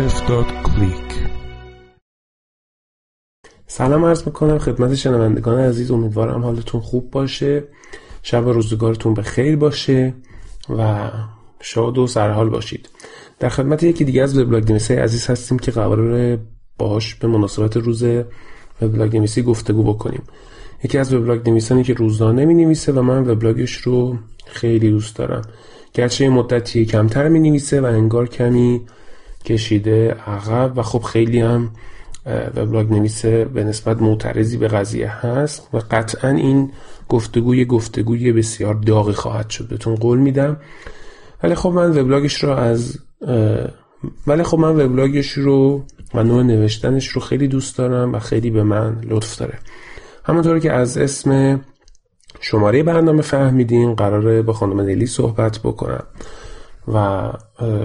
www.artf.click سلام عرض می‌کنم خدمت شنوندگان عزیز امیدوارم حالتون خوب باشه. شب و روزگارتون به خیر باشه و شاد و سرحال باشید. در خدمت یکی دیگه از وبلاگ نویسای عزیز هستیم که قرار باهاش به مناسبت روز وبلاگ نویسی گفتگو بکنیم. یکی از وبلاگ نویسانی که روزانه می نویسه و من وبلاگش رو خیلی دوست دارم. گرچه مدتی کمتر می نویسه و انگار کمی کشیده عقب و خب خیلی هم وبلاگ نویسه به نسبت معترضی به قضیه هست و قطعا این گفتگوی گفتگوی بسیار داغی خواهد شد. بهتون قول میدم. ولی خب من وبلاگش رو از ولی خب من وبلاگش رو و نوع نوشتنش رو خیلی دوست دارم و خیلی به من لطف داره. همونطور که از اسم شماره برنامه فهمیدین قراره با خانم نیلی صحبت بکنم. و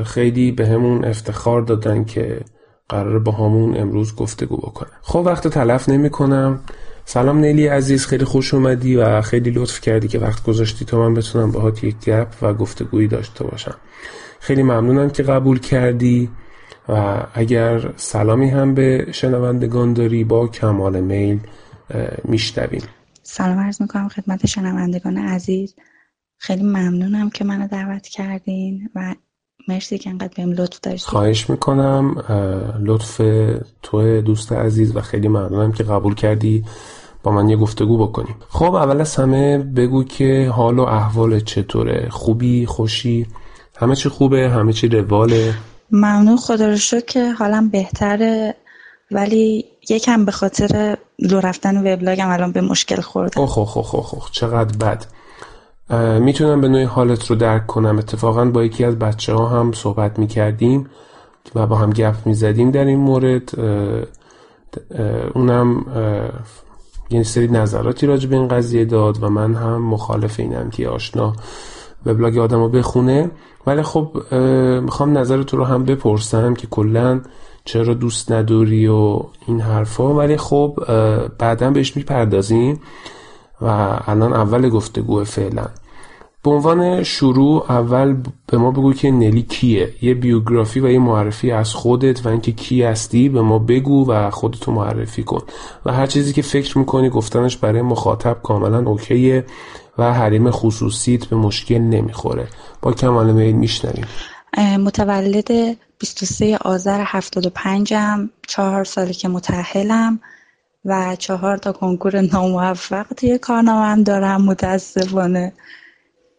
خیلی به همون افتخار دادن که قراره با همون امروز گفتگو بکنم خب وقت تلف نمی کنم سلام نیلی عزیز خیلی خوش اومدی و خیلی لطف کردی که وقت گذاشتی تا من بتونم باهات یک گپ و گفتگویی داشته باشم. خیلی ممنونم که قبول کردی و اگر سلامی هم به شنوندگان داری با کمال میل میشتویم سلام عرض می‌کنم خدمت شنوندگان عزیز. خیلی ممنونم که منو دعوت کردین و مرسی که انقدر بهم لطف داشتید خواهش می‌کنم لطف تو دوست عزیز و خیلی ممنونم که قبول کردی با من یه گفتگو بکنیم. خب اول از همه بگو که حال و احوال چطوره؟ خوبی خوشی؟ همه چی خوبه؟ همه چی رواله ممنون خدا رو شکر که حالم بهتره ولی یکم به خاطر لو رفتن وبلاگم الان به مشکل خوردم. اوه اوه اوه چقدر بد. می‌تونم به نوعی حالت رو درک کنم. اتفاقا با یکی از بچه ها هم صحبت می‌کردیم و با هم گپ می‌زدیم در این مورد. اونم یه سری نظراتی راجع به این قضیه داد و من هم مخالف اینم که آشنا وبلاگ آدم رو بخونه. ولی خب می‌خوام نظر تو رو هم بپرسم که کلا چرا دوست نداری و این حرفا. ولی خب بعدا بهش می‌پردازیم. و الان اول گفتگوه فعلا. به عنوان شروع اول به ما بگو که نلی کیه. یه بیوگرافی و یه معرفی از خودت و اینکه کی هستی به ما بگو و خودتو معرفی کن. و هر چیزی که فکر می‌کنی گفتنش برای مخاطب کاملا اوکیه و حریم خصوصیت به مشکل نمی‌خوره. با کمال میل میشنویم. متولد 23 آذر 75 م چهار سالی که متحلم و چهار تا کنکور ناموفق توی کارنامه دارم متاسفانه.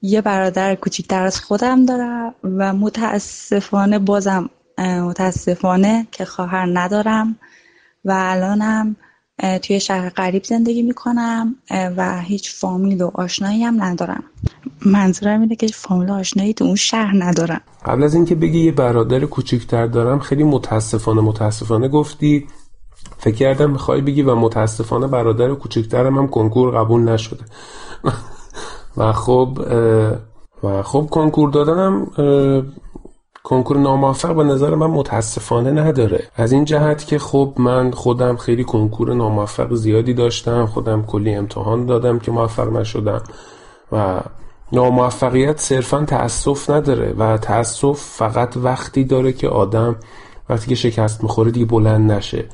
یه برادر کوچیکتر از خودم دارم و متاسفانه بازم متاسفانه که خواهر ندارم و الانم توی شهر غریب زندگی می‌کنم و هیچ فامیل و آشنایی هم ندارم. منظورم اینه که فامیل آشنایی تو اون شهر ندارم. قبل از اینکه بگی یه برادر کوچیکتر دارم خیلی متاسفانه متاسفانه گفتی فکر کردم می‌خوای بگی و متاسفانه برادر کوچکترم هم کنکور قبول نشده. و خب و خب کنکور دادنم کنکور ناموفق به نظر من متاسفانه نداره. از این جهت که خب من خودم خیلی کنکور ناموفق زیادی داشتم خودم کلی امتحان دادم که موفق نشدم و ناموفقیت صرفا تاسف نداره و تاسف فقط وقتی داره که آدم وقتی که شکست می‌خوره دیگه بلند نشه.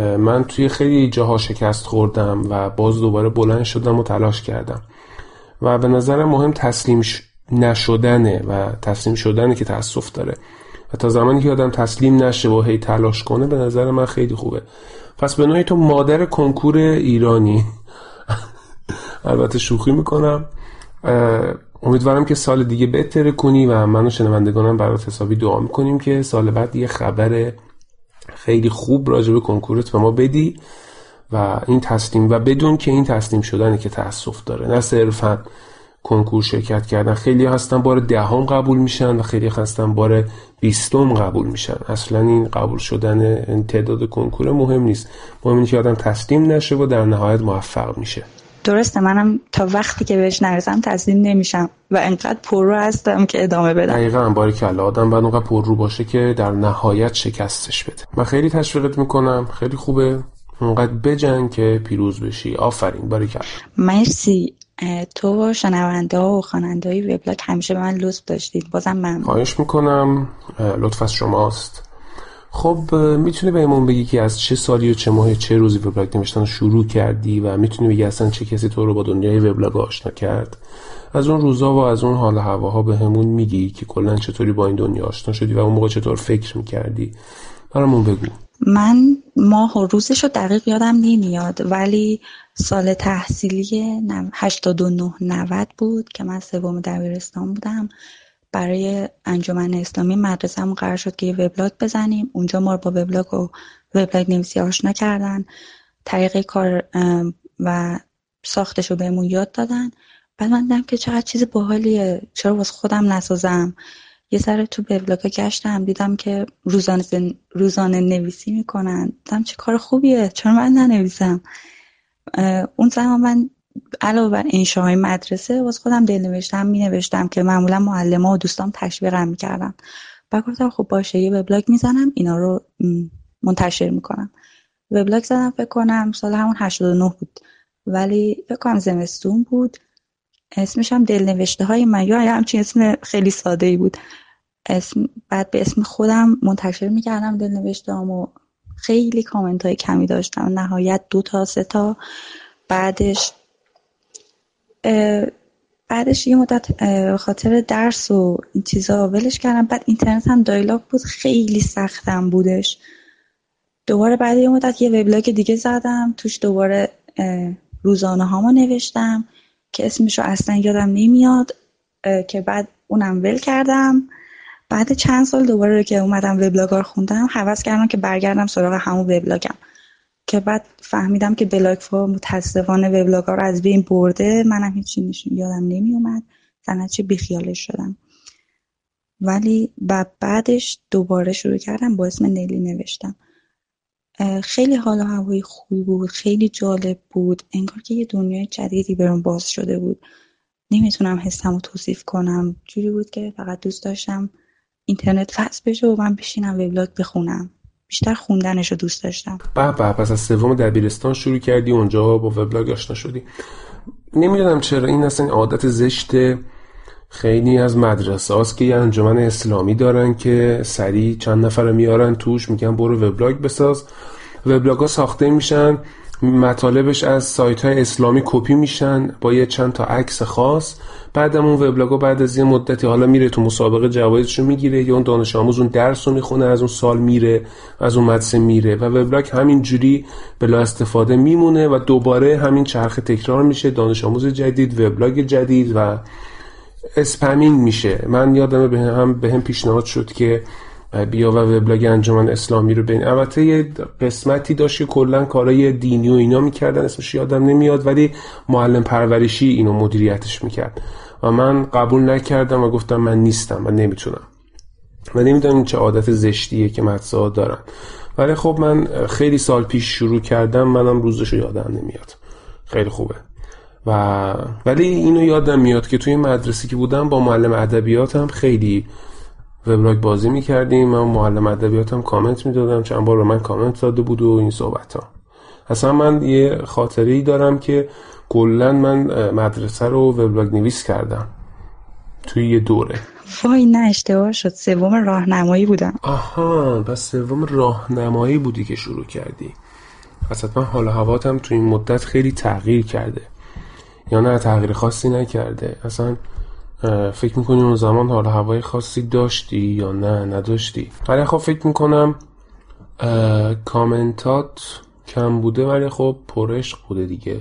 من توی خیلی جاها شکست خوردم و باز دوباره بلند شدم و تلاش کردم. و به نظر مهم تسلیم نشدنه و تسلیم شدنه که تاسف داره. و تا زمانی که آدم تسلیم نشه و هی تلاش کنه به نظر من خیلی خوبه. پس به نوعی تو مادر کنکور ایرانی. البته شوخی می‌کنم. امیدوارم که سال دیگه بهتره کنی و من و شنوندگانم برات حسابی دعا می‌کنیم که سال بعد یه خبر خیلی خوب راجع به کنکورت به ما بدی و این تسلیم و بدون که این تسلیم شدنه که تاسف داره. نه صرفا کنکور شرکت کردن. خیلی هستن بار دهم قبول میشن و خیلی هستن بار بیستم قبول میشن. اصلا این قبول شدن تعداد کنکور مهم نیست. مهم اینه که آدم تسلیم نشه و در نهایت موفق میشه. درسته منم تا وقتی که بهش نرسم تسلیم نمیشم و انقدر پررو هستم که ادامه بدم. دقیقا باری که آدم باید اونقدر پررو باشه که در نهایت شکستش بده. من خیلی تشویقت می‌کنم خیلی خوبه. اونقدر بجنگ که پیروز بشی. آفرین باری کرد مرسی. تو و شنونده ها و خواننده های همیشه به من لطف داشتید. بازم من خواهش می‌کنم. لطف از شماست. خب می‌تونی بهمون بگی که از چه سالی و چه ماه چه روزی وبلاگ نوشتن شروع کردی و می‌تونی بگی اصلا چه کسی تو رو با دنیای وبلاگ آشنا کرد؟ از اون روزا و از اون حال هواها به همون میگی که کلا چطوری با این دنیا آشنا شدی و اون موقع چطور فکر می‌کردی؟ برامون بگو. من ماه و روزش رو دقیق یادم نمیاد ولی سال تحصیلی 89 90 بود که من سوم دبیرستان بودم. برای انجمن اسلامی مدرسه‌مون قرار شد که یه وبلاگ بزنیم. اونجا ما رو با وبلاگ و وبلاگ نویسی آشنا کردن. طریق کار و ساختش رو بهمون یاد دادن. بعد من دیدم که چقدر چیز باحالیه. چرا واسه خودم نسازم؟ یه سر تو وبلاگا گشتم. دیدم که روزانه, روزانه نویسی می‌کنن. دیدم چه کار خوبیه. چرا من ننویسم؟ اون زمان من علاوه بر انشاهای مدرسه واسه خودم دل نوشتم می نوشتم که معمولا معلم و دوستام تشویقم می‌کردن. و گفتم خب باشه یه وبلاگ می‌زنم اینا رو منتشر می‌کنم. وبلاگ زدم فکر کنم سال همون 89 بود. ولی فکر کنم زمستون بود. اسمش هم دل نوشته های من یا همچین اسم خیلی ساده ای بود. اسم بعد به اسم خودم منتشر می‌کردم دل نوشته و خیلی کامنت های کمی داشتم. نهایت دو تا سه تا. بعدش بعدش یه مدت خاطر درس و این چیزا ولش کردم. بعد اینترنت هم دایلاگ بود خیلی سختم بودش. دوباره بعد یه مدت یه وبلاگ دیگه زدم. توش دوباره روزانه هامو نوشتم که اسمشو اصلا یادم نمیاد که بعد اونم ول کردم. بعد چند سال دوباره که اومدم وبلاگار خوندم حوض کردم که برگردم سراغ همون وبلاگم. که بعد فهمیدم که بلاگفا متاسفانه وبلاگا رو از بین برده منم هیچی یادم نمیومد. زنه چه بیخیالش شدم. ولی بعدش دوباره شروع کردم با اسم نیلی نوشتم. خیلی حال و هوای خوبی بود خیلی جالب بود. انگار که یه دنیای جدیدی برام باز شده بود. نمی‌تونم حسم رو توصیف کنم. جوری بود که فقط دوست داشتم اینترنت فصل بشه و من بشینم وبلاگ بخونم. بیشتر خوندنش رو دوست داشتم. به به پس از سوم دبیرستان شروع کردی اونجا با وبلاگ آشنا شدی. نمی‌دونم چرا این اصلا عادت زشت خیلی از مدرسه هاست که یه انجمن اسلامی دارن که سریع چند نفر میارن توش میگن برو وبلاگ بساز. وبلاگ ها ساخته میشن مطالبش از سایت های اسلامی کپی میشن با یه چند تا عکس خاص. بعدم اون بعد از یه مدتی حالا میره تو مسابقه جوایزشو می‌گیره یا اون دانش آموز اون درس رو می‌خونه از اون سال میره از اون مدرسه میره و وبلاگ همینجوری بلا استفاده میمونه و دوباره همین چرخه تکرار میشه دانش آموز جدید وبلاگ جدید و اسپمینگ میشه. من یادم به هم به هم پیشنهاد شد که بیا و وبلاگ انجمن اسلامی رو بین البته یه قسمتی داشت که کلا کارهای دینی و اینا می‌کردن اسمش یادم نمیاد ولی معلم پرورشی اینو مدیریتش می‌کرد. و من قبول نکردم و گفتم من نیستم و نمی‌تونم. و نمی‌دونم چه عادت زشتیه که مدرسه دارن. ولی خب من خیلی سال پیش شروع کردم منم روزش رو یادم نمیاد. خیلی خوبه. و ولی اینو یادم میاد که توی مدرسه که بودم با معلم ادبیاتم خیلی وبلاگ بازی می‌کردیم. من معلم ادبیاتم کامنت می‌دادم. چند بار به من کامنت داده بود و این صحبت ها اصلا من یه خاطره ای دارم که کلا من مدرسه رو وبلاگ نویس کردم. توی یه دوره. وای نه اشتباه شد. سوم راهنمایی بودم. آها بس سوم راهنمایی بودی که شروع کردی. اصلا حال هواتم توی این مدت خیلی تغییر کرده. یا نه تغییر خاصی نکرده. اصلا فکر می‌کنی اون زمان حال هوای خاصی داشتی یا نه نداشتی؟ ولی خب فکر می‌کنم کامنتات کم بوده ولی خب پرشق بوده دیگه.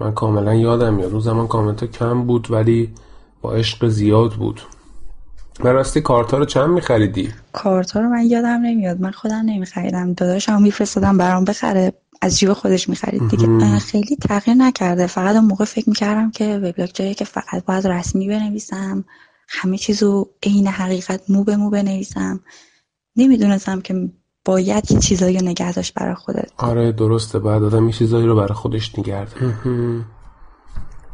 من کاملا یادم میاد. اون زمان کامنت کم بود ولی با عشق زیاد بود. من راستی کارتا رو چند میخریدی؟ کارتا رو من یادم نمیاد. من خودم نمیخریدم. داداشم میفرستادم برام. بخره. از جیب خودش می‌خرید دیگه. خیلی تغییر نکرده. فقط اون موقع فکر می‌کردم که وبلاگ جایی که فقط باید رسمی بنویسم. همه چیزو عین حقیقت مو به مو بنویسم. نمی‌دونستم که باید یه چیزایی رو نگه داشت برای خودت. آره درسته. باید آدم یه چیزایی رو برای خودش نگه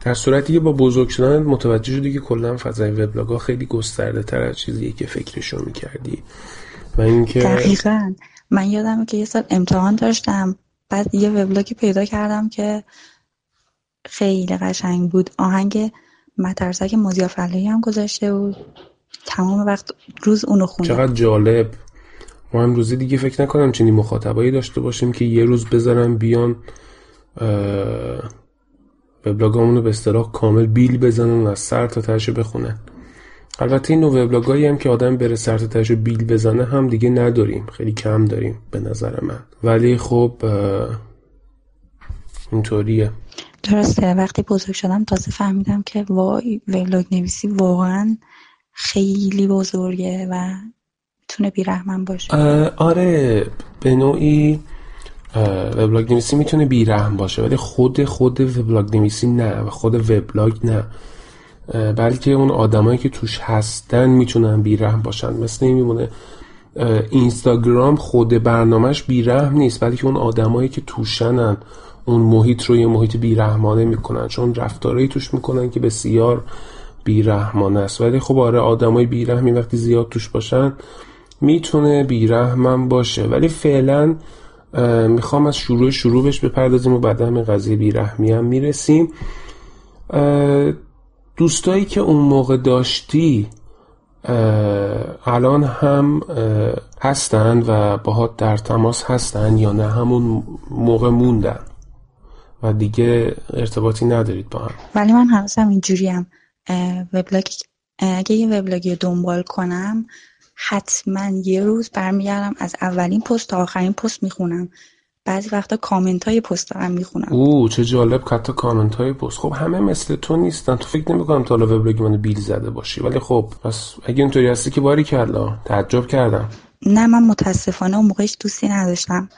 در صورتی که با بزرگ شدن متوجه شدی که کلا فضای وبلاگ ها خیلی گسترده تر از چیزیه که فکرشو می‌کردی. و اینکه دقیقا. من یادم که یه سال امتحان داشتم. بعد یه وبلاگی پیدا کردم که خیلی قشنگ بود. آهنگ مترسک مزیافلهی هم گذاشته بود. تمام وقت روز اونو خوندم. چقدر جالب. ما امروزی دیگه فکر نکنم چنین مخاطبایی داشته باشیم که یه روز بذارم بیان وبلاگامونو به اصطلاح کامل بیل بزنن و از سر تا تهش بخونن. البته این نوع وبلاگایی هم که آدم بره سر تا تهش بیل بزنه هم دیگه نداریم. خیلی کم داریم به نظر من. ولی خب اینطوریه. درسته. وقتی بزرگ شدم تازه فهمیدم که وای وبلاگ نویسی واقعا خیلی بزرگه و می‌تونه بیرحمن باشه. آره به نوعی وبلاگ نویسی می‌تونه بیرحم باشه ولی خود خود وبلاگ نویسی نه و خود وبلاگ نه. بلکه اون آدمایی که توش هستن می‌تونن بیرحم باشن. مثل این میمونه اینستاگرام خود برنامهش بیرحم نیست بلکه اون آدمایی که توشنن اون محیط رو یه محیط بیرحمانه می‌کنن. چون رفتارهایی توش می‌کنن که بسیار بیرحمانه است. ولی خب آره آدمای بیرحمی وقتی زیاد توش باشن می‌تونه بیرحمم باشه. ولی فعلا می‌خوام از شروع شروع بهش بپردازیم و بعد همه قضیه بیرحمی هم می‌رسیم. دوستایی که اون موقع داشتی الان هم هستن و باهات در تماس هستن یا نه همون موقع موندن و دیگه ارتباطی ندارید با هم. ولی من هم اینجوری هم وبلاگ اگه یه وبلاگی دنبال کنم حتما یه روز برمیگردم از اولین پست تا آخرین پست می‌خونم. بعضی وقتا کامنت های پست دارم می‌خونم. او چه جالب حتی کامنت های پست. خب همه مثل تو نیستن. تو فکر نمی‌کنم تا حالا وبلاگ من بیل زده باشی. ولی خب پس اگه اینطوری هستی که باری کلا تعجب کردم. نه من متاسفانه اون موقعش دوستی نداشتم.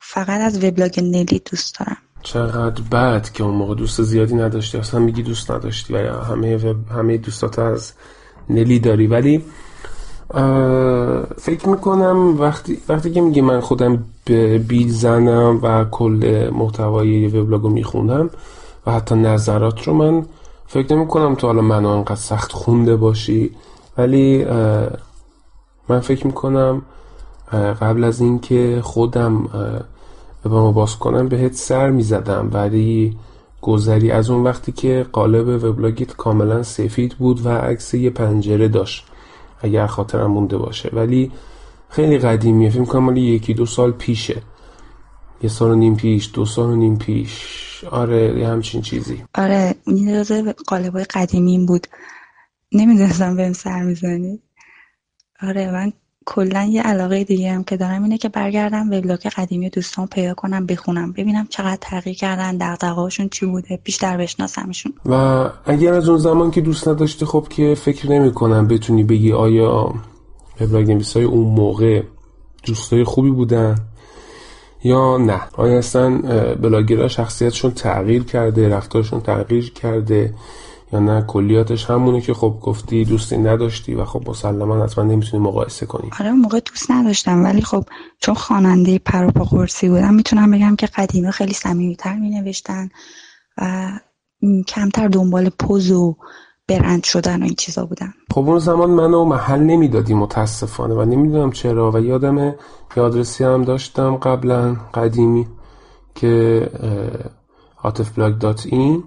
فقط از وبلاگ نلی دوست دارم. چقدر بد که اون موقع دوست زیادی نداشتی. اصلا میگی دوست نداشتی. و همه همه دوستات از نلی داری. ولی فکر می‌کنم وقتی وقتی که میگه من خودم به بیل زنم و کل محتوای وبلاگو می‌خونم و حتی نظرات رو من فکر نمی کنم تو حالا منو انقدر سخت خونده باشی ولی من فکر می‌کنم قبل از اینکه خودم به ما باز کنم بهت سر می‌زدم ولی گذری از اون وقتی که قالب وبلاگیت کاملا سفید بود و عکس یه پنجره داشت. اگر خاطرم مونده باشه. ولی خیلی قدیمیه. فکر کنم مالی یکی دو سال پیشه. یه سال و نیم پیش دو سال و نیم پیش. آره یه همچین چیزی. آره این روزه قالبای قدیمیم بود. نمی‌دونستم بهم سر می‌زنی. آره من کلا یه علاقه دیگه هم که دارم اینه که برگردم وبلاگ قدیمی دوستان پیدا کنم بخونم ببینم چقدر تغییر کردن دغدغه‌هاشون چی بوده بیشتر بشناسمشون. و اگر از اون زمان که دوست نداشتی خب که فکر نمی کنم بتونی بگی آیا وبلاگ نویسای اون موقع دوستای خوبی بودن یا نه. آیا اصلا بلاگرها شخصیتشون تغییر کرده رفتارشون تغییر کرده؟ یا نه کلیاتش همونه که خب گفتی دوستی نداشتی و خب مسلما حتما نمی‌تونی مقایسه کنی. آره اون موقع دوست نداشتم ولی خب چون خواننده پروپا قرصی بودم می‌تونم بگم که قدیمی خیلی صمیمیتر می نوشتن و کمتر دنبال پوز و برند شدن و این چیزا بودن. خب اون زمان منو محل نمی‌دادی متاسفانه و نمی‌دونم چرا و یادم یه آدرسی هم داشتم قبلا قدیمی که این.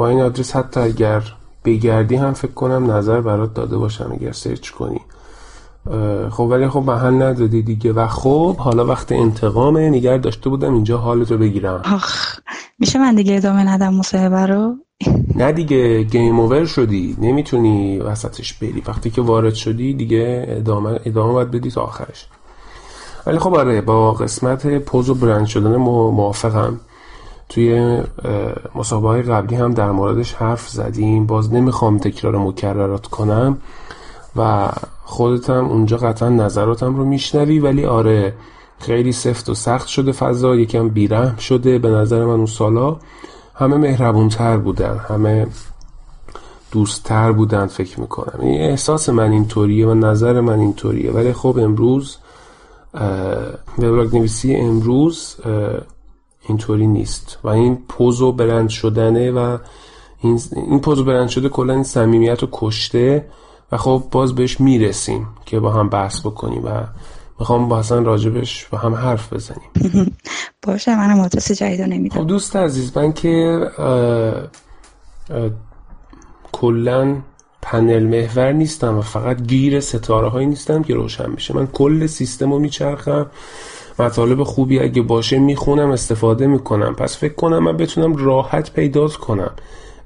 با این آدرس حتی اگر بگردی هم فکر کنم نظر برات داده باشم اگر سرچ کنی. خب ولی خب محل ندادی دیگه. و خب حالا وقت انتقامه. نگر داشته بودم اینجا حالت رو بگیرم. آخ میشه من دیگه ادامه ندم مصاحبه رو نه دیگه گیم اوور شدی. نمی‌تونی وسطش بری. وقتی که وارد شدی دیگه ادامه ادامه باید بدی تا آخرش. ولی خب آره با قسمت پوز و برند شدن موافقم. توی مسابقه قبلی هم در موردش حرف زدیم. باز نمی‌خوام تکرار مکررات کنم و خودتم اونجا قطعا نظراتم رو میشنوی ولی آره خیلی سفت و سخت شده فضا. یکم بیرحم شده به نظر من اون سالا. همه مهربونتر بودن همه دوستتر بودن فکر می‌کنم. این احساس من اینطوریه و نظر من اینطوریه. ولی خب امروز وبلاگ نویسی امروز اینطوری نیست. و این پوز و برند شدنه و این, این پوز و برند شده کلا این صمیمیت رو کشته و خب باز بهش می‌رسیم که با هم بحث بکنیم و می‌خوام با حسن راجبش با هم حرف بزنیم. باشه منم آدرس جدید نمیدم. خب دوست عزیز من که کلا پنل محور نیستم و فقط گیر ستاره هایی نیستم که روشن میشه من کل سیستم رو میچرخم. مطالب خوبی اگه باشه می‌خونم استفاده می‌کنم. پس فکر کنم من بتونم راحت پیدات کنم.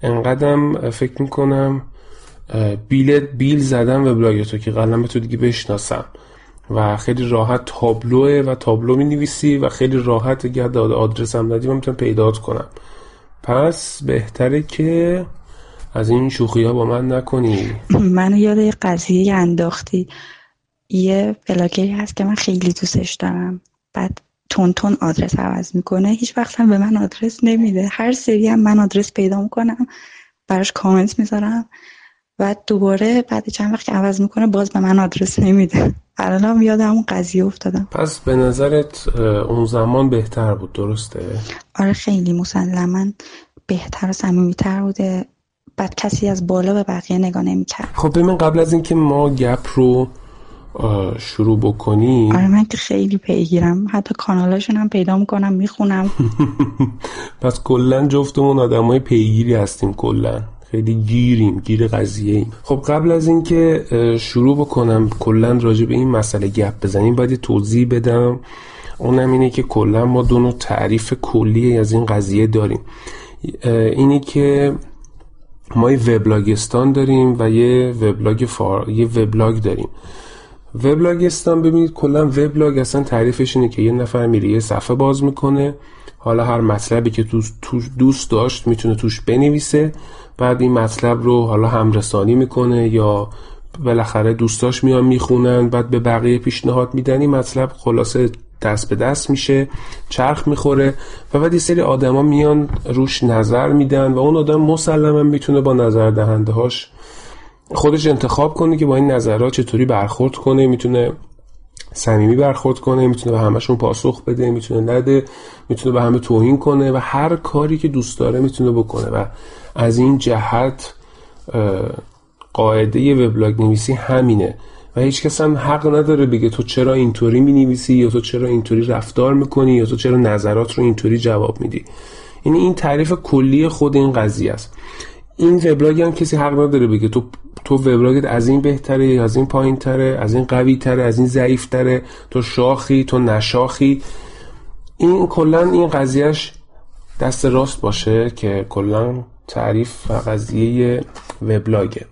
انقدرم فکر می‌کنم بیل بیل زدم وبلاگ تو که قلم تو دیگه بشناسم. و خیلی راحت تابلوه و تابلو می نویسی و خیلی راحت اگه آدرس هم دادی من می‌تونم پیدات کنم. پس بهتره که از این شوخی ها با من نکنی. من یاد یه قضیه انداختی. یه بلاگری هست که من خیلی دوستش دارم. بعد تون تون آدرس عوض می‌کنه. هیچ وقت هم به من آدرس نمیده. هر سری هم من آدرس پیدا می‌کنم براش کامنت می‌ذارم و دوباره بعد چند وقت که عوض می‌کنه باز به من آدرس نمیده. الان یاد همون قضیه افتادم. پس به نظرت اون زمان بهتر بود درسته؟ آره خیلی مسلما بهتر و صمیمیتر بوده. بعد کسی از بالا به بقیه نگاه نمی‌کرد. خب ببین قبل از اینکه ما گپ رو شروع بکنی آره من که خیلی پیگیرم. حتی کانالاشون هم پیدا می‌کنم می‌خونم. پس کلا جفتمون آدم های پیگیری هستیم کلا. خیلی گیریم گیر قضیه ایم خب قبل از اینکه شروع بکنم کلا راجع به این مسئله گپ بزنیم باید توضیح بدم. اونم اینه که کلا ما دو نوع تعریف کلی از این قضیه داریم. اینی که ما یه وبلاگستان داریم و یه وبلاگ فار... یه وبلاگ داریم. وبلاگستان ببینید کلا وبلاگ اصلا تعریفش اینه که یه نفر میره یه صفحه باز می‌کنه. حالا هر مطلبی که تو دوست داشت می‌تونه توش بنویسه. بعد این مطلب رو حالا همرسانی می‌کنه یا بالاخره دوستاش میان می‌خونن بعد به بقیه پیشنهاد میدن. این مطلب خلاصه دست به دست میشه چرخ می‌خوره و بعد یه سری آدما میان روش نظر میدن و اون آدم مسلما می‌تونه با نظر دهنده هاش خودش انتخاب کنه که با این نظرها چطوری برخورد کنه می‌تونه صمیمی برخورد کنه می‌تونه به همشون پاسخ بده می‌تونه نده می‌تونه به همه توهین کنه و هر کاری که دوست داره می‌تونه بکنه و از این جهت قاعده وبلاگ نویسی همینه و هیچ کس هم حق نداره بگه تو چرا اینطوری می نویسی یا تو چرا اینطوری رفتار می‌کنی یا تو چرا نظرات رو اینطوری جواب میدی. یعنی این تعریف کلی خود این قضیه است. این وبلاگ هم کسی حق نداره بگه. تو تو وبلاگت از این بهتره از این پایین تره از این قوی تره از این ضعیف تره تو شاخی تو نشاخی. این کلا این قضیهش دست راست باشه که کلا تعریف و قضیه وبلاگه.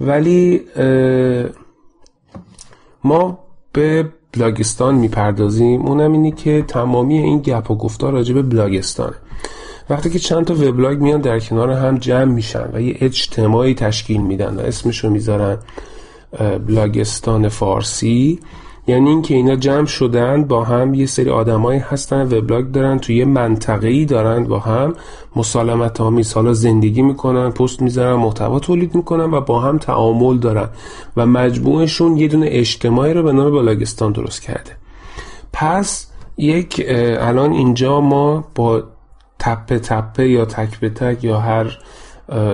ولی ما به بلاگستان می‌پردازیم. اونم اینی که تمامی این گپ و گفتار راجع به بلاگستانه وقتی که چند تا وبلاگ میان در کنار هم جمع میشن و یه اجتماعی تشکیل میدن و اسمشو می‌ذارن بلاگستان فارسی یعنی اینکه اینا جمع شدن با هم یه سری آدمایی هستن وبلاگ دارن توی یه منطقه ای دارن با هم مسالمت آمیز حالا زندگی می‌کنن پست می‌ذارن محتوا تولید می‌کنن و با هم تعامل دارن و مجموعشون یه دونه اجتماعی رو به نام بلاگستان درست کرده. پس یک الان اینجا ما با تپه تپه یا تک به تک یا هر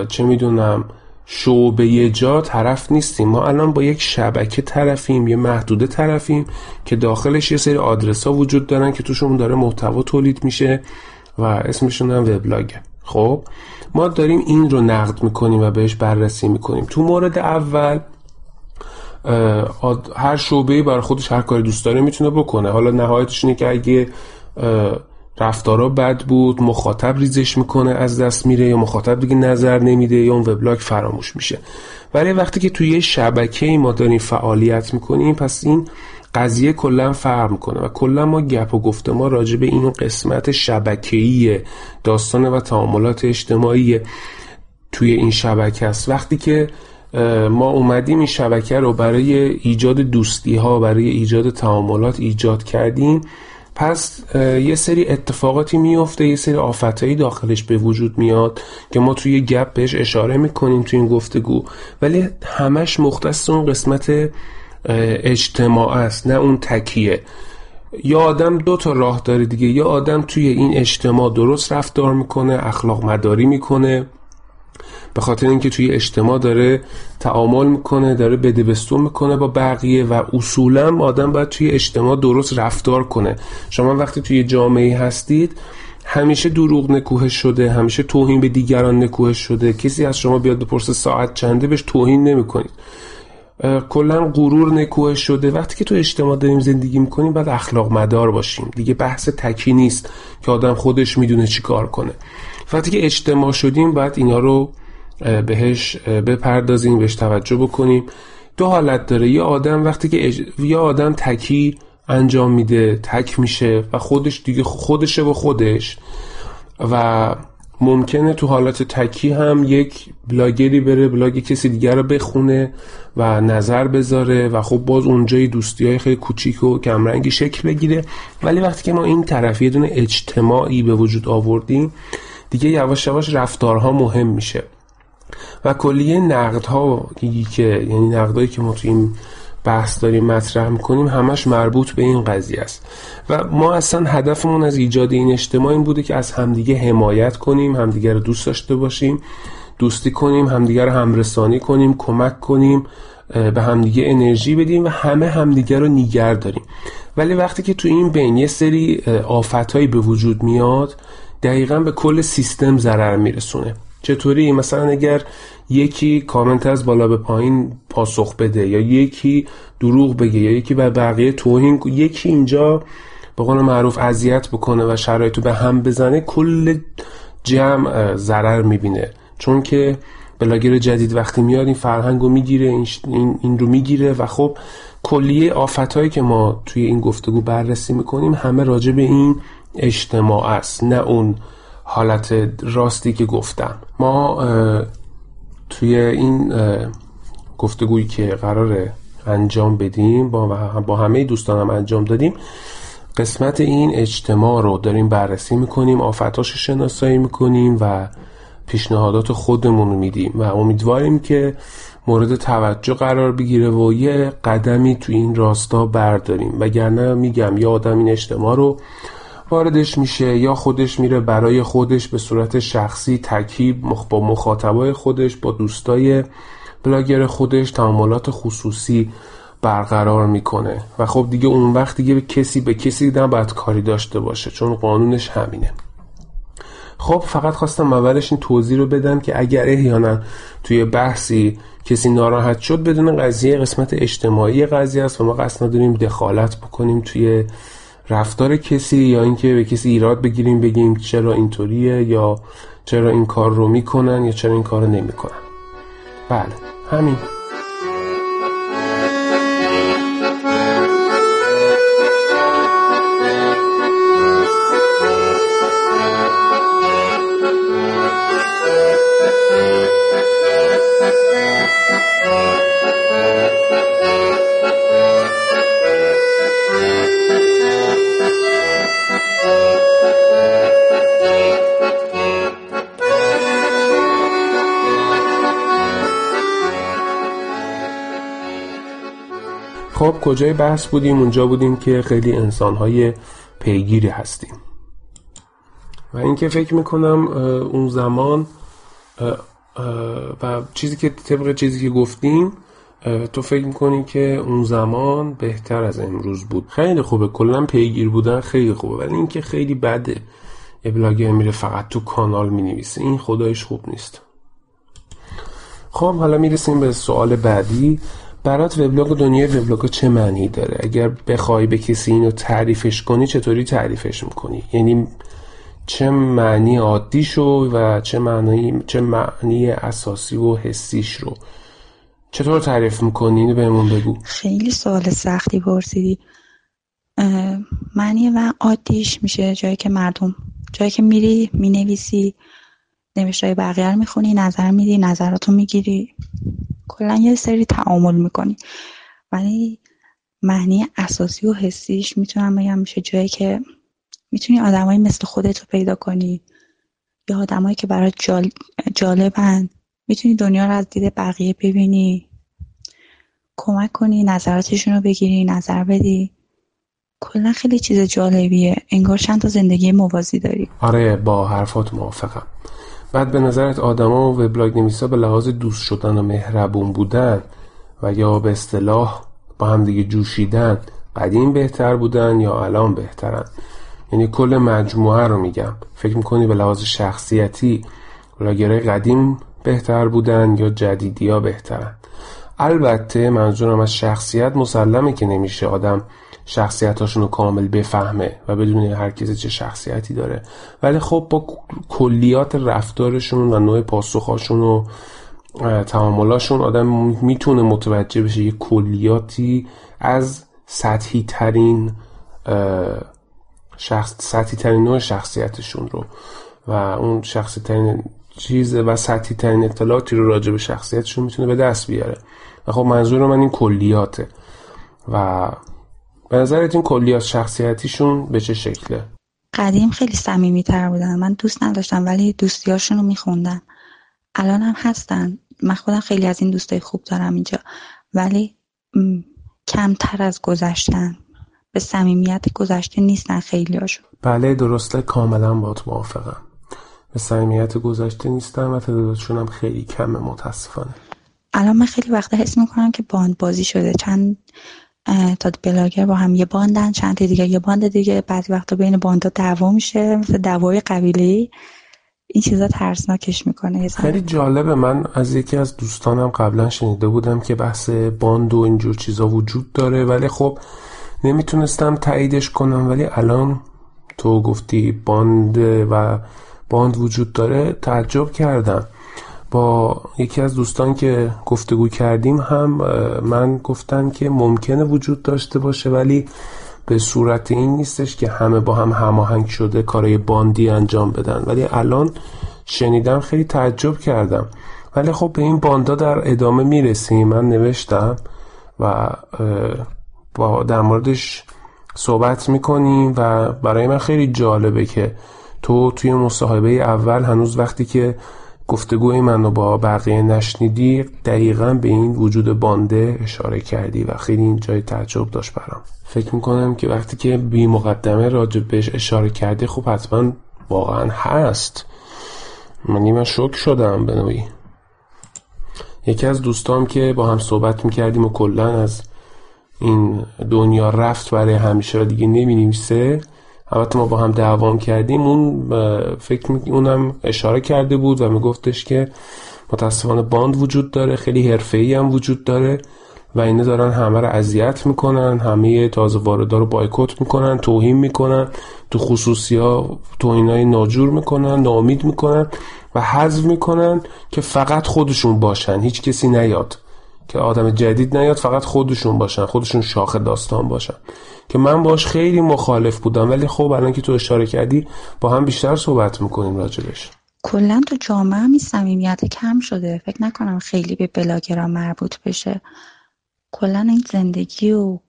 چه می‌دونم شعبه جا طرف نیستیم. ما الان با یک شبکه طرفیم یه محدوده طرفیم که داخلش یه سری آدرس ها وجود دارن که توشون داره محتوا تولید میشه و اسمشون هم وبلاگه. خب ما داریم این رو نقد می‌کنیم و بهش بررسی می‌کنیم. تو مورد اول هر شعبه برای خودش هر کاری دوست داره می‌تونه بکنه. حالا نهایتش اینه که اگه رفتارا بد بود مخاطب ریزش می‌کنه از دست میره یا مخاطب دیگه نظر نمیده یا اون وبلاگ فراموش میشه. ولی وقتی که توی یه شبکه ما داریم فعالیت می‌کنیم پس این قضیه کلا فرق می‌کنه و کلا ما گپ و گفته ما راجع به این قسمت شبکه‌ای داستان و تعاملات اجتماعی توی این شبکه است. وقتی که ما اومدیم این شبکه رو برای ایجاد دوستی ها برای ایجاد تعاملات ایجاد کردیم پس یه سری اتفاقاتی میفته یه سری آفتایی داخلش به وجود میاد که ما توی گپ بهش اشاره می‌کنیم توی این گفتگو. ولی همش مختص اون قسمت اجتماع است نه اون تکیه. یا آدم دو تا راه داره دیگه. یا آدم توی این اجتماع درست رفتار می‌کنه اخلاق مداری می‌کنه. به خاطر اینکه توی اجتماع داره تعامل می‌کنه داره بدبستون می‌کنه با بقیه و اصولا آدم باید توی اجتماع درست رفتار کنه. شما وقتی توی جامعه هستید همیشه دروغ نکوهش شده همیشه توهین به دیگران نکوهش شده. کسی از شما بیاد بپرسه ساعت چنده بهش توهین نمی‌کنید. کلا غرور نکوهش شده. وقتی که تو اجتماع داریم زندگی می‌کنیم باید اخلاق مدار باشیم. دیگه بحث تکی نیست که آدم خودش می‌دونه چی کار کنه. وقتی که اجتماع شدیم باید اینا رو بهش بپردازیم بهش توجه بکنیم. دو حالت داره. یه آدم وقتی که اج... یه آدم تکی انجام میده تک میشه و خودش دیگه خودشه و خودش. و ممکنه تو حالت تکی هم یک بلاگری بره بلاگ کسی دیگر رو بخونه و نظر بذاره و خب باز اونجای دوستی های خیلی کوچیک و کمرنگی شکل بگیره. ولی وقتی که ما این طرف یه دونه اجتماعی به وجود آوردیم دیگه یواش یواش رفتارها مهم میشه. و کلیه نقدها که یعنی نقدهایی که ما تو این بحث داریم مطرح می‌کنیم همش مربوط به این قضیه است. و ما اصلا هدفمون از ایجاد این اجتماع این بوده که از همدیگه حمایت کنیم همدیگه رو دوست داشته باشیم دوستی کنیم همدیگه رو همرسانی کنیم کمک کنیم به همدیگه انرژی بدیم و همه همدیگه رو نیگر داریم. ولی وقتی که تو این بین یه سری آفتهایی به وجود میاد دقیقا به کل سیستم ضرر میرسونه. چطوری؟ مثلا اگر یکی کامنت از بالا به پایین پاسخ بده یا یکی دروغ بگه یا یکی به بقیه توهین یکی اینجا به قول معروف اذیت بکنه و شرایطو به هم بزنه کل جمع ضرر می‌بینه. چون که بلاگر جدید وقتی میاد این فرهنگ رو می‌گیره این, این, رو می‌گیره و خب کلیه آفتهایی که ما توی این گفتگو بررسی می‌کنیم همه راجع به این اجتماع است نه اون حالت راستی که گفتم. ما توی این گفتگویی که قرار انجام بدیم با, با همه دوستانم انجام دادیم قسمت این اجتماع رو داریم بررسی می‌کنیم آفتاش شناسایی می‌کنیم و پیشنهادات خودمون رو میدیم و امیدواریم که مورد توجه قرار بگیره و یه قدمی تو این راستا برداریم. وگرنه میگم یا آدم این اجتماع رو واردش میشه یا خودش میره برای خودش به صورت شخصی تکیب با مخاطبای خودش با دوستای بلاگر خودش تعاملات خصوصی برقرار می‌کنه. و خب دیگه اون وقت دیگه به کسی به کسی نباید کاری داشته باشه چون قانونش همینه. خب فقط خواستم اولش این توضیح رو بدم که اگر احیانا توی بحثی کسی ناراحت شد بدون قضیه قسمت اجتماعی قضیه است و ما قصد نداریم دخالت بکنیم توی رفتار کسی یا اینکه به کسی ایراد بگیریم بگیم چرا اینطوریه یا چرا این کار رو می‌کنن یا چرا این کار رو نمی‌کنن. بله همین. کجای بحث بودیم؟ اونجا بودیم که خیلی انسانهای پیگیری هستیم. و اینکه فکر می‌کنم اون زمان و چیزی که طبق چیزی که گفتیم تو فکر می‌کنی که اون زمان بهتر از امروز بود. خیلی خوبه. کلا پیگیر بودن خیلی خوبه. ولی اینکه خیلی بده. یه بلاگر میره فقط تو کانال می‌نویسه این خدایش خوب نیست. خب حالا می‌رسیم به سوال بعدی. برات وبلاگ دنیای وبلاگ چه معنی داره؟ اگر بخوای به کسی اینو تعریفش کنی چطوری تعریفش می‌کنی؟ یعنی چه معنی عادیشو و چه معنی چه معنی اساسی و حسیش رو؟ چطور تعریف می‌کنی؟ اینو بهمون بگو. خیلی سوال سختی پرسیدی. معنی و عادیش میشه جایی که مردم جایی که میری می‌نویسی. نوشتای بقیه رو می‌خونی نظر میدی نظراتو می‌گیری. کلا یه سری تعامل می‌کنی. ولی معنی اساسی و حسیش می‌تونم بگم میشه جایی که می‌تونی آدمایی مثل خودت رو پیدا کنی یا آدمایی که برای جال... جالبن. می‌تونی دنیا رو از دید بقیه ببینی. کمک کنی نظراتشون رو بگیری نظر بدی. کلا خیلی چیز جالبیه. انگار چند تا زندگی موازی داری. آره با حرفات موافقم. بعد به نظرت آدما و وبلاگ نویسا به لحاظ دوست شدن و مهربون بودن و یا به اصطلاح با هم دیگه جوشیدن قدیم بهتر بودن یا الان بهترن؟ یعنی کل مجموعه رو میگم. فکر می‌کنی به لحاظ شخصیتی بلاگرهای قدیم بهتر بودن یا جدیدی ها بهترن؟ البته منظورم از شخصیت مسلمه که نمیشه آدم شخصیتاشون رو کامل بفهمه و بدون هر کسی چه شخصیتی داره. ولی خب با کلیات رفتارشون و نوع پاسخاشون و تعاملاشون آدم می‌تونه متوجه بشه یه کلیاتی از سطحی ترین شخص سطحی ترین نوع شخصیتشون رو. و اون شخصی ترین چیز و سطحی ترین اطلاعاتی رو راجع به شخصیتشون می‌تونه به دست بیاره. و خب منظور من این کلیاته. و به نظرت این کلیات شخصیتیشون به چه شکله؟ قدیم خیلی صمیمی تر بودن. من دوست نداشتم ولی دوستیاشون رو میخوندم. الان هم هستن. من خودم خیلی از این دوستای خوب دارم اینجا. ولی کمتر از گذشتن. به صمیمیت گذشته نیستن خیلی هاشون بله درسته. کاملا باید موافقم. به صمیمیت گذشته نیستن و تعدادشون هم خیلی کمه متاسفانه. الان من خیلی وقتا حس می‌کنم که باند بازی شده. چند تا بلاگر با هم یه باندن چند تا دیگه یه باند دیگه. بعضی وقتا بین باندا دعوا میشه مثل دعوای قبیله این چیزا ترسناکش می‌کنه خیلی جالبه. من از یکی از دوستانم قبلا شنیده بودم که بحث باند و اینجور چیزا وجود داره. ولی خب نمی‌تونستم تاییدش کنم. ولی الان تو گفتی باند و باند وجود داره تعجب کردم. با یکی از دوستان که گفتگو کردیم هم من گفتن که ممکنه وجود داشته باشه ولی به صورت این نیستش که همه با هم هماهنگ شده کارای باندی انجام بدن. ولی الان شنیدم خیلی تعجب کردم. ولی خب به این باندا در ادامه می‌رسیم. من نوشتم و با در موردش صحبت می‌کنیم و برای من خیلی جالبه که تو توی مصاحبه اول هنوز وقتی که گفتگوی منو با بقیه نشنیدی دقیقا به این وجود بانده اشاره کردی و خیلی این جای تعجب داشت برام. فکر می‌کنم که وقتی که بی مقدمه راجب بهش اشاره کردی خب حتما واقعا هست. منی من شک شدم به نوعی. یکی از دوستام که با هم صحبت می‌کردیم و کلا از این دنیا رفت برای همیشه و دیگه نمینیمسه البته ما با هم دعوام کردیم. اون فکر می... اونم اشاره کرده بود و میگفتش که متاسفانه باند وجود داره خیلی حرفه‌ای هم وجود داره و اینه دارن همه رو اذیت می‌کنن همه تازه واردا رو بایکوت می‌کنن توهین می‌کنن تو خصوصی ها توهینای ناجور می‌کنن ناامید می‌کنن و حذف می‌کنن که فقط خودشون باشن هیچ کسی نیاد. که آدم جدید نیاد فقط خودشون باشن خودشون شاخ داستان باشن. که من باش خیلی مخالف بودم ولی خب الان که تو اشاره کردی با هم بیشتر صحبت می‌کنیم راجبش. کلا تو جامعه هم صمیمیت کم شده. فکر نکنم خیلی به بلاگرا مربوط بشه. کلا این زندگی و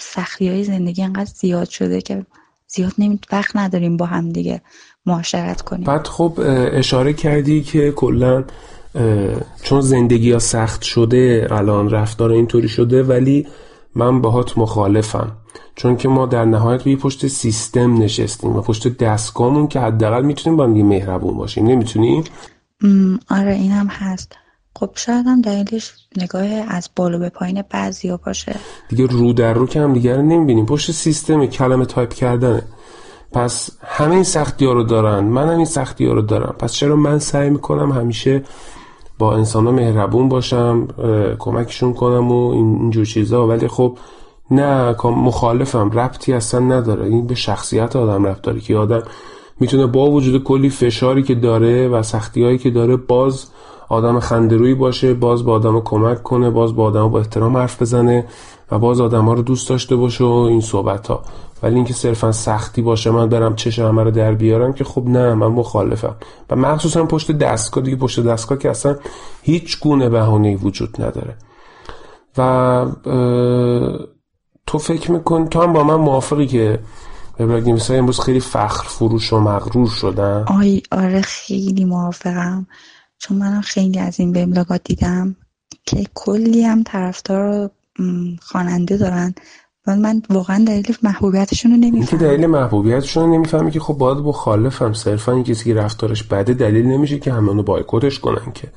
سختی های زندگی انقدر زیاد شده که زیاد نمی وقت نداریم با هم دیگه معاشرت کنیم. بعد خب اشاره کردی که کلا چون زندگی ها سخت شده الان رفتار اینطوری شده ولی من باهات مخالفم. چون که ما در نهایت روی پشت سیستم نشستیم و پشت دستگاهمون که حداقل می‌تونیم با هم مهربون باشیم. نمی‌تونیم آره این هم هست. خب شاید هم دلیلش نگاه از بالا به پایین بعضیا باشه. دیگه رو در رو که هم دیگه رو نمی‌بینیم. پشت سیستم کلمه تایپ کردنه. پس همه این سختی ها رو دارن. من هم این سختی ها رو دارم. پس چرا من سعی می‌کنم همیشه با انسان ها مهربون باشم کمکشون کنم و اینجور چیزا. ولی خب نه مخالفم. ربطی اصلا نداره. این به شخصیت آدم رفت داره که آدم می‌تونه با وجود کلی فشاری که داره و سختی هایی که داره باز آدم خندرویی باشه باز با آدم کمک کنه باز با آدم با احترام حرف بزنه و باز آدم ها رو دوست داشته باشه و این صحبت ها ولی اینکه صرفا سختی باشه من برم چش همه رو در بیارم که خب نه من مخالفم. و مخصوصا پشت دستگاه دیگه پشت دستگاه که اصلا هیچ گونه بهانه‌ای وجود نداره. و تو فکر میکن تو هم با من موافقی که وبلاگ نویسای امروز خیلی فخر فروش و مغرور شدن؟ آی آره خیلی موافقم. چون منم خیلی از این وبلاگات دیدم که کلی هم طرفدار خواننده دارن. من واقعا دلیل محبوبیتشون رو نمی‌فهمم. که دلیل محبوبیتشون رو نمی‌فهمی که خب باید مخالفم. صرفا این کسی که رفتارش بده دلیل نمیشه که همه اونو بایکوتش کنن که.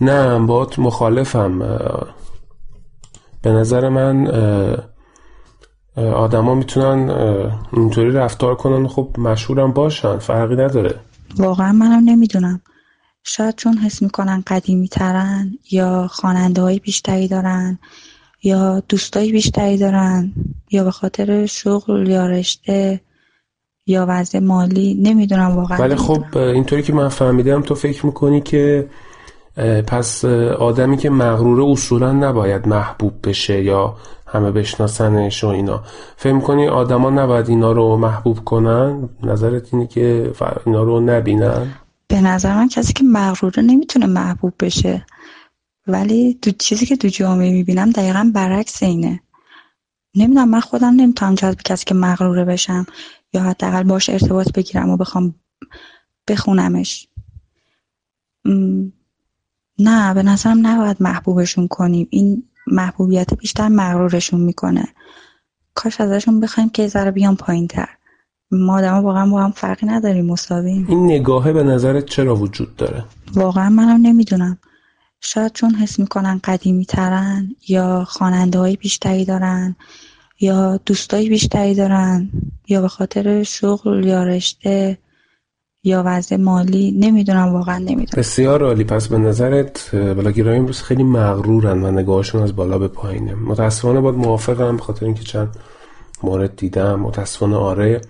نه باید مخالفم. به نظر من آدما می‌تونن اینطوری رفتار کنن خب مشهورم باشن. فرقی نداره. واقعا منم نمی‌دونم. شاید چون حس می‌کنن قدیمی ترن یا خواننده های بیشتری دارن یا دوستایی بیشتری دارن یا به خاطر شغل یا رشته یا وضع مالی نمی‌دونم واقعا. ولی خب اینطوری که من فهمیدم تو فکر می‌کنی که پس آدمی که مغروره اصولا نباید محبوب بشه یا همه بشناسنش و اینا. فکر می‌کنی آدما نباید اینا رو محبوب کنن؟ نظرت اینه که اینا رو نبینن؟ به نظر من کسی که مغروره نمی‌تونه محبوب بشه. ولی دو چیزی که دو جامعه می‌بینم دقیقا برعکس اینه. نمی‌دونم من خودم نمی‌تونم جذب کسی که مغروره بشم یا حداقل باش ارتباط بگیرم و بخوام بخونمش. نه به نظرم نباید محبوبشون کنیم. این محبوبیت بیشتر مغرورشون می‌کنه. کاش ازشون بخوایم که ذره بیان پایین تر ما آدم واقعا با هم فرقی نداریم مساویم این نگاهه به نظرت چرا وجود داره؟ واقعا منم نمی‌دونم. شاید چون حس می‌کنن قدیمی ترن یا خواننده های بیشتری دارن یا دوستای بیشتری دارن یا به خاطر شغل یا رشته یا وضع مالی نمی‌دونم واقعا نمی‌دونم. بسیار عالی. پس به نظرت بلاگرای امروز خیلی مغرورن و نگاهشون از بالا به پایینه. متاسفانه باید موافقم خاطر اینکه چند مورد دیدم. متاسفانه آره.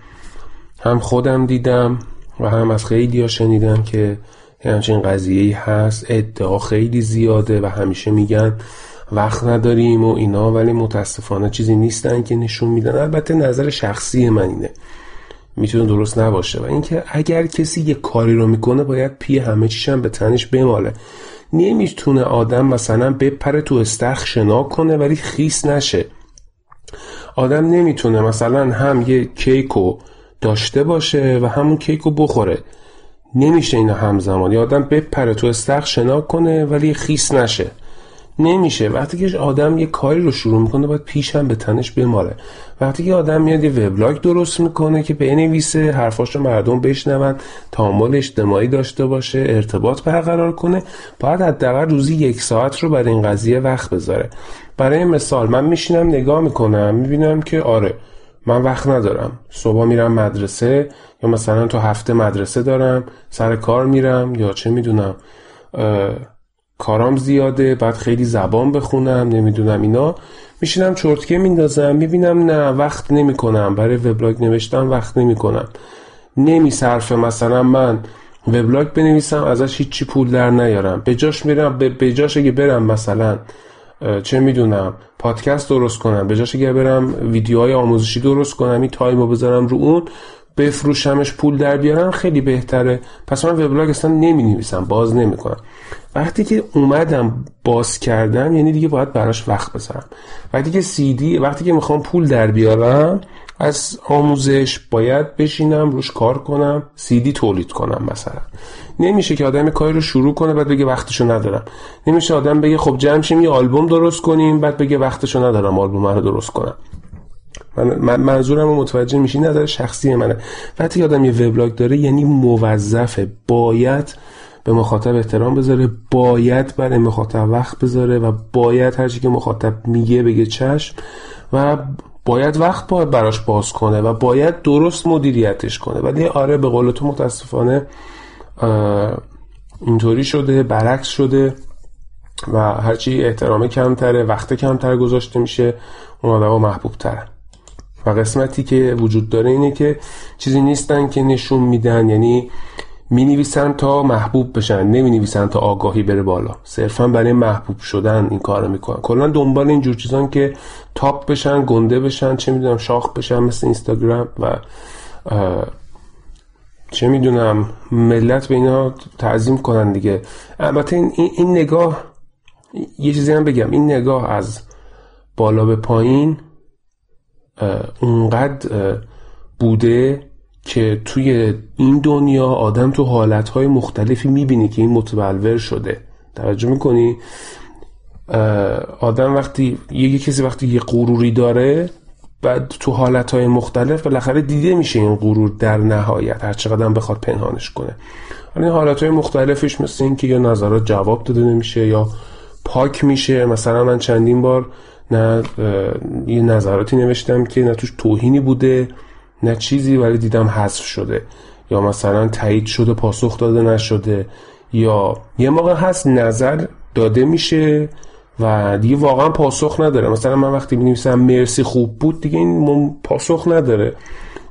هم خودم دیدم و هم از خیلی شنیدم که همچین قضیه هست. ادعا خیلی زیاده و همیشه میگن وقت نداریم و اینا ولی متاسفانه چیزی نیستن که نشون میدن. البته نظر شخصی من اینه. می‌تونه درست نباشه. و اینکه اگر کسی یه کاری رو می‌کنه باید پی همه چیشم به تنش بماله. نمی‌تونه آدم مثلا بپره تو استخ شنا کنه ولی خیس نشه. آدم نمی‌تونه مثلا هم یه کیکو داشته باشه و همون کیکو بخوره. نمیشه اینا همزمان. یا آدم بپره تو استخ شنا کنه ولی خیس نشه. نمیشه. وقتی که آدم یه کاری رو شروع می‌کنه باید پیش هم به تنش بماله وقتی که آدم میاد یه وبلاگ درست می‌کنه که بنویسه حرفاش رو مردم بشنون تعامل اجتماعی داشته باشه ارتباط برقرار کنه باید حداقل روزی یک ساعت رو برای این قضیه وقت بذاره. برای مثال من میشینم نگاه می‌کنم می‌بینم که آره من وقت ندارم. صبح میرم مدرسه یا مثلا تو هفته مدرسه دارم سر کار میرم یا چه می‌دونم کارام زیاده بعد خیلی زبان بخونم نمی‌دونم اینا. میشینم چرتکه میندازم می‌بینم نه وقت نمی‌کنم. برای وبلاگ نوشتم وقت نمی‌کنم. نمیصرفه مثلا من وبلاگ بنویسم ازش هیچی پول در نیارم. به جاش میرم به جاش اگه برم مثلا چه می‌دونم پادکست درست کنم. به جاش اگه برم ویدیوهای آموزشی درست کنم این تایمو بذارم رو اون. بفروشمش پول در بیارم خیلی بهتره. پس من وبلاگ اصلا نمی نویسم باز نمی کنم وقتی که اومدم باز کردم یعنی دیگه باید براش وقت بذارم. وقتی که سیدی وقتی که می‌خوام پول در بیارم از آموزش باید بشینم روش کار کنم سیدی تولید کنم مثلا. نمیشه که آدم کاری رو شروع کنه بعد بگه وقتشو ندارم. نمیشه آدم بگه خب جمع شیم یه آلبوم درست کنیم بعد بگه وقتشو ندارم آلبوم رو درست کنم. من منظورم رو متوجه میشی؟ نظر شخصی منه. وقتی آدم یه وبلاگ داره یعنی موظفه. باید به مخاطب احترام بذاره باید برای مخاطب وقت بذاره و باید هرچی که مخاطب میگه بگه چشم و باید وقت باید براش باز کنه و باید درست مدیریتش کنه. ولی آره به قول تو متاسفانه اینطوری شده برعکس شده و هرچی احترام کمتره وقت کمتر گذاشته میشه اون آدم محبوب تره و قسمتی که وجود داره اینه که چیزی نیستن که نشون میدن یعنی می نویسن تا محبوب بشن نمی نویسن تا آگاهی بره بالا. صرفا برای محبوب شدن این کارو می‌کنن. کلا دنبال این جور چیزان که تاپ بشن گنده بشن چه می‌دونم شاخ بشن مثل اینستاگرام و چه می‌دونم ملت به اینا تعظیم کنن دیگه. البته این, این نگاه یه چیزی هم بگم. این نگاه از بالا به پایین اونقدر بوده که توی این دنیا آدم تو حالتهای مختلفی می‌بینی که این متبلور شده. توجه می‌کنی؟ آدم وقتی یه کسی وقتی یه غروری داره بعد تو حالتهای مختلف بالاخره دیده میشه این غرور در نهایت هر چقدر بخواد پنهانش کنه. این حالتهای مختلفش مثل این که یا نظرات جواب داده نمیشه یا پاک میشه. مثلا من چندین بار نه یه نظراتی نوشتم که نه توش توهینی بوده نه چیزی ولی دیدم حذف شده. یا مثلا تایید شده پاسخ داده نشده. یا یه موقع هست نظر داده میشه و دیگه واقعا پاسخ نداره. مثلا من وقتی می مرسی خوب بود دیگه این پاسخ نداره.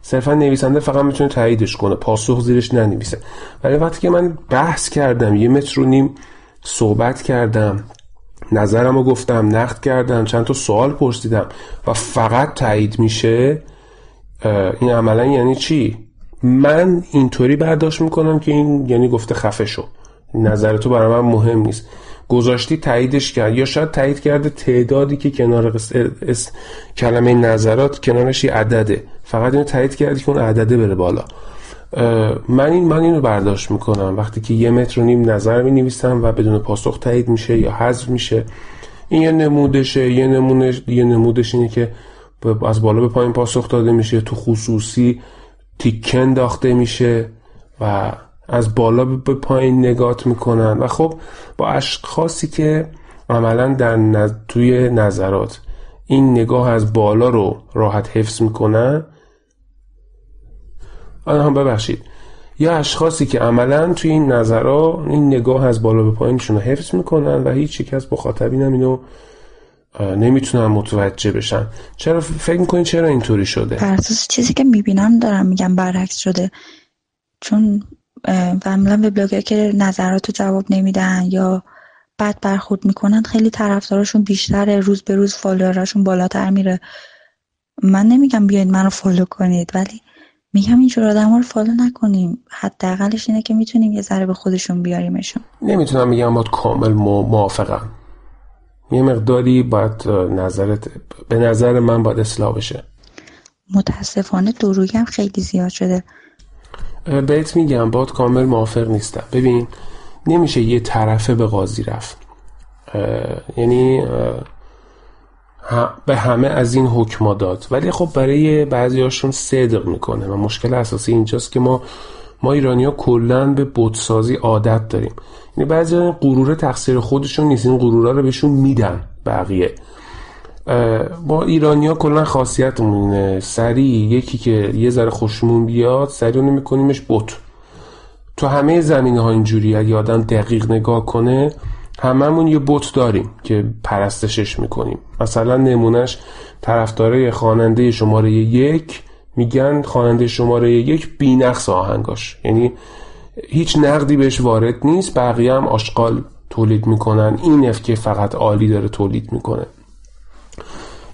صرفا نویسنده فقط می‌تونه تاییدش کنه. پاسخ زیرش ننویسه. ولی وقتی که من بحث کردم یه متر و نیم صحبت کردم نظرم رو گفتم نقد کردم چند تا سوال پرسیدم و فقط تایید میشه این عملا یعنی چی؟ من اینطوری برداشت می‌کنم که این یعنی گفته خفه شو. نظر تو برای من مهم نیست. گذاشتی تاییدش کرد. یا شاید تایید کرده تعدادی که کنار اس... کلمه نظرات کنارش یه عدده. فقط اینو تایید کردی که اون عدده بره بالا. من این من اینو برداشت می‌کنم. وقتی که یه متر و نیم نظر می نویسم و بدون پاسخ تایید میشه یا حذف میشه این یه نمودشه. یه نمونه یه نمودش اینه که از بالا به پایین پاسخ داده میشه. تو خصوصی تیکن انداخته میشه و از بالا به پایین نگات می‌کنن. و خب با اشخاصی که عملا در توی نظرات این نگاه از بالا رو راحت حفظ می‌کنن آن هم ببخشید. یا اشخاصی که عملا توی این نظرها این نگاه از بالا به پایینشون رو حفظ می‌کنن و هیچ یک از مخاطبین هم اینو نمی‌تونن متوجه بشن. چرا فکر می‌کنین چرا اینطوری شده؟ بر چیزی که می‌بینم دارم میگم برعکس شده. چون معمولا بلاگر که نظرات جواب نمیدن یا بد برخورد می‌کنن خیلی طرفداراشون بیشتره. روز به روز follower اشون بالاتر میره. من نمیگم بیاید منو follow کنید ولی میگم اینجور آدم رو follow نکنیم. حداقلش اینه که می‌تونیم یه ذره به خودشون بیاریمشون. نمی‌تونم میگم باید کامل موافقم. یه مقداری باید نظرت به نظر من باید اصلاح بشه. متاسفانه دروگی هم خیلی زیاد شده. بهت میگم باید کامل موافق نیستم. ببین نمیشه یه طرفه به قاضی رفت. یعنی به همه از این حکما داد. ولی خب برای بعضی هاشون صدق می‌کنه و مشکل اساسی اینجاست که ما ما ایرانی ها کلن به بودسازی عادت داریم. یعنی بعضی غرور تقصیر خودشون نیست. این غرورا رو بهشون میدن بقیه. با ایرانیا کلا خاصیتمونه سری یکی که یه ذره خوشمون بیاد سری اونو میکنیمش بوت تو همه زمینه ها اینجوری اگه آدم دقیق نگاه کنه هممون یه بوت داریم که پرستشش می‌کنیم. مثلا نمونهش طرفدارای خواننده شماره یک میگن خواننده شماره یک بینقص آهنگاش. یعنی هیچ نقدی بهش وارد نیست بقیه هم آشغال تولید می‌کنن. این که فقط عالی داره تولید می‌کنه.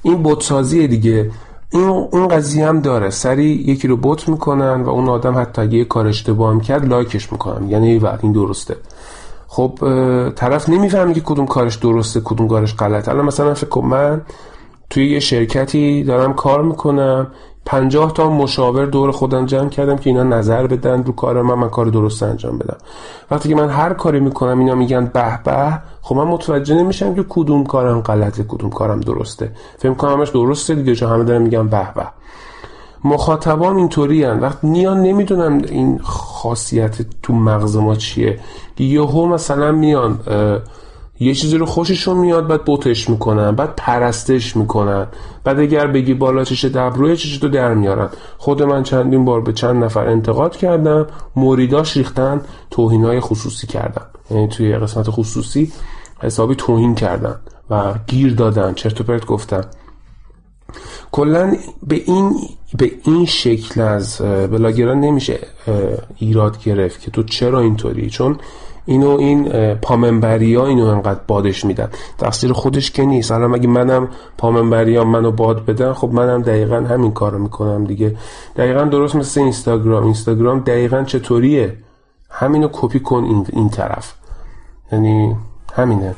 این بوتسازی دیگه. این اون قضیه هم داره. سری یکی رو بوت می‌کنن و اون آدم حتی اگه یه کار اشتباه کرد لایکش می‌کنن. یعنی این درسته. خب طرف نمی‌فهمه که کدوم کارش درسته کدوم کارش غلطه. الان مثلا فکر من توی یه شرکتی دارم کار می‌کنم پنجاه تا مشاور دور خودم جمع کردم که اینا نظر بدن رو کار من من کار درست انجام بدم. وقتی که من هر کاری می‌کنم اینا میگن به به خب من متوجه نمیشم که کدوم کارم غلطه کدوم کارم درسته. فکر کنم همش درسته دیگه چون همه دارن میگن به به. مخاطبان اینطوری هن. وقت میان نمی‌دونم این خاصیت تو مغز ما چیه. یهو مثلا میان یه چیزی رو خوششون میاد بعد بوتش می‌کنن بعد پرستش می‌کنن. بعد اگر بگی بالا چش دبروی چش تو در میارن. خود من چندین بار به چند نفر انتقاد کردم موریداش ریختن توهین خصوصی کردن. یعنی توی قسمت خصوصی حسابی توهین کردن و گیر دادن. چرت و پرت گفتن. کلا به این به این شکل از بلاگران نمیشه ایراد گرفت که تو چرا اینطوری؟ چون اینو این پامنبری ها اینو انقدر بادش میدن. تقصیر خودش که نیست. الان اگه منم پامنبری ها منو باد بدن؟ خب منم دقیقا همین کارو می‌کنم دیگه. دقیقا درست مثل اینستاگرام. اینستاگرام دقیقا چطوریه؟ همینو کپی کن این, این طرف. یعنی همینه.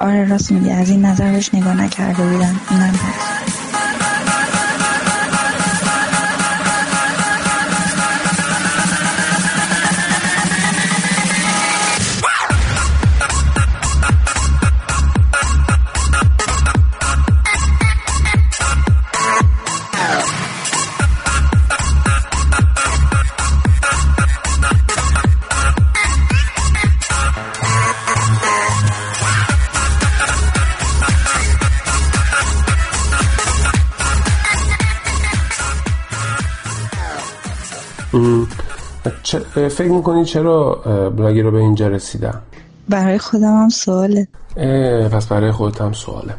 آره راست میگه از این نظرش نگاه نکرده بودم. اینم هست. فکر می‌کنی چرا بلاگی رو به اینجا رسیدم؟ برای خودم هم سواله. پس برای خودت هم سواله.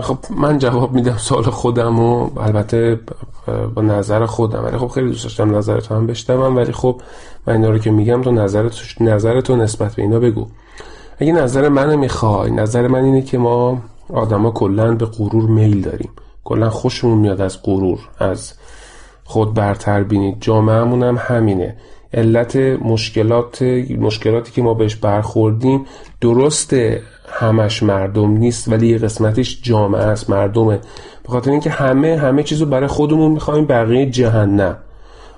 خب من جواب میدم سوال خودم و البته با نظر خودم. ولی خب خیلی دوست داشتم نظرت هم بشتم ولی خب من اینا رو که میگم تو نظرت نظرتو نسبت به اینا بگو. اگه نظر منو می‌خوای نظر من اینه که ما آدما کلا به غرور میل داریم. کلا خوشمون میاد از غرور از خود برتر بینید. جامعهمون هم همینه. علت مشکلات مشکلاتی که ما بهش برخوردیم درسته همش مردم نیست ولی یه قسمتش جامعه است مردمه. به خاطر اینکه همه همه چیزو برای خودمون می‌خوایم بقیه جهنم.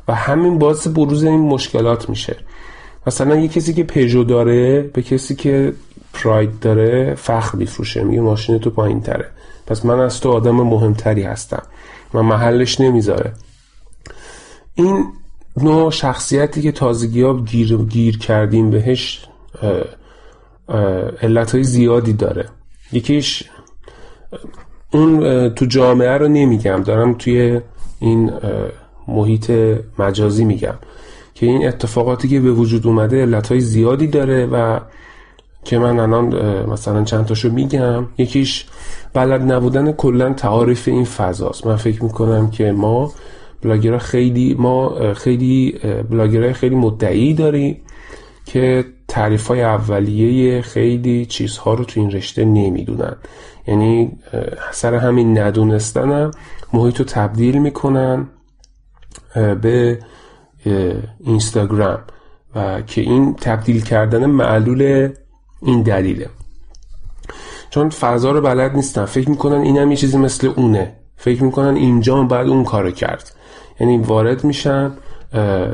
و همین باعث بروز این مشکلات میشه. مثلا یه کسی که پژو داره به کسی که پراید داره فخر میفروشه. میگه ماشین تو پایین تره پس من از تو آدم مهمتری هستم. و محلش نمی‌ذاره. این نوع شخصیتی که تازگی ها گیر, گیر کردیم بهش علت های زیادی داره. یکیش اون تو جامعه رو نمیگم. دارم توی این محیط مجازی میگم که این اتفاقاتی که به وجود اومده علت های زیادی داره و که من الان مثلا چند تاشو میگم. یکیش بلد نبودن کلا تعاریف این فضاست. من فکر می‌کنم که ما بلاگرها خیلی ما خیلی بلاگرهای خیلی مدعی داریم که تعریف های اولیه خیلی چیزها رو تو این رشته نمی‌دونن. یعنی سر همین ندونستنم محیط رو تبدیل می‌کنن به اینستاگرام و که این تبدیل کردن معلول این دلیله. چون فضا رو بلد نیستن. فکر می‌کنن اینم یه چیزی مثل اونه. فکر می‌کنن اینجا بعد اون کارو کرد. یعنی وارد میشن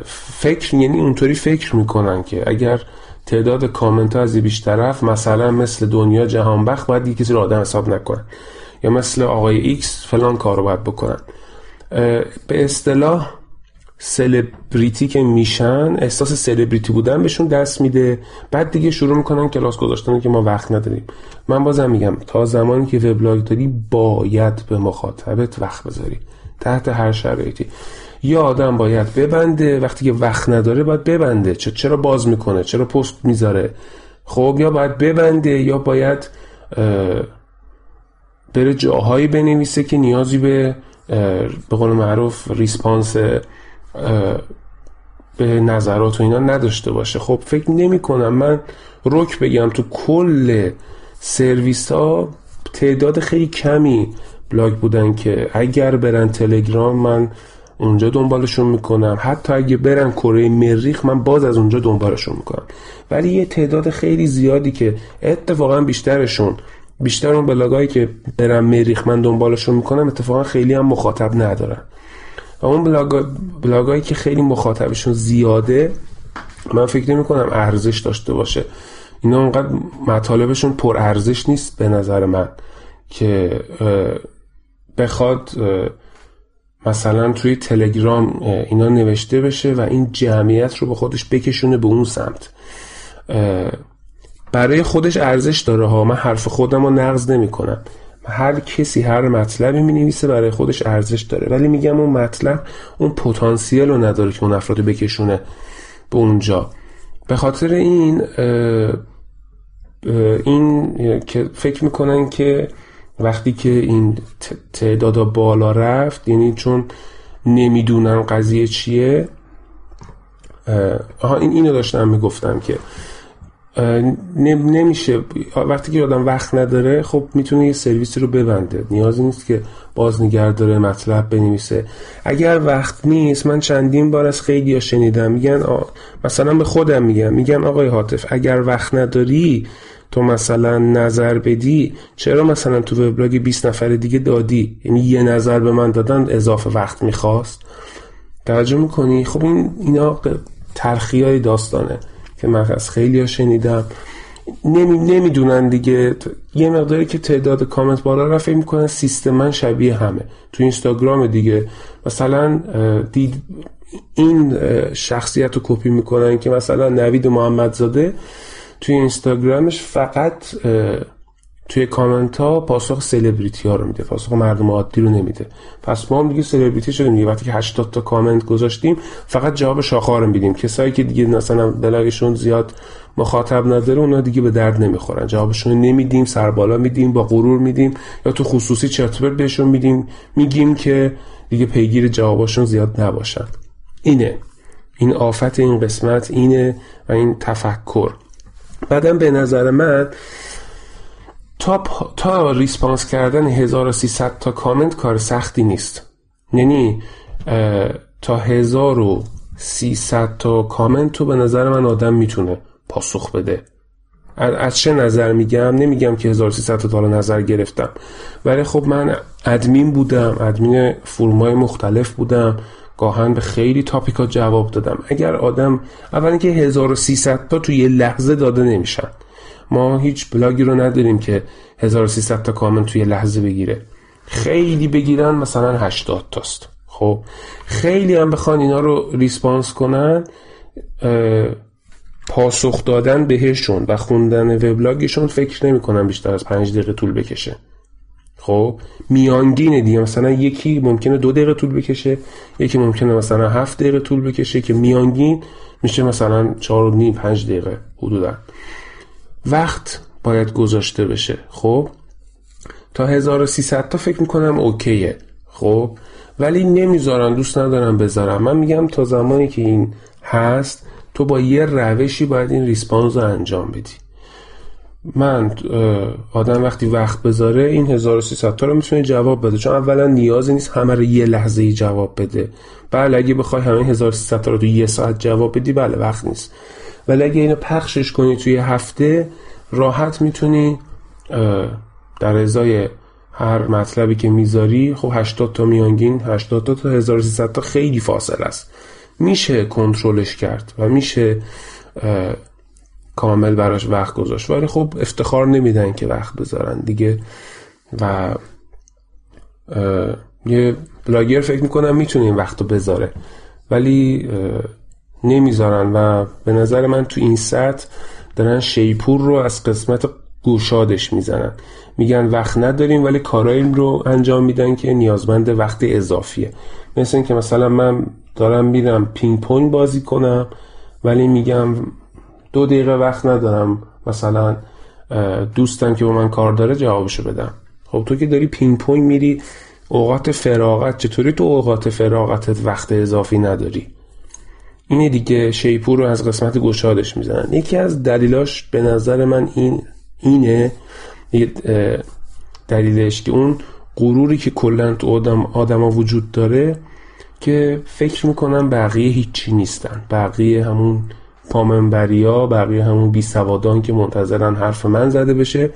فکر یعنی اونطوری فکر می‌کنن که اگر تعداد کامنت ها از بیشتر رفت مثلا مثل دنیا جهان بخت باید یکی کسی رو آدم حساب نکنن. یا مثل آقای ایکس فلان کار رو باید بکنن. به اصطلاح سلبریتی که میشن احساس سلبریتی بودن بهشون دست میده. بعد دیگه شروع می‌کنن کلاس گذاشتن که ما وقت نداریم. من بازم میگم تا زمانی که وبلاگ داری باید به مخاطبت وقت بذاری. تحت هر شرایطی. یا آدم باید ببنده وقتی که وقت نداره باید ببنده. چرا باز می‌کنه؟ چرا پست می‌ذاره؟ خب یا باید ببنده یا باید بره جاهایی بنویسه که نیازی به به قول معروف response به نظرات و اینا نداشته باشه. خب فکر نمی کنم من رک بگم تو کل سرویس ها تعداد خیلی کمی بلاگ بودن که اگر برن تلگرام من اونجا دنبالشون می‌کنم. حتی اگه برن کره مریخ من باز از اونجا دنبالشون می‌کنم. ولی یه تعداد خیلی زیادی که اتفاقا بیشترشون بیشتر اون بلاگایی که برن مریخ من دنبالشون می‌کنم اتفاقا خیلی هم مخاطب ندارن. و اون بلاگ... بلاگایی که خیلی مخاطبشون زیاده من فکر نمی کنم ارزش داشته باشه. اینا اونقدر مطالبشون پر ارزش نیست به نظر من که بخواد مثلا توی تلگرام اینا نوشته بشه و این جمعیت رو به خودش بکشونه به اون سمت. برای خودش ارزش داره ها. من حرف خودم رو نقض نمی کنم هر کسی هر مطلبی می نویسه برای خودش ارزش داره. ولی میگم اون مطلب اون پتانسیل رو نداره که اون افراد بکشونه به اونجا. به خاطر این این که فکر می‌کنن که وقتی که این تعداد بالا رفت یعنی چون نمی‌دونن قضیه چیه آها این اینو داشتم می‌گفتم که نمیشه وقتی که آدم وقت نداره خب می‌تونه یه سرویسی رو ببنده. نیازی نیست که بازنگر داره مطلب بنویسه. اگر وقت نیست من چندین بار از خیلی ها شنیدم میگن مثلا به خودم میگم میگن آقای حاطف اگر وقت نداری تو مثلا نظر بدی چرا مثلا تو وبلاگ 20 نفر دیگه دادی؟ یعنی یه نظر به من دادن اضافه وقت می‌خواست. توجه می‌کنی؟ خب این اینا ترخی های داستانه که من از خیلی ها شنیدم. نمی نمی‌دونن دیگه. یه مقداری که تعداد کامنت بالا رفت می‌کنن سیستم من شبیه همه. تو اینستاگرام دیگه. مثلا دید این شخصیت رو کپی می‌کنن که مثلا نوید محمدزاده توی اینستاگرامش فقط توی کامنت ها پاسخ سلبریتی ها رو میده پاسخ مردم عادی رو نمیده. پس ما هم دیگه سلبریتی شدیم دیگه. وقتی که 80 تا کامنت گذاشتیم فقط جواب شاخه رو میدیم. کسایی که دیگه مثلا بلاگشون زیاد مخاطب نداره اونا دیگه به درد نمی‌خورن. جوابشون نمیدیم سر بالا میدیم با غرور میدیم یا تو خصوصی چطور بهشون میدیم. میگیم که دیگه پیگیر جوابشون زیاد نباشن اینه. این آفت این قسمت اینه و این تفکر. بعدم به نظر من تا, تا ریسپانس کردن 1300 تا کامنت کار سختی نیست. یعنی تا 1300 تا کامنت تو به نظر من آدم می‌تونه پاسخ بده. از چه نظر میگم؟ نمیگم که 1300 تا نظر گرفتم. ولی خب من ادمین بودم ادمین فرمای مختلف بودم. گاهن به خیلی تاپیکا جواب دادم. اگر آدم اولا که 1300 تا تو یه لحظه داده نمیشن. ما هیچ بلاگی رو نداریم که 1300 تا کامنت توی لحظه بگیره. خیلی بگیرن مثلا 80 تاست. خب خیلی هم بخوان اینا رو response کنن پاسخ دادن بهشون و خوندن وبلاگشون فکر نمی‌کنم بیشتر از پنج دقیقه طول بکشه. خب میانگینه دیگه مثلا یکی ممکنه دو دقیقه طول بکشه یکی ممکنه مثلا هفت دقیقه طول بکشه که میانگین میشه مثلا چهار و نیم پنج دقیقه حدودا. وقت باید گذاشته بشه. خب تا 1300 تا فکر می‌کنم اوکیه. خب ولی نمی‌ذارن دوست ندارم بذارم. من میگم تا زمانی که این هست تو با یه روشی باید این ریسپانس رو انجام بدی. من آدم وقتی وقت بذاره این 1300 تا رو می‌تونه جواب بده. چون اولا نیازی نیست همه رو یه لحظه ای جواب بده. بله اگه بخوای همه 1300 تا رو تو یه ساعت جواب بدی بله وقت نیست. ولی اگه اینو پخشش کنی توی هفته راحت می‌تونی در ازای هر مطلبی که می‌ذاری خب 80 تا میانگین 80 تا تا 1300 تا خیلی فاصله است. میشه کنترلش کرد و میشه کامل براش وقت گذاشت. ولی خب افتخار نمیدن که وقت بذارن دیگه. و یه بلاگر فکر می‌کنم می‌تونه این وقت بذاره. ولی نمی‌ذارن و به نظر من تو این سطح دارن شیپور رو از قسمت گوشادش می‌زنن. میگن وقت نداریم ولی کاراییم رو انجام میدن که نیازمند وقت اضافیه. مثل این که مثلا من دارم میرم پینگ پونگ بازی کنم ولی میگم دو دقیقه وقت ندارم. مثلا دوستم که با من کار داره جوابشو بدم. خب تو که داری پینگ پونگ میری اوقات فراغت چطوری تو اوقات فراغتت وقت اضافی نداری؟ اینه دیگه شیپور رو از قسمت گشادش می‌زنن. یکی از دلیلاش به نظر من این اینه دلیلش که اون غروری که کلا تو آدم آدما وجود داره که فکر می‌کنن بقیه هیچی نیستن. بقیه همون پامنبریا بقیه همون بی سوادان که منتظرن حرف من زده بشه.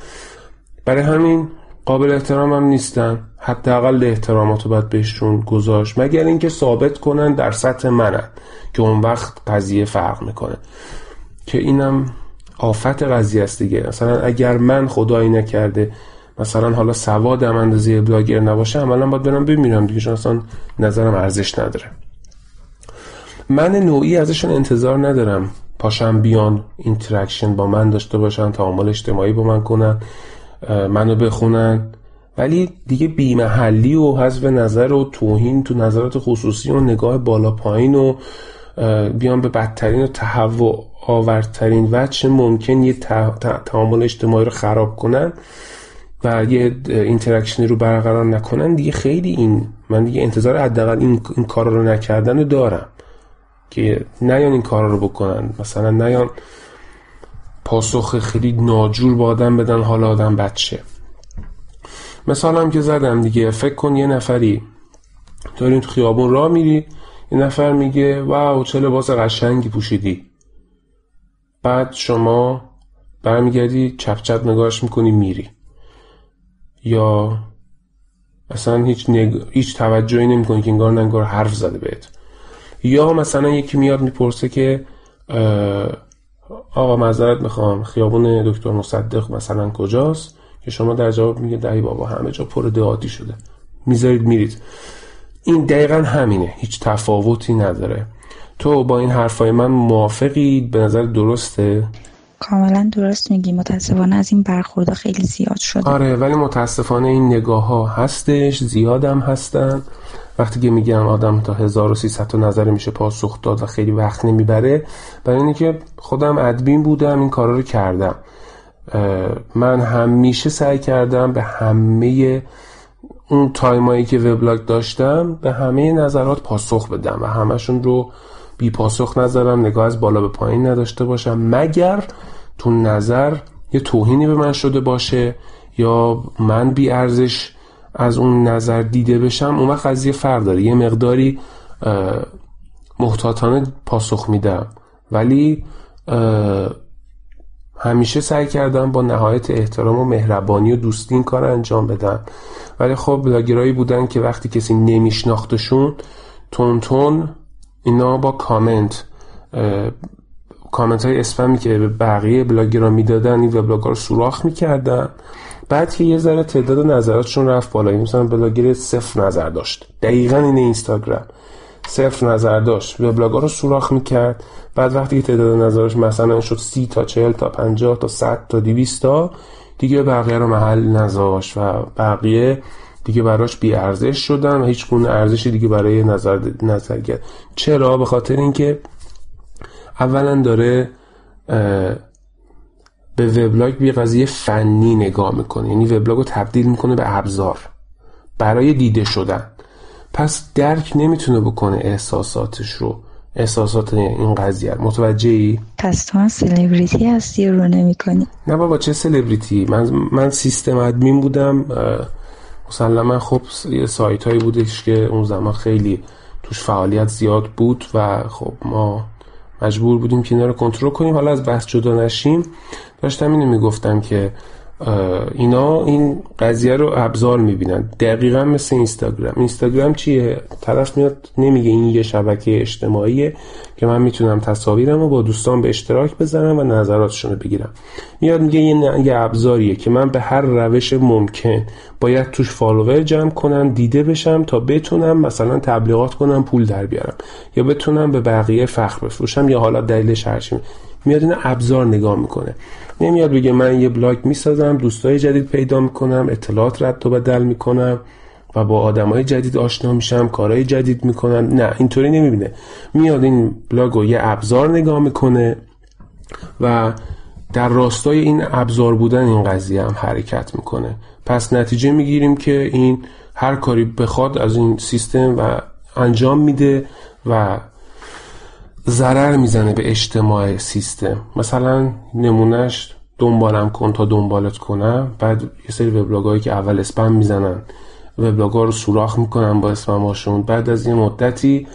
برای همین قابل احترام هم نیستن. حداقل احترامات رو باید بهشون گذاشت. مگر اینکه ثابت کنن در سطح منن که اون وقت قضیه فرق می‌کنه. که اینم آفت قضیه است دیگه. مثلا اگر من خدایی نکرده مثلا حالا سوادم اندازه بلاگر نباشه عملا باید برم بمیرم دیگه. چون اصلا نظرم ارزش نداره. من نوعی ازشون انتظار ندارم پاشم بیان interaction با من داشته باشن تعامل اجتماعی با من کنن منو بخونن. ولی دیگه بیمحلی و حذف نظر و توهین تو نظرات خصوصی و نگاه بالا پایین و بیان به بدترین و تهوع آورترین وجه ممکن یه تعامل اجتماعی رو خراب کنن و یه interaction ی رو برقرار نکنن دیگه خیلی این من دیگه انتظار حداقل این, این کار رو نکردن رو دارم. که نیان این کار رو بکنن. مثلا نیان پاسخ خیلی ناجور با آدم بدن حالا آدم بچه مثال هم که زدم دیگه فکر کن یه نفری دارین تو خیابون راه میری یه نفر میگه wow چه لباس قشنگی پوشیدی. بعد شما برمیگردی چپ چپ نگاهش می‌کنی میری. یا اصلا هیچ, نگ... هیچ توجهی نمی‌کنی که انگار ننگار حرف زده بهت. یا مثلا یکی میاد می‌پرسه که آقا معذرت می‌خوام خیابون دکتر مصدق مثلا کجاست؟ که شما در جواب میگه دهی بابا همه جا پر دهاتی شده. می‌ذارید میرید. این دقیقا همینه هیچ تفاوتی نداره. تو با این حرفای من موافقی؟ به نظر درسته؟ کاملا درست میگی. متاسفانه از این برخورده خیلی زیاد شده. آره ولی متاسفانه این نگاه ها هستش زیادم هستن. وقتی که میگم آدم تا 1300 تا نظر میشه پاسخ داد و خیلی وقت نمی‌بره برای اینه که خودم ادبین بودم این کارا رو کردم. من همیشه سعی کردم به همه اون تایمایی که وبلاگ داشتم به همه نظرات پاسخ بدم و همشون رو بی پاسخ نظرم نگاه از بالا به پایین نداشته باشم مگر تو نظر یه توهینی به من شده باشه یا من بی ارزش از اون نظر دیده بشم اون وقت قضیه فرق داره. یه مقداری محتاطانه پاسخ میدم. ولی همیشه سعی کردم با نهایت احترام و مهربانی و دوستی این کار انجام بدم. ولی خب بلاگرایی بودن که وقتی کسی نمیشناختشون تند تند اینا با کامنت کامنت های اسپمی که به بقیه بلاگرا می‌دادن این وبلاگ رو سوراخ می‌کردن. بعد که یه ذره تعداد نظراتشون رفت بالا. مثلا بلاگر صفر نظر داشت. دقیقا این اینستاگرام. صفر نظر داشت. وبلاگ رو سوراخ می‌کرد. بعد وقتی که تعداد نظرش مثلا شد سی تا چهل تا پنجاه تا صد تا دویست تا دیگه بقیه رو محل نذاشت و بقیه دیگه براش بی ارزش شدن و هیچ گونه ارزشی دیگه برای نظر نظر کرد چرا؟ به خاطر اینکه اولا داره به وبلاگ یه قضیه فنی نگاه می‌کنه. یعنی وبلاگ رو تبدیل می‌کنه به ابزار. برای دیده شدن. پس درک نمی‌تونه بکنه احساساتش رو. احساسات این قضیه متوجه ای؟ پس تو سلبریتی هستی رو نمی کنی نه بابا چه سلبریتی من, من سیستم ادمین بودم. مسلما خب یه سایت هایی بودش که اون زمان خیلی توش فعالیت زیاد بود و خب ما مجبور بودیم که اینا رو کنترل کنیم. حالا از بحث جدا نشیم. داشتم اینو می‌گفتم که اینا این قضیه رو ابزار می‌بینن. دقیقا مثل اینستاگرام. اینستاگرام چیه؟ طرف میاد نمیگه این یه شبکه اجتماعیه که من می‌تونم تصاویرم رو با دوستان به اشتراک بذارم و نظراتشون رو بگیرم. میاد میگه یه, یه ابزاریه که من به هر روش ممکن باید توش فالوور جمع کنم دیده بشم تا بتونم مثلا تبلیغات کنم پول در بیارم. یا بتونم به بقیه فخر بفروشم یا حالا دلیلش هرچی. میاد این ابزار نگاه می‌کنه. نمیاد بگه من یه بلاگ می‌سازم دوستای جدید پیدا می‌کنم اطلاعات رد و بدل می‌کنم و با آدمای جدید آشنا میشم کارهای جدید می‌کنم. نه اینطوری نمی‌بینه. میاد این بلاگ رو یه ابزار نگاه می‌کنه و در راستای این ابزار بودن این قضیه هم حرکت می‌کنه. پس نتیجه می‌گیریم که این هر کاری بخواد از این سیستم و انجام میده و ضرر می‌زنه به اجتماع سیستم. مثلا نمونهش دنبالم کن تا دنبالت کنم. بعد یه سری وبلاگایی که اول اسپم می‌زنن وبلاگا رو سوراخ می‌کنن با اسپماشون بعد از یه مدتی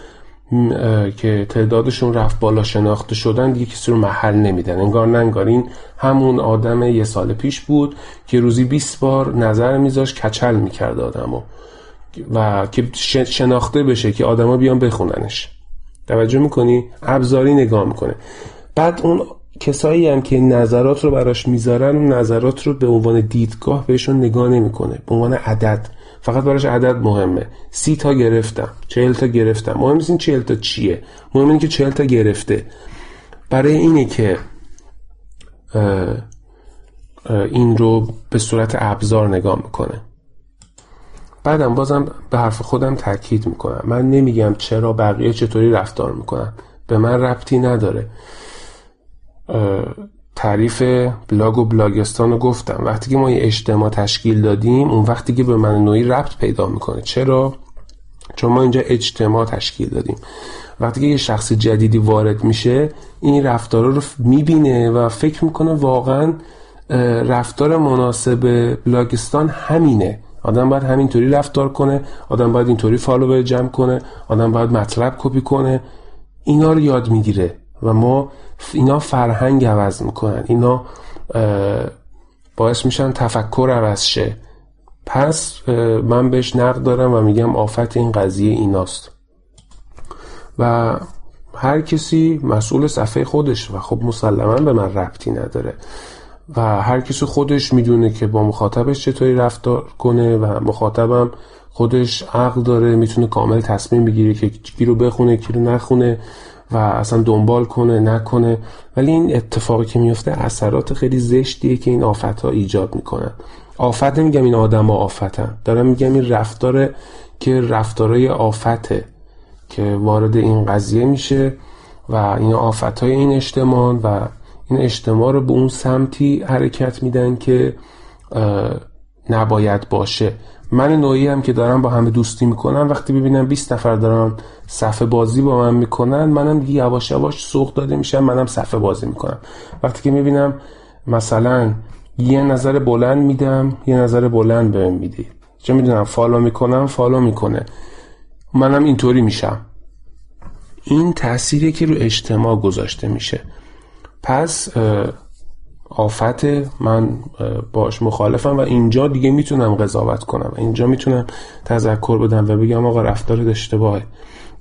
که تعدادشون رفت بالا شناخته شدن دیگه کسی رو محل نمیدن. انگار این همون آدم یه سال پیش بود که روزی 20 بار نظر میذاش کچل می‌کرد آدمو. و که شناخته بشه که آدما بیان بخوننش. توجه می‌کنی؟ ابزاری نگاه می‌کنه. بعد اون کسایی هم که نظرات رو براش می‌ذارن اون نظرات رو به عنوان دیدگاه بهشون نگاه نمی‌کنه. به عنوان عدد. فقط براش عدد مهمه. سی تا گرفتم. چهل تا گرفتم. مهم نیست این چهل تا چیه. مهم اینه که چهل تا گرفته. برای اینه که این رو به صورت ابزار نگاه می‌کنه. بعدم بازم به حرف خودم تاکید می‌کنم. من نمیگم چرا بقیه چطوری رفتار می‌کنن. به من ربطی نداره. تعریف بلاگ و بلاگستان رو گفتم. وقتی که ما یه اجتماع تشکیل دادیم اون وقتی که به من نوعی ربط پیدا می‌کنه. چرا؟ چون ما اینجا اجتماع تشکیل دادیم. وقتی که یه شخص جدیدی وارد میشه این رفتار رو می‌بینه و فکر می‌کنه واقعا رفتار مناسب بلاگستان همینه. آدم باید همینطوری رفتار کنه آدم باید اینطوری فالوور جمع کنه آدم باید مطلب کپی کنه. اینا رو یاد می‌گیره و ما اینا فرهنگ عوض می‌کنن. اینا باعث میشن تفکر عوض شه. پس من بهش نقد دارم و میگم آفت این قضیه ایناست. و هر کسی مسئول صفحه خودش و خب مسلما به من ربطی نداره. و هر کسی خودش می‌دونه که با مخاطبش چطوری رفتار کنه و مخاطبم خودش عقل داره می‌تونه کامل تصمیم بگیره که کی رو بخونه کی رو نخونه و اصلا دنبال کنه نکنه. ولی این اتفاقی که میفته اثرات خیلی زشتیه که این آفت ها ایجاد می‌کنن. آفت نمیگم این آدم ها آفتن. دارم میگم این رفتار که رفتارای آفته که وارد این قضیه میشه و این آفت های این اجتماع و این اجتماع رو به اون سمتی حرکت میدن که نباید باشه. من نوعی هم که دارم با همه دوستی می‌کنم وقتی ببینم 20 نفر دارن صفحه بازی با من می‌کنن منم دیگه یواش یواش سوق داده میشم منم صفحه بازی می‌کنم. وقتی که می‌بینم مثلا یه نظر بلند میدم یه نظر بلند بهم میدی. چه می‌دونم follow می‌کنم follow می‌کنه. منم اینطوری میشم. این تأثیری که رو اجتماع گذاشته میشه. پس آفت من باش مخالفم و اینجا دیگه می‌تونم قضاوت کنم. اینجا می‌تونم تذکر بدم و بگم آقا رفتار اشتباهه.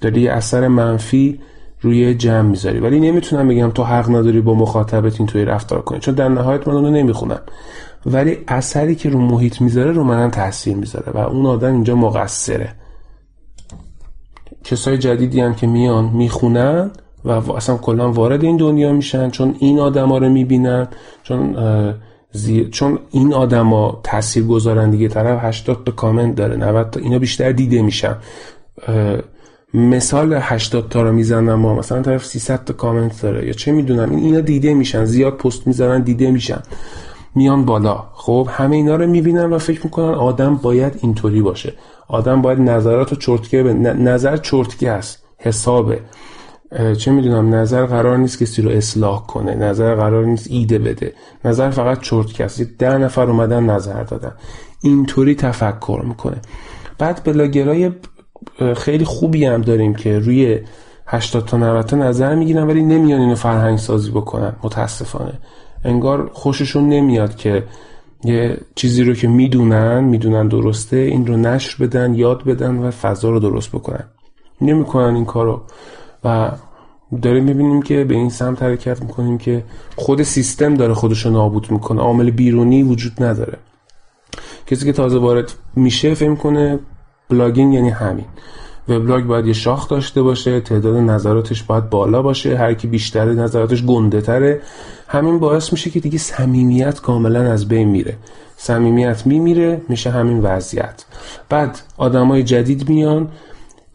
داری اثر منفی روی جمع می‌ذاری. ولی نمی‌تونم بگم تو حق نداری با مخاطبت این توی رفتار کنی چون در نهایت من اونو نمی‌خونم. ولی اثری که رو محیط می‌ذاره رو منم تاثیر می‌ذاره و اون آدم اینجا مقصره. کسای جدیدی هم که میان می‌خونن و اصلا کلا وارد این دنیا میشن چون این آدما رو می‌بینن چون چون این آدما تاثیر گذارن دیگه. طرف 80 تا کامنت داره 90 تا اینا بیشتر دیده میشن. مثال 80 تا رو می‌زنم ما مثلا طرف 300 تا کامنت داره. یا چه می‌دونم این اینا دیده میشن زیاد پست می‌زنن دیده میشن. میان بالا. خب همه اینا رو می‌بینن و فکر می‌کنن آدم باید اینطوری باشه. آدم باید نظرات چرتکه به نظر چرتکه است حسابه. چه می‌دونم نظر قرار نیست کسی رو اصلاح کنه نظر قرار نیست ایده بده. نظر فقط چرت کسی ده نفر اومدن نظر دادن. اینطوری تفکر می‌کنه. بعد بلاگرای خیلی خوبی هم داریم که روی 80 تا 90 تا نظر می‌گیرن ولی نمیان اینو فرهنگ سازی بکنن. متاسفانه. انگار خوششون نمیاد که یه چیزی رو که می‌دونن می‌دونن درسته این رو نشر بدن یاد بدن و فضا رو درست بکنن. نمی‌کنن این کارو. و داریم می‌بینیم که به این سمت حرکت می‌کنیم که خود سیستم داره خودشو نابود می‌کنه. عامل بیرونی وجود نداره. کسی که تازه وارد میشه فکر کنه blogging یعنی همین. وبلاگ باید یه شاخ داشته باشه تعداد نظراتش باید بالا باشه هر کی بیشتر نظراتش گنده تره همین باعث میشه که دیگه صمیمیت کاملا از بین میره. صمیمیت میمیره میشه همین وضعیت. بعد آدمای جدید میان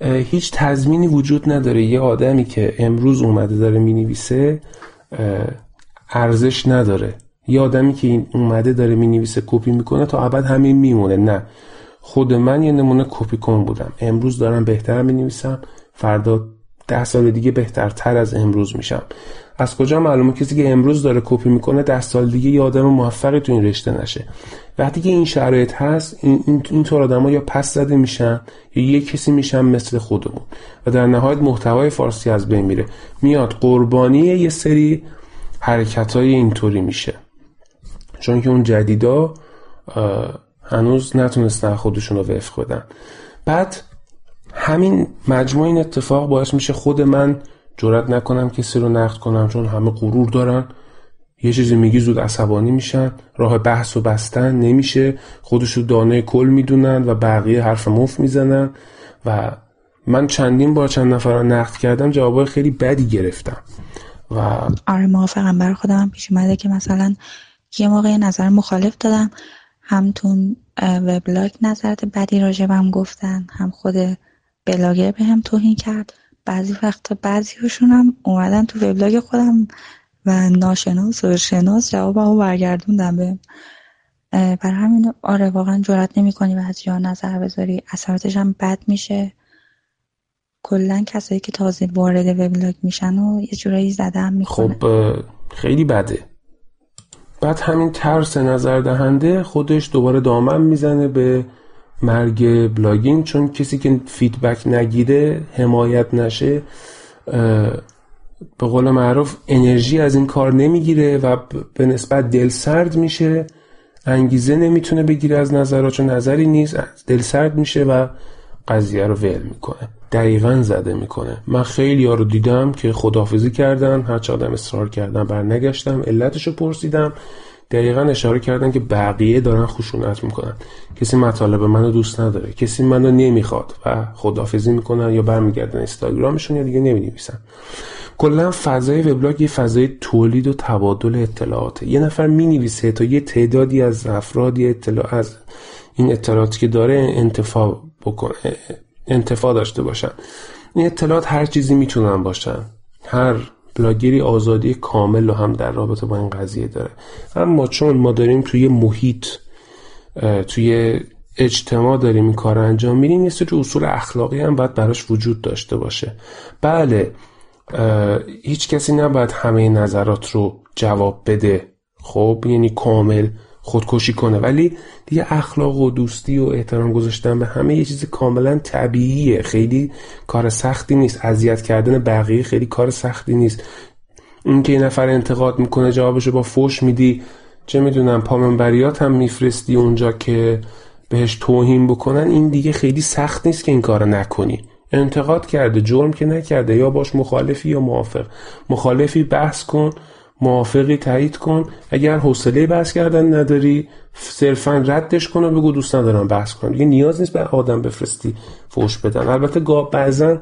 هیچ تضمینی وجود نداره. یه آدمی که امروز اومده داره می‌نویسه ارزش نداره. یه آدمی که این اومده داره می‌نویسه کپی می‌کنه تا ابد همین میمونه. نه. خود من یه نمونه کپی کن بودم. امروز دارم بهتر می‌نویسم. فردا ده سال دیگه بهترتر از امروز میشم. از کجا معلومه کسی که امروز داره کپی می‌کنه ده سال دیگه یه آدم موفقی تو این رشته نشه؟ وقتی که این شرایط هست این این اینطور آدما یا پس زده میشن یا یه کسی میشن مثل خودمون. و در نهایت محتوای فارسی از بین میره. میاد قربانی یه سری حرکت های اینطوری میشه. چون که اون جدیدا هنوز نتونستن خودشون رو وفق بدن. بعد همین مجموع این اتفاق باعث میشه خود من جرات نکنم کسی رو نقد کنم چون همه غرور دارن. یه چیزی میگی زود عصبانی میشن. راه بحث و بستن نمیشه. خودشو دانه کل می‌دونن و بقیه حرف مف می‌زنن. و من چندین بار چند نفر رو نقد کردم جوابای خیلی بدی گرفتم. و آره موافقم. برای خودم پیش اومده که مثلا یه موقع نظر مخالف دادم. هم تو وبلاگ نظرت بدی راجبم گفتن هم خود بلاگر به هم توهین کرد. بعضی وقتا بعضیشون هم اومدن تو وبلاگ خودم و ناشناس و شناس جوابمو برگردوندن به برای همین آره واقعا جرات نمی‌کنی بعضی ها نظر بذاری. اثراتش هم بد میشه. کلا کسایی که تازه وارد وبلاگ میشن و یه جورایی زده هم می‌کنه. خب خیلی بده. بعد همین ترس نظر دهنده خودش دوباره دامن می‌زنه به مرگ blogging چون کسی که feedback نگیره حمایت نشه به قول معروف انرژی از این کار نمی‌گیره و به نسبت دل سرد میشه. انگیزه نمی‌تونه بگیره از نظرات چون نظری نیست دل سرد میشه و قضیه رو ول می‌کنه. دقیقا زده می‌کنه. من خیلی ها رو دیدم که خدافظی کردن هر آدم اصرار کردم بر نگشتن علتش رو پرسیدم. دقیقا اشاره کردن که بقیه دارن خشونت می‌کنن. کسی مطالب منو دوست نداره. کسی منو نمی‌خواد و خدافزی می‌کنن یا برمیگردن اینستاگرامشون یا دیگه نمی‌نویسن. کلا فضای وبلاگ یه فضای تولید و تبادل اطلاعاته. یه نفر می‌نویسه تا یه تعدادی از افرادی اطلاع از این اطلاعاتی که داره انتفاع بکنه انتفاع داشته باشن. این اطلاعات هر چیزی می‌تونن باشن. هر بلاگری آزادی کامل رو هم در رابطه با این قضیه داره. اما چون ما داریم توی محیط توی اجتماع داریم این کار انجام میدیم یه سری اصول اخلاقی هم باید براش وجود داشته باشه. بله هیچ کسی نباید همه نظرات رو جواب بده. خب یعنی کامل خودکشی کنه. ولی دیگه اخلاق و دوستی و احترام گذاشتن به همه یه چیز کاملا طبیعیه. خیلی کار سختی نیست. اذیت کردن بقیه خیلی کار سختی نیست. اینکه یه نفر انتقاد می‌کنه جوابشو با فوش میدی. چه می‌دونم پامنبریات هم میفرستی اونجا که بهش توهین بکنن. این دیگه خیلی سخت نیست که این کار نکنی. انتقاد کرده جرم که نکرده. یا باش مخالفی یا موافق. مخالفی بحث کن. موافقی تایید کن. اگر حوصله بحث کردن نداری صرفا ردش کن و بگو دوست ندارم بحث کن دیگه نیاز نیست به آدم بفرستی فوش بدن. البته گاه بعضا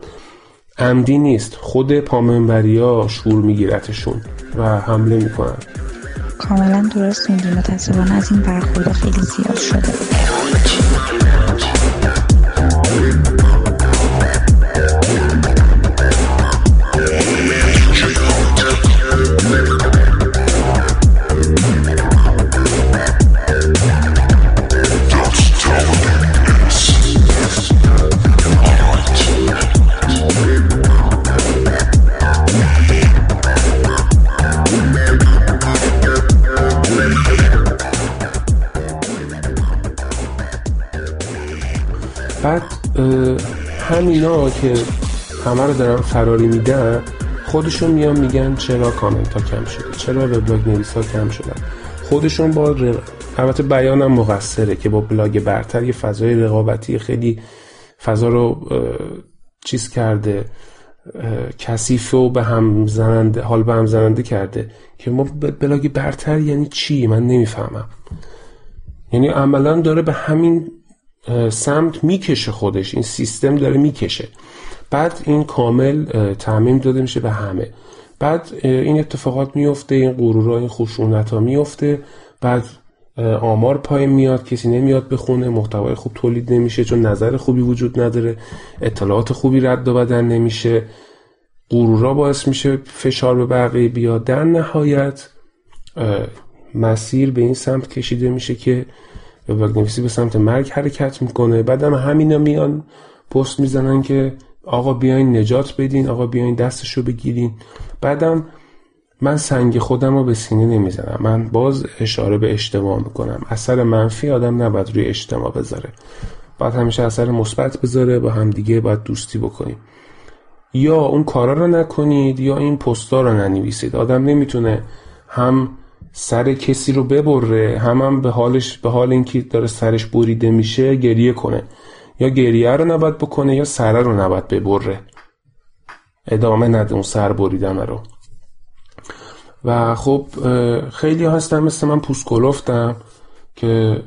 عمدی نیست. خود پامنبری ها شور میگیرتشون و حمله می‌کنن. کاملا درست میگی. متاسفانه از این برخورد خیلی زیاد شده. که همه رو دارن فراری میدن خودشون میان میگن چرا کامنت ها کم شده چرا وبلاگ نویس ها کم شدن خودشون با. البته بیانم مقصره که با بلاگ برتر یه فضای رقابتی خیلی فضا رو چیز کرده کثیف و به هم زننده حال به هم زننده کرده که ما بلاگ برتر یعنی چی من نمی‌فهمم یعنی عملا داره به همین سمت می‌کشه خودش. این سیستم داره می‌کشه. بعد این کامل تعمیم داده میشه به همه. بعد این اتفاقات میفته این غرورا این خشونت ها میفته. بعد آمار پای میاد کسی نمیاد بخونه محتوای خوب تولید نمیشه چون نظر خوبی وجود نداره. اطلاعات خوبی رد و بدن نمیشه. غرورا باعث میشه فشار به بقیه بیاد. در نهایت مسیر به این سمت کشیده میشه که وبلاگ نویسی به سمت مرگ حرکت می‌کنه. بعدم همینا میان پست می‌زنن که آقا بیاین نجات بدین آقا بیاین دستشو بگیرین. بعدم من سنگ خودم رو به سینه نمی‌زنم. من باز اشاره به اجتماع می‌کنم. اثر منفی آدم نباید روی اجتماع بذاره. باید همیشه اثر مثبت بذاره با هم دیگه باید دوستی بکنیم. یا اون کارا رو نکنید یا این پستا رو ننویسید. آدم نمی‌تونه هم سر کسی رو ببره هم, هم به حالش به حال اینکه داره سرش بریده میشه گریه کنه. یا گریه رو نباید بکنه یا سره رو نباید ببره. ادامه نده اون سر بریدن رو. و خب خیلی هستن مثل من پوسکلوفتم که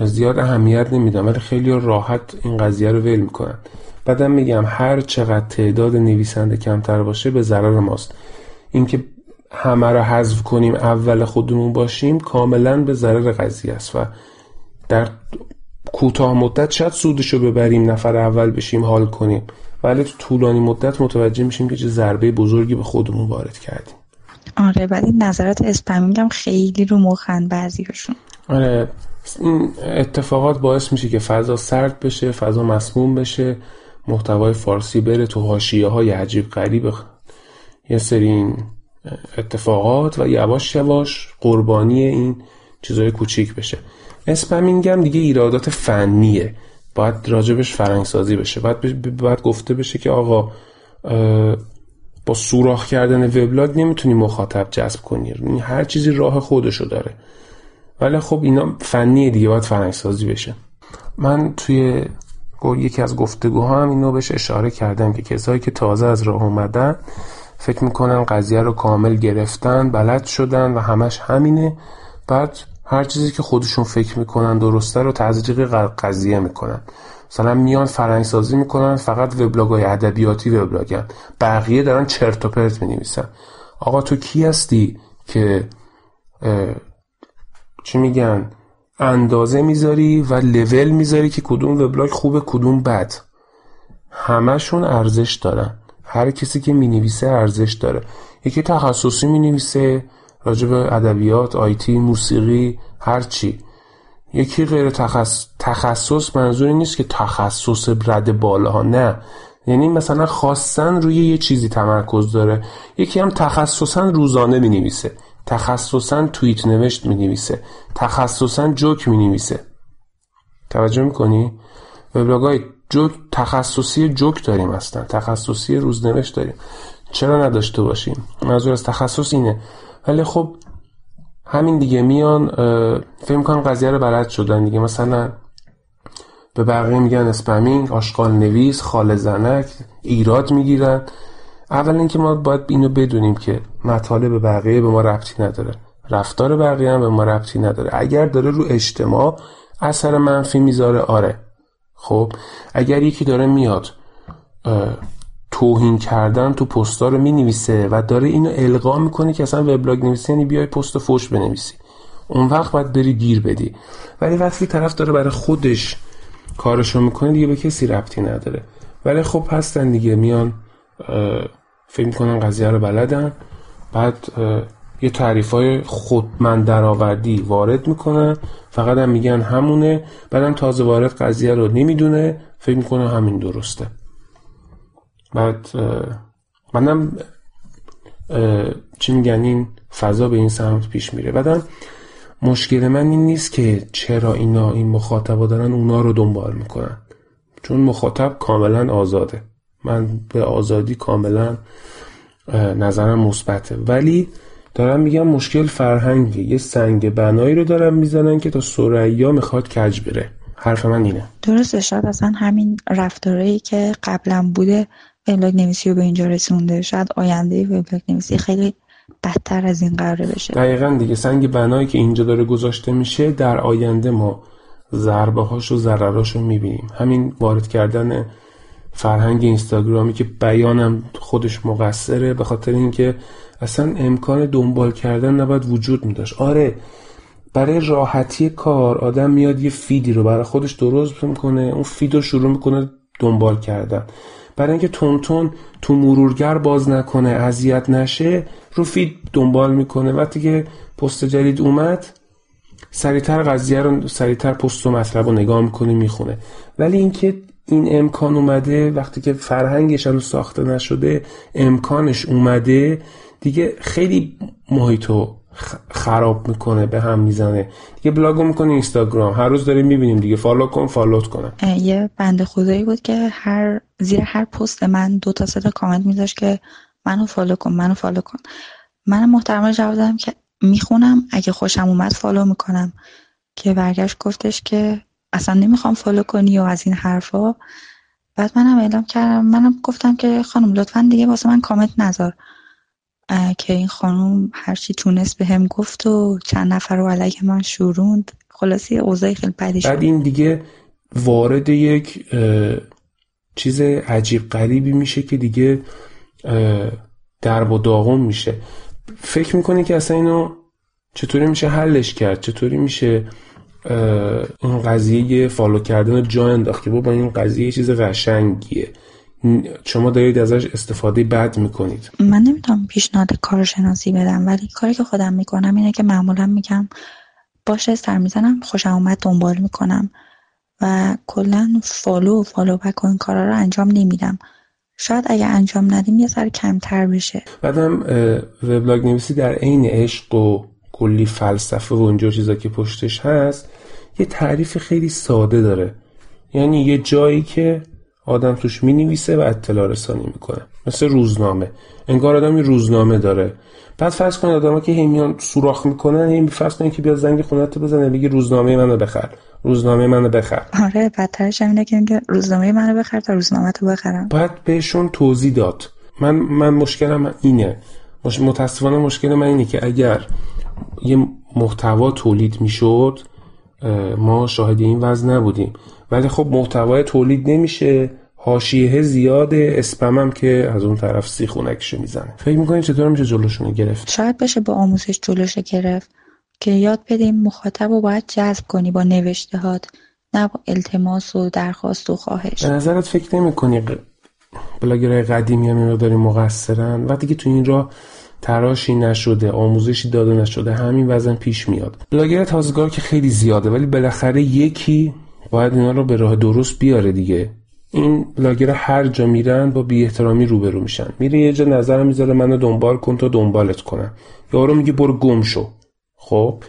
زیاد اهمیت نمیدم ولی خیلی راحت این قضیه رو ول می‌کنن. بعدم میگم هر چقدر تعداد نویسنده کمتر باشه به ضرر ماست. اینکه همه رو حذف کنیم اول خودمون باشیم کاملا به ضرر قضیه است و در کوتاه مدت شاید سودشو ببریم نفر اول بشیم حال کنیم. ولی تو طولانی مدت متوجه میشیم که چه ضربه بزرگی به خودمون وارد کردیم. آره ولی نظرات اسپمینگ هم خیلی رو مخن بعضیشون آره این اتفاقات باعث میشه که فضا سرد بشه فضا مسموم بشه محتوای فارسی بره تو حاشیه های عجیب غریب. یه سری این اتفاقات و یواش یواش قربانی این چیزای کوچیک بشه. اسپمینگ هم دیگه ایرادات فنیه. باید راجبش فرنگسازی بشه. باید, باید گفته بشه که آقا با سوراخ کردن وبلاگ نمی‌تونی مخاطب جذب کنی. یعنی هر چیزی راه خودشو داره. ولی خب اینا فنیه دیگه باید فرنگسازی بشه. من توی یکی از گفتگوها هم اینو بهش اشاره کردم که کسایی که تازه از راه اومدن فکر می‌کنن قضیه رو کامل گرفتن بلد شدن و همش همینه. بعد هر چیزی که خودشون فکر می‌کنن درسته رو تزریق قضیه می‌کنن. مثلا میان فرنگسازی می‌کنن فقط وبلاگای ادبیاتی وبلاگن. بقیه دارن چرت و پرت می‌نویسن. آقا تو کی هستی که چی میگن اندازه می‌ذاری و لول می‌ذاری که کدوم وبلاگ خوبه کدوم بد؟ همشون ارزش دارن. هر کسی که می‌نویسه ارزش داره. یکی تخصصی می‌نویسه راجع به ادبیات آیتی موسیقی هر چی. یکی غیر تخص... تخصص منظوری نیست که تخصص رد بالا نه. یعنی مثلا خواستن روی یه چیزی تمرکز داره. یکی هم تخصصا روزانه می نویسه تخصصا توییت نوشت می نویسه تخصصا جوک می نویسه توجه می‌کنی؟ وبلاگ های جوک تخصصی جوک داریم اصلا. تخصصی روزنوشت داریم. چرا نداشته باشیم؟ منظور از تخصص اینه. ولی خب همین دیگه میان فکر کنم قضیه رو بلد شدن دیگه. مثلا به بقیه میگن اسپمینگ آشغال نویس خال زنک ایراد می‌گیرن. اول اینکه ما باید اینو بدونیم که مطالب بقیه به ما ربطی نداره. رفتار بقیه هم به ما ربطی نداره. اگر داره رو اجتماع اثر منفی می‌ذاره. آره. خب اگر یکی داره میاد توهین کردن تو پستا رو می‌نویسه و داره اینو القا می‌کنه که اصلا وبلاگ نویسی یعنی بیای پست فوش بنویسی. اون وقت باید بری گیر بدی. ولی وقتی طرف داره برای خودش کارشو می‌کنه دیگه به کسی ربطی نداره. ولی خب هستن دیگه میان فکر می‌کنن قضیه رو بلدن. بعد یه تعریف های خود من درآوردی وارد می‌کنن فقط هم میگن همونه. بعدم تازه وارد قضیه رو نمی‌دونه. فکر می‌کنه همین درسته. بعد منم چی میگن این فضا به این سمت پیش میره. بعدم مشکل من این نیست که چرا اینا این مخاطبا دارن اونا رو دنبال می‌کنن. چون مخاطب کاملا آزاده. من به آزادی کاملا نظرم مثبته. ولی دارم میگم مشکل فرهنگی یه سنگ بنایی رو دارم می‌زنن که تا سریا می‌خواد کج بره. حرف من اینه. درسته شاید اصلا همین رفتارهایی که قبلا بوده وبلاگ نویسی رو به اینجا رسونده. شاید آینده وبلاگ نویسی خیلی بدتر از این قراره بشه. دقیقا دیگه سنگ بنایی که اینجا داره گذاشته میشه در آینده ما ضربه هاش و ضرراش رو می‌بینیم. همین وارد کردن فرهنگ اینستاگرامی که بیانم خودش مقصره به خاطر اینکه اصلا امکان دنبال کردن نباید وجود میداشت. آره برای راحتی کار آدم میاد یه فیدی رو برای خودش درست می‌کنه اون فید رو شروع می‌کنه دنبال کردن. برای اینکه تون تو مرورگر باز نکنه اذیت نشه رو feed دنبال می‌کنه. وقتی که پست جدید اومد سریعتر قضیه رو سریعتر پست و مطلب رو نگاه می‌کنه می‌خونه. ولی اینکه این امکان اومده وقتی که فرهنگش هم ساخته نشده امکانش اومده دیگه خیلی محیطو خراب می‌کنه به هم می‌زنه. دیگه بلاگو می‌کنه اینستاگرام. هر روز داریم می‌بینیم دیگه. follow کن follow ت کنم. یه بنده خدایی بود که هر زیر هر پست من دو تا سه تا کامنت میذاشت که منو follow کن منو follow کن. من محترمانه جواب دادم که می‌خونم. اگه خوشم اومد follow می‌کنم. که برگشت گفتش که اصلا نمی‌خوام follow کنی و از این حرفا. بعد منم اعلام کردم. منم گفتم که خانم لطفا دیگه واسه من کامنت نذار. که این خانم هرچی تونست به هم گفت و چند نفر رو علیه من شوروند. خلاصه اوضاع خیلی بدی شد. بعد این دیگه وارد یک چیز عجیب غریبی میشه که دیگه درب و داغون میشه. فکر می‌کنی که اصلا اینو چطوری میشه حلش کرد؟ چطوری میشه این قضیه فالو کردن جا انداخت؟ که با این قضیه چیز قشنگیه. شما دارید ازش استفاده بد می‌کنید. من نمی‌تونم پیشنهاد کارشناسی بدم ولی کاری که خودم می‌کنم اینه که معمولا میگم باشه سر می‌زنم خوشم اومد دنبال می‌کنم و کلا follow و follow back و این کارا رو انجام نمیدم. شاید اگه انجام ندیم یه سر کمتر بشه. بعدم وبلاگ نویسی در عین عشق و کلی فلسفه و اینجور چیزا که پشتش هست یه تعریف خیلی ساده داره. یعنی یه جایی که آدم توش می نویسه و اطلاع رسانی می‌کنه. مثل روزنامه. انگار آدمی روزنامه داره. بعد فرض کنید آدم که همیان سوراخ می‌کنن هی فرض کنید که بیاد زنگ خونت بزنه بگی روزنامه منو بخر. روزنامه منو بخر. آره بدترش اینه که روزنامه منو بخر تا روزنامه تو بخرم. باید بهشون توضیح داد. من من مشکلم اینه. متاسفانه مشکل من اینه که اگر یه محتوا تولید می‌شد ما شاهد این وضع نبودیم. ولی خب محتوای تولید نمیشه. حاشیه زیاد اسپم که از اون طرف سیخونکشو می‌زنه. فکر می‌کنید چطور میشه جلوشونو گرفت؟ شاید بشه با آموزش جلوش گرفت. که یاد بدیم مخاطب رو باید جذب کنی با نوشته هات نه با التماس و درخواست و خواهش. به نظرت فکر نمی کنی بلاگرهای قدیمی هم مقداری مقصرن؟ وقتی که تو این راه تراشی نشده آموزشی داده نشده همین وضع پیش میاد. بلاگر تازه‌کار که خیلی زیاده ولی بالاخره یکی باید اینا رو به راه درست بیاره دیگه. این بلاگر هر جا میرن با بی احترامی روبرو میشن. میره یه جا نظر می‌ذاره منو دنبال کن تا دنبالت کنم. یارو میگه برو گم شو. خب؟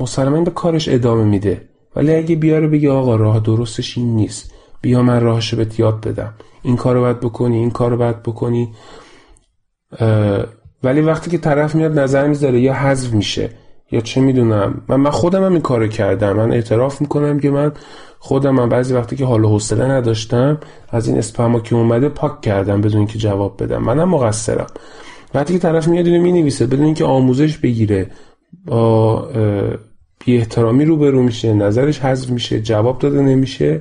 مسلما به کارش ادامه میده. ولی اگه بیاره بگه آقا راه درستش این نیست. بیا من راهشو بهت یاد بدم. این کارو باید بکنی این کارو باید بکنی. ولی وقتی که طرف میاد نظر می‌ذاره یا حذف میشه یا چه می‌دونم. من من خودم هم این کارو کردم. من اعتراف می‌کنم که من خودم من بعضی وقتی که حال و حوصله نداشتم از این اسپما که اومده پاک کردم بدون اینکه جواب بدم. منم مقصرم. وقتی که طرف میاد اینو می‌نویسه بدون اینکه آموزش بگیره با بی احترامی روبرو میشه نظرش حذف میشه جواب داده نمیشه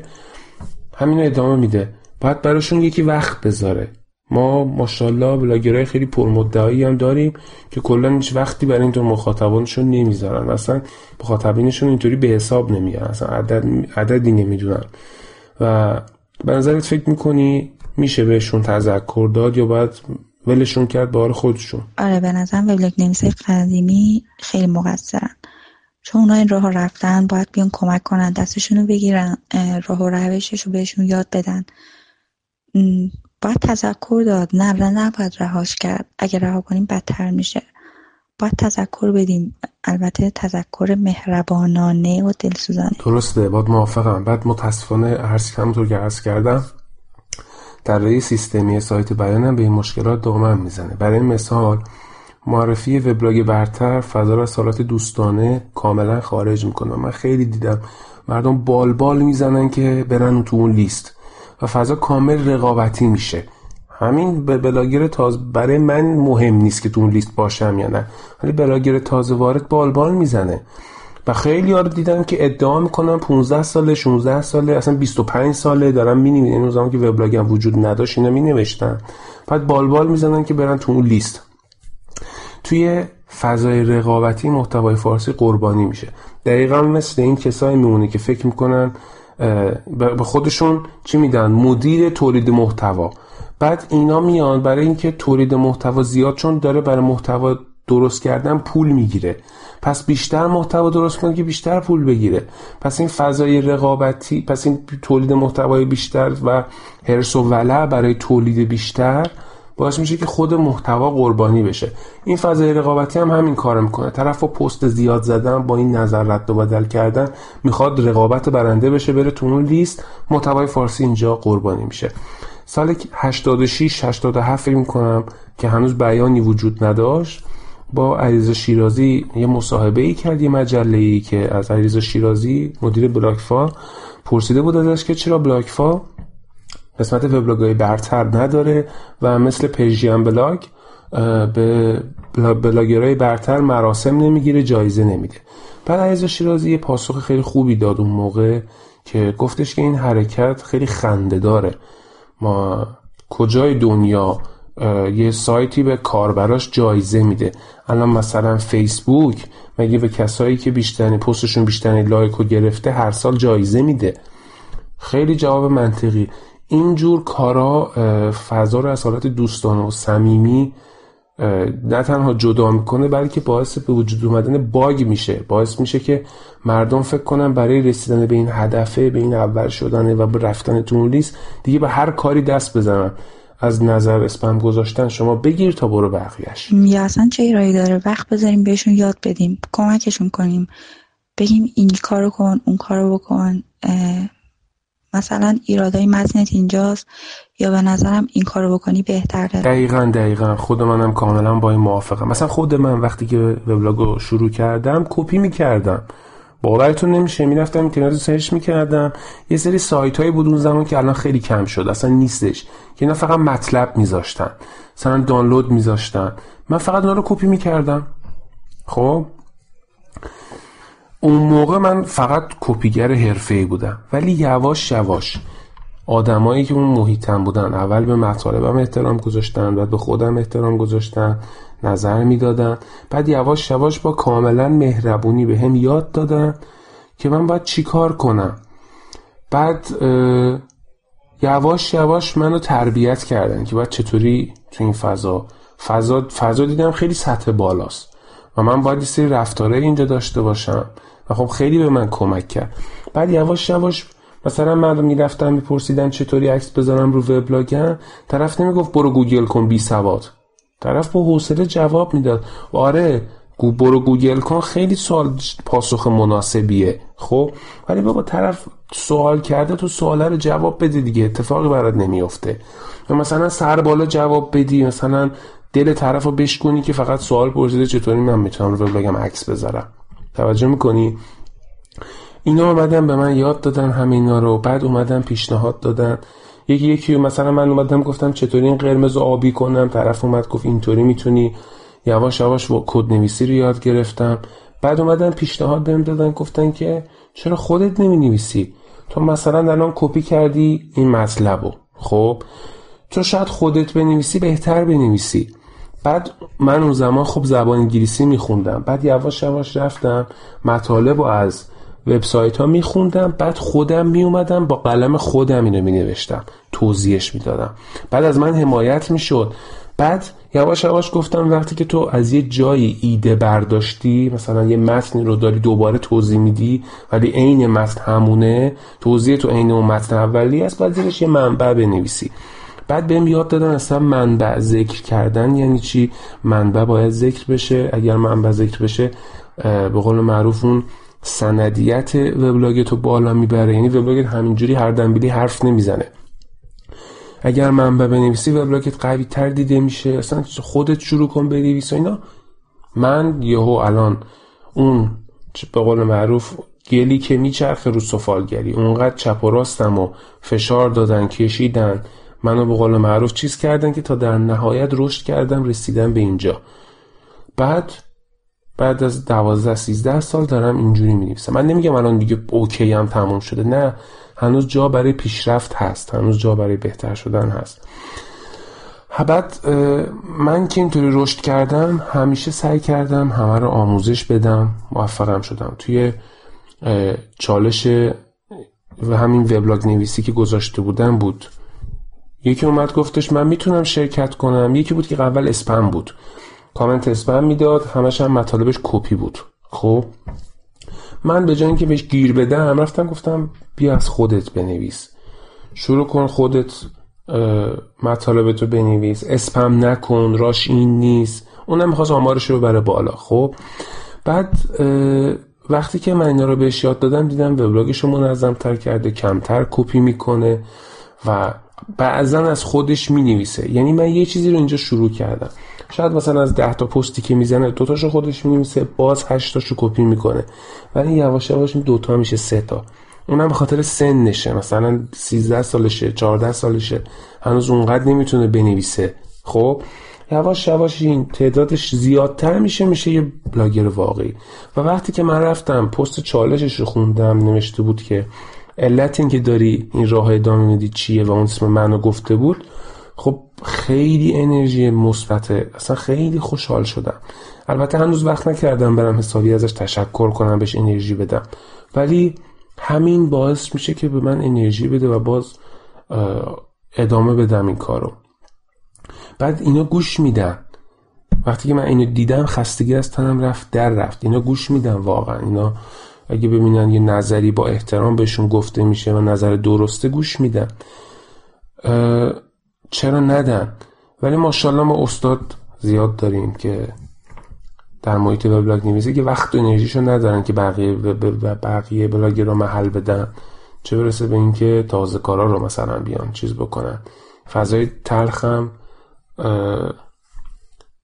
همینو ادامه میده. باید براشون یکی وقت بذاره. ما ماشاءالله بلاگرای خیلی پرمدعایی هم داریم که کلا هیچ وقتی برای اینطور مخاطبانشون نمی‌ذارن. اصلا مخاطبینشون اینطوری به حساب نمیگن اصلا عدد عددی نمی‌دونن. و به نظرت فکر می‌کنی میشه بهشون تذکر داد یا باید ولشون کرد بار خودشون؟ آره به نظرم وبلاگ نویسای قدیمی خیلی مقصرن. چون اونا این راه رفتن باید بیان کمک کنن دستشونو بگیرن راه و روشش رو بهشون یاد بدن. باید تذکر داد. نه نه نباید رهاش کرد. اگه رها کنیم بدتر میشه. باید تذکر بدیم. البته تذکر مهربانانه و دلسوزانه. درسته. باید موافقم. بعد متاسفانه هر همونطور که عرض کردم در سیستمی سایت بیانم به این مشکلات دامن می‌زنه. برای مثال معرفی وبلاگ برتر فضا را سالات دوستانه کاملا خارج می‌کنه. من خیلی دیدم مردم بال بال می‌زنن که برن تو اون لیست. و فضا کامل رقابتی میشه. همین به بلاگر تازه برای من مهم نیست که تو اون لیست باشم یا نه. ولی بلاگر تازه وارد بال بال می‌زنه. و خیلی ها دیدم که ادعا می‌کنن 15 ساله 16 ساله اصلا 25 ساله دارن می‌نویسن. این زمان که وبلاگ هم وجود نداشت اینا مینوشتن. بعد بالبال می‌زنن که برن تو اون لیست. توی فضای رقابتی محتوای فارسی قربانی میشه. دقیقا مثل این کسایی میمونه که فکر می‌کنن به خودشون چی میدن؟ مدیر تولید محتوا. بعد اینا میان برای اینکه تولید محتوا زیاد چون داره برای محتوا درست کردن پول می‌گیره. پس بیشتر محتوا درست کنه که بیشتر پول بگیره. پس این فضای رقابتی پس این تولید محتوای بیشتر و حرس و ولع برای تولید بیشتر باعث میشه که خود محتوا قربانی بشه. این فضای رقابتی هم همین کار می‌کنه. طرف و پست زیاد زدن با این نظر رد و بدل کردن می‌خواد رقابت برنده بشه بره تو اون لیست. محتوای فارسی اینجا قربانی میشه. سال 86 87 فکر می‌کنم که هنوز بیانی وجود نداشت. با علیرضا شیرازی یه مصاحبه ای کرد یه مجله ای که از علیرضا شیرازی مدیر بلاکفا پرسیده بود ازش که چرا بلاکفا قسمت وبلاگ‌های برتر نداره و مثل پژیان بلاگ به بلاگرای برتر مراسم نمی‌گیره جایزه نمیده. بعد علیرضا شیرازی یه پاسخ خیلی خوبی داد اون موقع که گفتش که این حرکت خیلی خنده داره. ما کجای دنیا یه سایتی به کاربراش جایزه میده. الان مثلا فیسبوک مگه به کسایی که بیشترین پستشون بیشترین لایک رو گرفته هر سال جایزه میده؟ خیلی جواب منطقی. اینجور کارا فضا رو از حالت دوستانه و صمیمی نه تنها جدا می‌کنه بلکه باعث به وجود اومدن باگ میشه. باعث میشه که مردم فکر کنن برای رسیدن به این هدفه به این اول شدن و به رفتن تو لیست دیگه به هر کاری دست بزنن. از نظر اسپم گذاشتن شما بگیر تا برو بقیهش یا اصلا چه ایرایی داره؟ وقت بذاریم بهشون یاد بدیم. کمکشون کنیم. بگیم این کارو کن اون کارو بکن. مثلا ایرادای متنت اینجاست یا به نظرم این کارو بکنی بهتره دقیقا دقیقا. خود منم کاملا با این موافقم. مثلا خود من وقتی که وبلاگو شروع کردم کپی می‌کردم. باورتون نمیشه می‌رفتم اینترنت رو search می‌کردم. یه سری سایت هایی بود اون زمان که الان خیلی کم شد. اصلا نیستش. که اینا فقط مطلب میذاشتن. مثلا دانلود میذاشتن. من فقط اونا رو کپی می‌کردم. خب؟ اون موقع من فقط کپیگر حرفه‌ای بودم ولی یواش یواش آدمایی که اون محیطم بودن اول به مطالبم احترام گذاشتن بعد به خودم احترام گذاشتن نظر می‌دادن بعد یواش یواش با کاملا مهربونی به هم یاد دادن که من باید چیکار کنم. بعد یواش یواش منو تربیت کردن که باید چطوری تو این فضا فضا فضا دیدم خیلی سطح بالاست و من باید سری رفتاره اینجا داشته باشم. و خب خیلی به من کمک کرد. بعد یواش یواش مثلا من می‌رفتم میپرسیدم چطوری عکس بذارم رو وبلاگم طرف نمی‌گفت برو گوگل کن بی سواد طرف با حوصله جواب می‌داد. آره برو گوگل کن خیلی سوال پاسخ مناسبیه خب؟ ولی بابا طرف سوال کرده تو سوال رو جواب بده دیگه اتفاقی برات نمیافته. و مثلا سر بالا جواب بدی مثلا دل طرف رو بشکنی که فقط سوال پرسیده چطوری من می‌تونم رو وبلاگم عکس بذارم. توجه می‌کنی؟ اینا اومدن به من یاد دادن همینا رو. بعد اومدن پیشنهاد دادن. یکی یکی مثلا من اومدم گفتم چطوری این قرمز آبی کنم؟ طرف اومد گفت اینطوری می‌تونی. یواش یواش کد نویسی رو یاد گرفتم. بعد اومدن پیشنهاد بهم دادن گفتن که چرا خودت نمی نویسی تو مثلا الان کپی کردی این مطلبو. خب؟ تو شاید خودت بنویسی بهتر بنویسی. بعد من اون زمان خب زبان انگلیسی میخوندم. بعد یواش یواش رفتم مطالب رو از وبسایت ها میخوندم. بعد خودم میومدم با قلم خودم اینو مینوشتم. توضیحش می‌دادم. بعد از من حمایت می‌شد. بعد یواش یواش گفتم وقتی که تو از یه جایی ایده برداشتی مثلا یه متنی رو داری دوباره توضیح میدی ولی عین متن همونه توضیح تو عین اون متن اولی است بعد زیرش یه منبع بنویسی. بعد بهم یاد دادن اصلا منبع ذکر کردن یعنی چی؟ منبع باید ذکر بشه. اگر منبع ذکر بشه به قول معروف اون سندیت وبلاگ تو بالا می‌بره. یعنی وبلاگت همینجوری هر دنبیلی حرف نمی‌زنه. اگر منبع بنویسی وبلاگت قوی تر دیده میشه. اصلا خودت شروع کن بنویس اینا. من یهو الان اون به قول معروف گلی که میچرخه رو سفالگری اونقدر چپ و راستم و فشار دادن کشیدن منو به قول معروف چیز کردن که تا در نهایت رشد کردم رسیدم به اینجا. بعد بعد از دوازده سیزده سال دارم اینجوری می نویسم من نمیگم الان دیگه اوکی هم تموم شده. نه هنوز جا برای پیشرفت هست. هنوز جا برای بهتر شدن هست. بعد من که اینطوری رشد کردم همیشه سعی کردم همه رو آموزش بدم موفقم شدم. توی چالش و همین وبلاگ نویسی که گذاشته بودم بود. یکی اومد گفتش من می‌تونم شرکت کنم. یکی بود که اول اسپم بود. کامنت اسپم می‌داد همش هم مطالبش کپی بود. خب؟ من به جای اینکه بهش گیر بدم رفتم گفتم بیا از خودت بنویس. شروع کن خودت مطالبتو بنویس. اسپم نکن راش این نیست. اونم می‌خواست آمارش رو بره بالا. خب؟ بعد وقتی که من اینا رو بهش یاد دادم دیدم وبلاگش رو منظم تر کرده کمتر کپی می‌کنه و بعضا از خودش می‌نویسه. یعنی من یه چیزی رو اینجا شروع کردم. شاید مثلا از ده تا پستی که می‌زنه دو تاشو خودش می‌نویسه باز هشت تاشو کپی می‌کنه. ولی یواش یواش دو تا میشه سه تا. اونم به خاطر سنشه. مثلا 13 سالشه 14 سالشه. هنوز اونقدر نمی‌تونه بنویسه. خب؟ یواش یواش این تعدادش زیادتر میشه میشه یه بلاگر واقعی. و وقتی که من رفتم پست چالشش رو خوندم نوشته بود که علت این که داری این راه ادامه میدی چیه و اون اسم منو گفته بود خب خیلی انرژی مثبته اصلا خیلی خوشحال شدم. البته هنوز وقت نکردم برم حسابی ازش تشکر کنم بهش انرژی بدم. ولی همین باعث میشه که به من انرژی بده و باز ادامه بدم این کارو. بعد اینا گوش میدن. وقتی که من اینو دیدم خستگی از تنم رفت در رفت. اینا گوش میدن واقعا. اینا اگه ببینن یه نظری با احترام بهشون گفته میشه و نظر درسته گوش میدن. چرا ندن؟ ولی ماشاءالله ما استاد زیاد داریم که در محیط وبلاگ نویسی که وقت و انرژیشو ندارن که بقیه بقیه بلاگ رو محل بدن. چه برسه به اینکه تازه کارا رو مثلا بیان چیز بکنن. فضای تلخم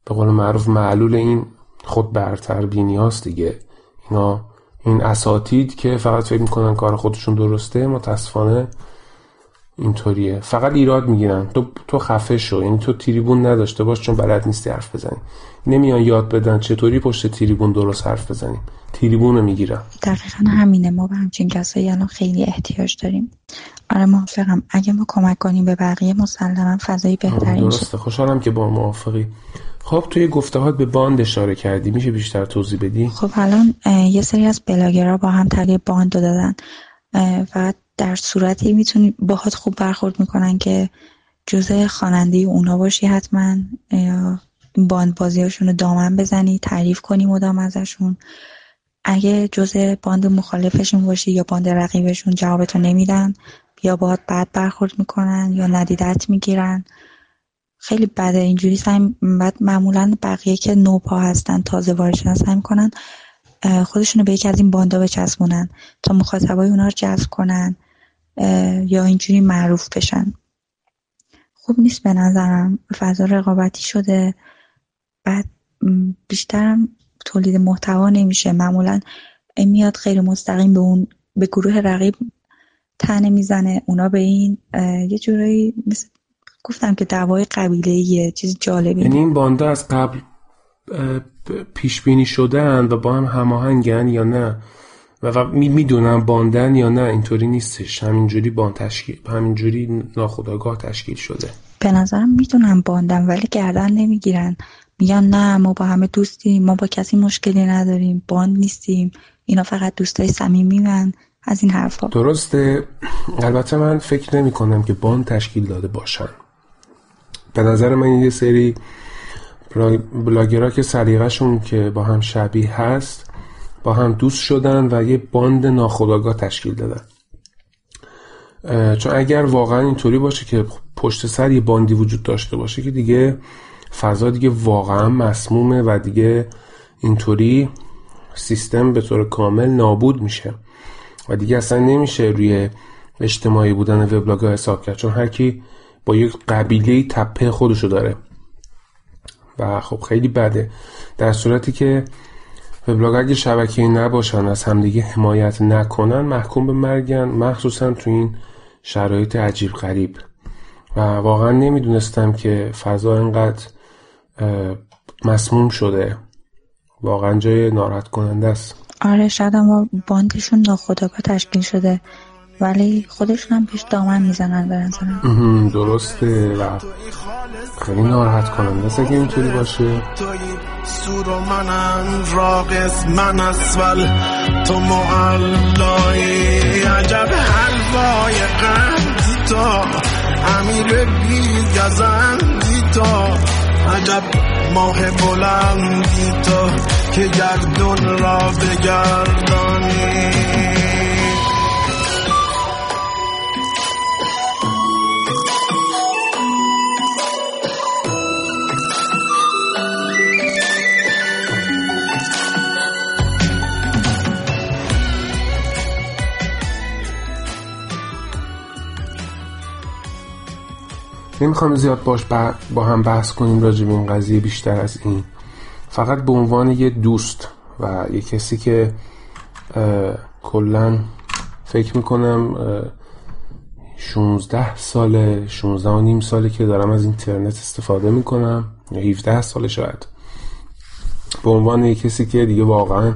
به قول معروف معلول این خود برتر بینی هاست دیگه. اینا این اساتید که فقط فکر می‌کنن کار خودشون درسته متاسفانه اینطوریه. فقط ایراد می‌گیرن. تو تو خفه شو. یعنی تو تریبون نداشته باش چون بلد نیستی حرف بزنی. نمیان یاد بدن چطوری پشت تریبون درست حرف بزنیم تریبون رو می‌گیرن. دقیقا همینه. ما به همچین کسایی الان خیلی احتیاج داریم. آره موافقم. اگه ما کمک کنیم به بقیه مسلما فضایی بهتری درسته. خوشحالم که با موافقی. خب توی گفته‌هات به باند اشاره کردی. میشه بیشتر توضیح بدی؟ خب الان یه سری از بلاگرها با هم تشکیل باند دادن. و در صورتی می‌تونی باهات خوب برخورد می‌کنن که جزء خواننده اونا باشی حتما باند بازی هاشون رو دامن بزنی تعریف کنی مدام ازشون. اگه جزء باند مخالفشون باشی یا باند رقیبشون جوابتو نمیدن یا باهات بد برخورد می‌کنن یا ندیدت می‌گیرن. خیلی بده. اینجوری سعی بعد معمولا بقیه که نوپا هستن تازه وارد شدن سعی می‌کنن خودشونو به یکی از این باندا بچسبونن تا مخاطبای اونا رو جذب کنن یا اینجوری معروف بشن. خوب نیست به نظرم. فضا رقابتی شده. بعد بیشترم تولید محتوا نمیشه. معمولا میاد غیر مستقیم به اون به گروه رقیب تنه می‌زنه اونا به این یه جورایی مثل گفتم که دعوای قبیله یه چیز جالبی یعنی این بانده از قبل پیش بینی شدن و با هم هماهنگن یا نه. و می‌دونم باندن یا نه اینطوری نیستش. همینجوری باند تشکیل همینجوری ناخداگاه تشکیل شده. به نظرم می‌دونن باندن ولی گردن نمی‌گیرن. میگن نه ما با همه دوستیم ما با کسی مشکلی نداریم باند نیستیم. اینا فقط دوستای صمیمی من از این حرفا. درسته. البته من فکر نمی کنم که باند تشکیل داده باشن. به نظر من یه سری بلاگرها که سلیقه‌شون که با هم شبیه هست با هم دوست شدن و یه باند ناخودآگاه تشکیل دادن. چون اگر واقعا اینطوری باشه که پشت سر یه باندی وجود داشته باشه که دیگه فضا دیگه واقعا مسمومه و دیگه اینطوری سیستم به طور کامل نابود میشه و دیگه اصلا نمیشه روی اجتماعی بودن وبلاگ حساب کرد. چون هر کی با یک قبیله تپه خودشو داره. و خب خیلی بده. در صورتی که وبلاگ اگه شبکه نباشن از همدیگه حمایت نکنن محکوم به مرگن مخصوصا تو این شرایط عجیب غریب. و واقعا نمی‌دونستم که فضا انقدر مسموم شده. واقعا جای ناراحت کننده است. آره شاید اما باندشون ناخداگاه تشکیل شده. ولی خودشون هم پیش دامن می‌زنن به نظرم درسته. و خیلی ناراحت کننده. است اگه اینطوری باشه. سور و منم راقص من اسول. تو معلای عجب حلوای قندی تا امیر بیگزندی تا عجب ماه بلندی تا که گردون را بگردانی. نمی‌خوام زیاد باش با هم بحث کنیم راجع به این قضیه بیشتر از این. فقط به عنوان یه دوست و یه کسی که کلا فکر می‌کنم 16 ساله 16 و نیم ساله که دارم از اینترنت استفاده می‌کنم یا 17 ساله شاید. به عنوان یه کسی که دیگه واقعا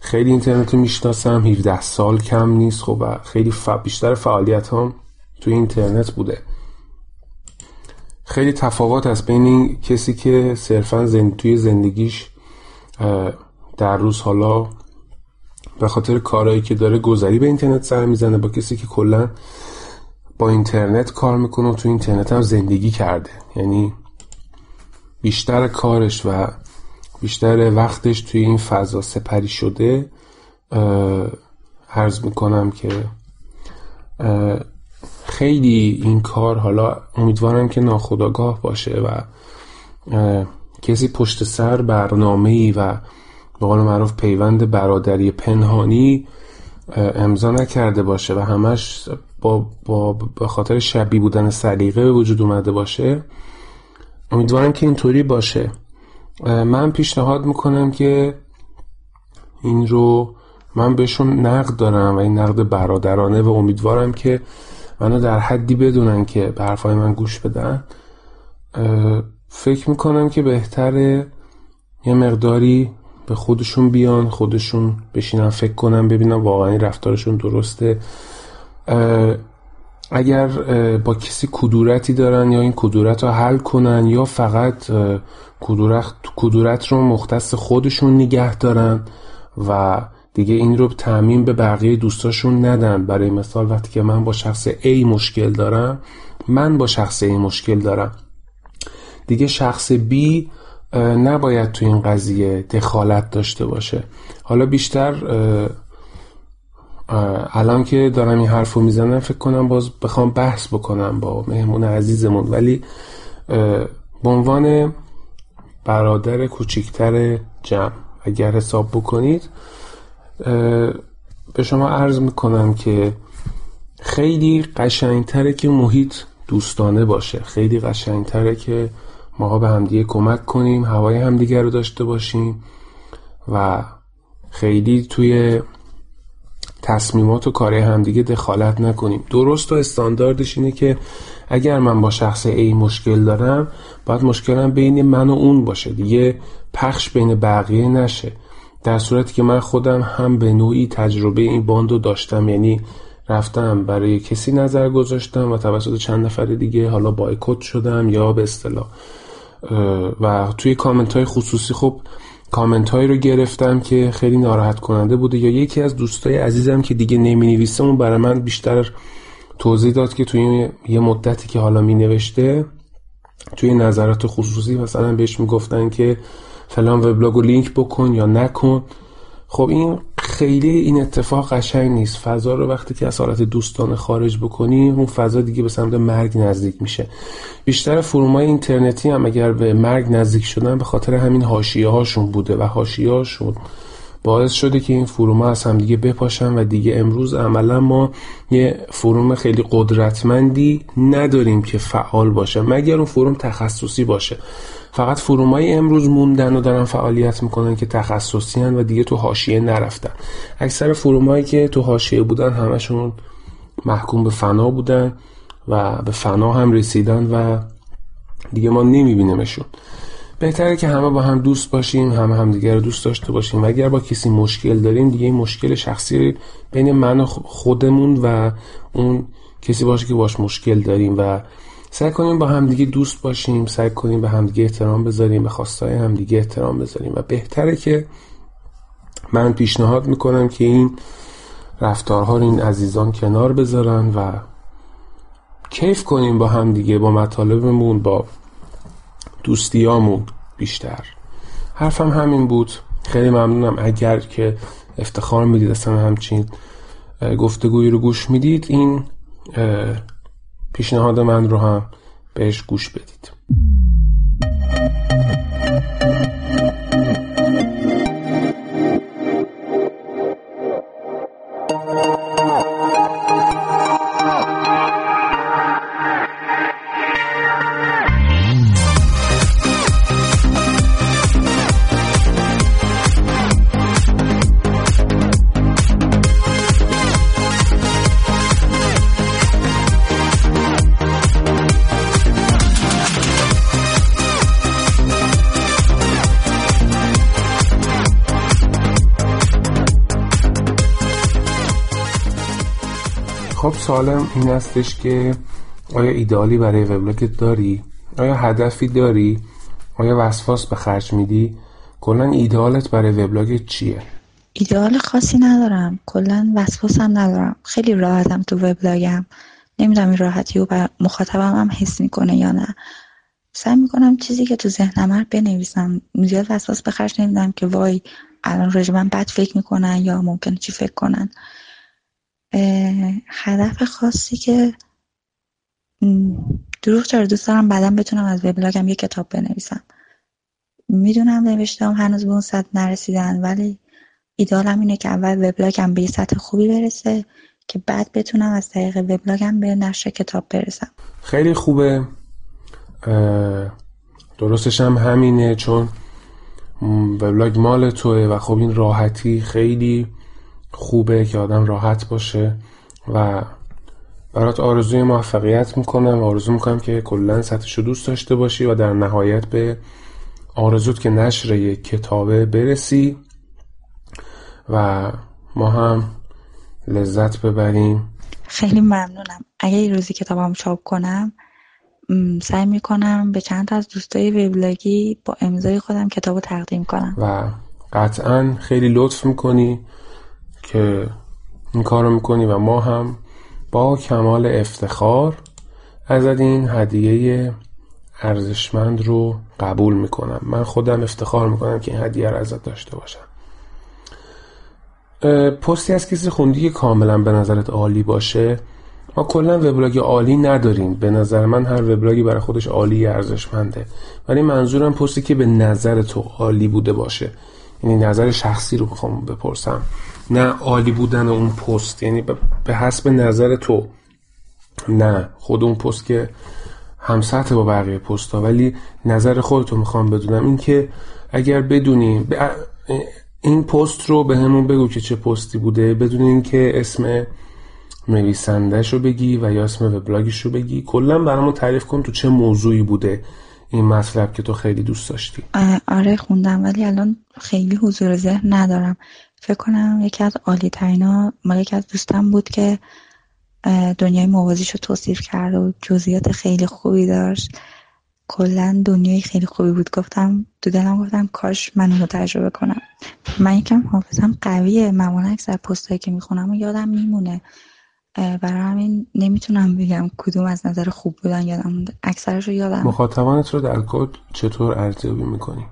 خیلی اینترنت رو می‌شناسم 17 سال کم نیست خب و خیلی بیشتر فعالیت هم توی اینترنت بوده. خیلی تفاوت است بین این کسی که صرفا زند... توی زندگیش در روز حالا به خاطر کارهایی که داره گذری به اینترنت سر می‌زنه با کسی که کلا با اینترنت کار می‌کنه و تو اینترنت هم زندگی کرده. یعنی بیشتر کارش و بیشتر وقتش توی این فضا سپری شده عرض می‌کنم که خیلی این کار حالا امیدوارم که ناخداگاه باشه و کسی پشت سر برنامه و به قول معروف پیوند برادری پنهانی امضا نکرده باشه و همش با, با به خاطر شبیه بودن سلیقه به وجود اومده باشه. امیدوارم که اینطوری باشه. من پیشنهاد می‌کنم که این رو من بهشون نقد دارم و این نقد برادرانه و امیدوارم که منو در حدی بدونن که به حرفای من گوش بدن. فکر می‌کنم که بهتره یه مقداری به خودشون بیان خودشون بشینن فکر کنن ببینن واقعا رفتارشون درسته. اگر با کسی کدورتی دارن یا این کدورت رو حل کنن یا فقط کدورت, کدورت رو مختص خودشون نگه دارن و دیگه این رو تعمین به بقیه دوستاشون ندن برای مثال وقتی که من با شخص A مشکل دارم من با شخص A مشکل دارم. دیگه شخص B نباید تو این قضیه دخالت داشته باشه. حالا بیشتر الان که دارم این حرف می‌زنم فکر کنم باز بخوام بحث بکنم با مهمون عزیزمون. ولی به عنوان برادر کوچیکتر جمع اگر حساب بکنید به شما عرض می‌کنم که خیلی قشنگتره که محیط دوستانه باشه. خیلی قشنگتره که ما به همدیگه کمک کنیم هوای همدیگه رو داشته باشیم و خیلی توی تصمیمات و کار همدیگه دخالت نکنیم. درست و استانداردش اینه که اگر من با شخص A مشکل دارم باید مشکلم بین من و اون باشه. دیگه پخش بین بقیه نشه. در صورتی که من خودم هم به نوعی تجربه این باندو داشتم یعنی رفتم برای کسی نظر گذاشتم و توسط چند نفر دیگه حالا بایکوت شدم یا به اصطلاح. و توی کامنت های خصوصی خب کامنت هایی رو گرفتم که خیلی ناراحت کننده بوده یا یکی از دوستای عزیزم که دیگه نمی نویسه اون برای من بیشتر توضیح داد که توی یه مدتی که حالا می نوشته توی نظرات خصوصی مثلا بهش می‌گفتن که فلان وبلاگو لینک بکن یا نکن. خب این خیلی این اتفاق قشنگ نیست. فضا رو وقتی که از حالت دوستانه خارج بکنی اون فضا دیگه به سمت مرگ نزدیک میشه. بیشتر فرومای اینترنتی هم اگر به مرگ نزدیک شدن به خاطر همین حاشیه هاشون بوده و حاشیه هاشون باعث شده که این فروم از هم دیگه بپاشن و دیگه امروز عملا ما یه فروم خیلی قدرتمندی نداریم که فعال باشه. مگر اون فروم تخصصی باشه. فقط فرومای امروز موندن و دارن فعالیت می‌کنن که تخصصی هن و دیگه تو حاشیه نرفتن. اکثر فرومایی که تو حاشیه بودن همشون محکوم به فنا بودن و به فنا هم رسیدن و دیگه ما نمیبینیمشون. بهتره که همه با هم دوست باشیم همه همدیگه رو دوست داشته باشیم. و اگر با کسی مشکل داریم دیگه این مشکل شخصی بین من و خودمون و اون کسی باشه که باش مشکل داریم و سعی کنیم با همدیگه دوست باشیم سعی کنیم به همدیگه احترام بذاریم به خواستای همدیگه احترام بذاریم. و بهتره که من پیشنهاد می‌کنم که این رفتارها رو این عزیزان کنار بذارن و کیف کنیم با همدیگه با مطالبمون با دوستیامون بیشتر. حرفم همین بود. خیلی ممنونم. اگر که افتخار می‌دید اصلا همچین گفتگویی رو گوش می‌دید این پیشنهاد من رو هم بهش گوش بدید. سالم این استش که آیا ایدالی برای وبلاگت داری؟ آیا هدفی داری؟ آیا وسواس به خرج میدی؟ کلا ایدالت برای وبلاگت چیه؟ ایدئال خاصی ندارم کلا وسواسم ندارم خیلی راحتم تو وبلاگم نمی‌دونم این راحتی و بر مخاطبم هم حس می‌کنه یا نه سعی می‌کنم چیزی که تو ذهنم هر بنویسم زیاد وسواس به خرج نمیدم که وای الان راجع بد فکر می‌کنن یا ممکنه چی فکر کنن هدف خاصی که دروغ چرا دوست دارم بعدا بتونم از وبلاگم یه کتاب بنویسم. می‌دونم نوشتم هنوز به اون سطح نرسیدن ولی ایدالم اینه که اول وبلاگم به یه سطح خوبی برسه که بعد بتونم از طریق وبلاگم به نشر کتاب برسم. خیلی خوبه. درستش هم همینه چون وبلاگ مال توه و خب این راحتی خیلی خوبه که آدم راحت باشه و برات آرزوی موفقیت می‌کنم. آرزو می‌کنم که کلا سطحش رو دوست داشته باشی و در نهایت به آرزوت که نشر یک کتابه برسی و ما هم لذت ببریم. خیلی ممنونم. اگه یه روزی کتابم چاپ کنم سعی می‌کنم به چند تا از دوستای وبلاگی با امضای خودم کتاب رو تقدیم کنم. و قطعا خیلی لطف می‌کنی. که این کار رو می‌کنی و ما هم با کمال افتخار از این هدیه ارزشمند رو قبول می‌کنم. من خودم افتخار می‌کنم که این هدیه رو ازت داشته باشم. پستی از کسی خوندی که کاملا به نظرت عالی باشه ما کلا وبلاگ عالی نداریم. به نظر من هر وبلاگی برای خودش عالی ارزشمنده. ولی منظورم پستی که به نظر تو عالی بوده باشه. یعنی نظر شخصی رو می‌خوام بپرسم. نه عالی بودن اون پست. یعنی به حسب نظر تو نه. خود اون پست که هم با بقیه پست ها ولی نظر خودتو می‌خوام بدونم. این که اگر بدونی این پست رو به همون بگو که چه پستی بوده. بدون اینکه اسم نویسندهش رو بگی و یا اسم وبلاگش رو بگی. کلا برامون تعریف کن تو چه موضوعی بوده این مطلب که تو خیلی دوست داشتی. آره خوندم. ولی الان خیلی حضور ذهن ندارم. فکر کنم یکی از عالی ترینا مال یکی از دوستم بود که دنیای موازیش رو توصیف کرد و جزئیات خیلی خوبی داشت. کلا دنیای خیلی خوبی بود. گفتم تو دلم گفتم کاش من رو تجربه کنم. من یکم حافظم قویه. معمولا اکثر پستایی که می‌خونم و یادم میمونه. برای همین نمی‌تونم بگم کدوم از نظر خوب بودن یادم مونده. اکثرش رو یادم. مخاطبانت رو در کد چطور ارزیابی می‌کنی؟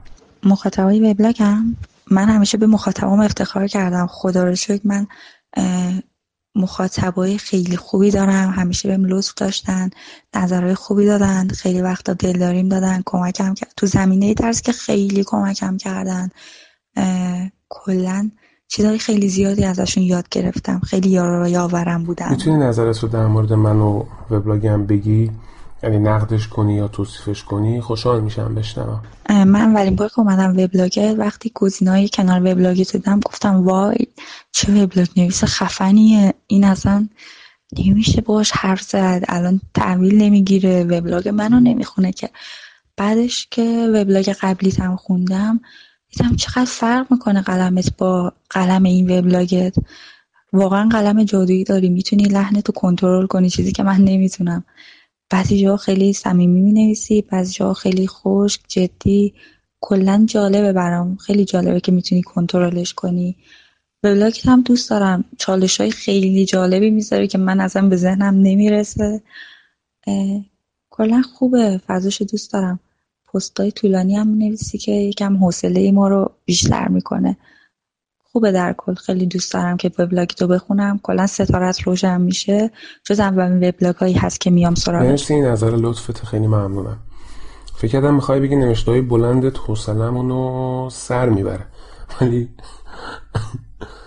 مخاطبای وبلاگم. من همیشه به مخاطبام افتخار کردم. خدا رو شکر من مخاطبای خیلی خوبی دارم. همیشه بهم لطف داشتن نظرهای خوبی دادن خیلی وقتا دلداریم دادن کمکم کرد. تو زمینه درس که خیلی کمکم کردن. کلا چیزهای خیلی زیادی ازشون یاد گرفتم. خیلی یارا یاورم بودن. می‌تونی نظرت رو در مورد من و وبلاگم بگی؟ یعنی نقدش کنی یا توصیفش کنی خوشحال میشم بشنوم. من اولین بار که اومدم وبلاگ وقتی گزینه‌های کنار وبلاگ دیدم گفتم وای چه وبلاگ نویس خفنیه. این اصلا نمیشه باش حرف زد. الان تحویل نمی‌گیره. وبلاگ منو نمی‌خونه که. بعدش که وبلاگ قبلی هم خوندم دیدم چقدر فرق می‌کنه قلمت با قلم این وبلاگت. واقعا قلم جادویی داری. می‌تونی لحن تو کنترل کنی. چیزی که من نمی‌تونم. بعضی جا خیلی صمیمی می‌نویسی بعضی جا خیلی خشک جدی. کلا جالبه برام. خیلی جالبه که می‌تونی کنترلش کنی. وبلاگت هم دوست دارم. چالش های خیلی جالبی می‌ذاره که من ازم به ذهنم نمی‌رسه. کلا خوبه. فضاش دوست دارم. پستای طولانی هم نویسی که یکم حوصله ما رو بیشتر می‌کنه. خوبه در کل. خیلی دوست دارم که وبلاگ تو بخونم. کلا ستارت روشن میشه. جز اولین وبلاگ هایی هست که میام سراغش. مرسی این نظر لطفت. خیلی ممنونم. فکر کردم می‌خوای بگی نوشته های بلندت حوصلمون سر می‌بره. ولی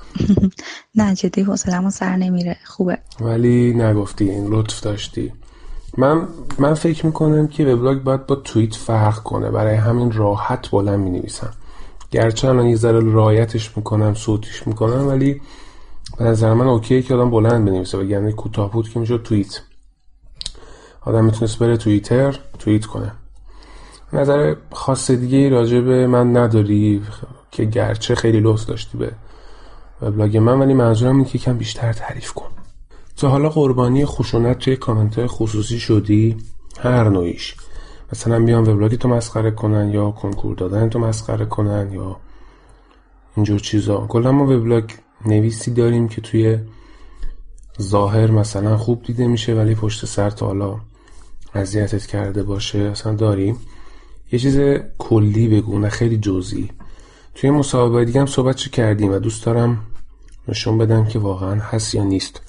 نه جدی حوصلمون سر نمیره. خوبه. ولی نگفتی این لطف داشتی. من من فکر می‌کنم که وبلاگ باید با توییت فرق کنه. برای همین راحت بلند می نویسم گرچه الان یه ذره رایتش می‌کنم صوتیش می‌کنم ولی به نظر من اوکیه که آدم بلند بنویسه و یعنی کوتاه بود که میشه توییت. آدم می‌تونست بره توییتر توییت کنه. نظر خاص دیگه راجع به من نداری که گرچه خیلی لطف داشتی به وبلاگ من ولی منظورم اینه که کم بیشتر تعریف کن. تا حالا قربانی خشونت توی کامنت خصوصی شدی؟ هر نوعیش. مثلا بیان وبلاگی تو مسخره کنن یا کنکور دادن تو مسخره کنن یا اینجور چیزا. کلا ما وبلاگ نویسی داریم که توی ظاهر مثلا خوب دیده میشه ولی پشت سر تا حالا اذیتت کرده باشه اصلا داریم. یه چیز کلی بگو نه خیلی جزئی. توی مصاحبه دیگه هم صحبت چه کردیم؟ و دوست دارم نشون بدم که واقعا هست یا نیست.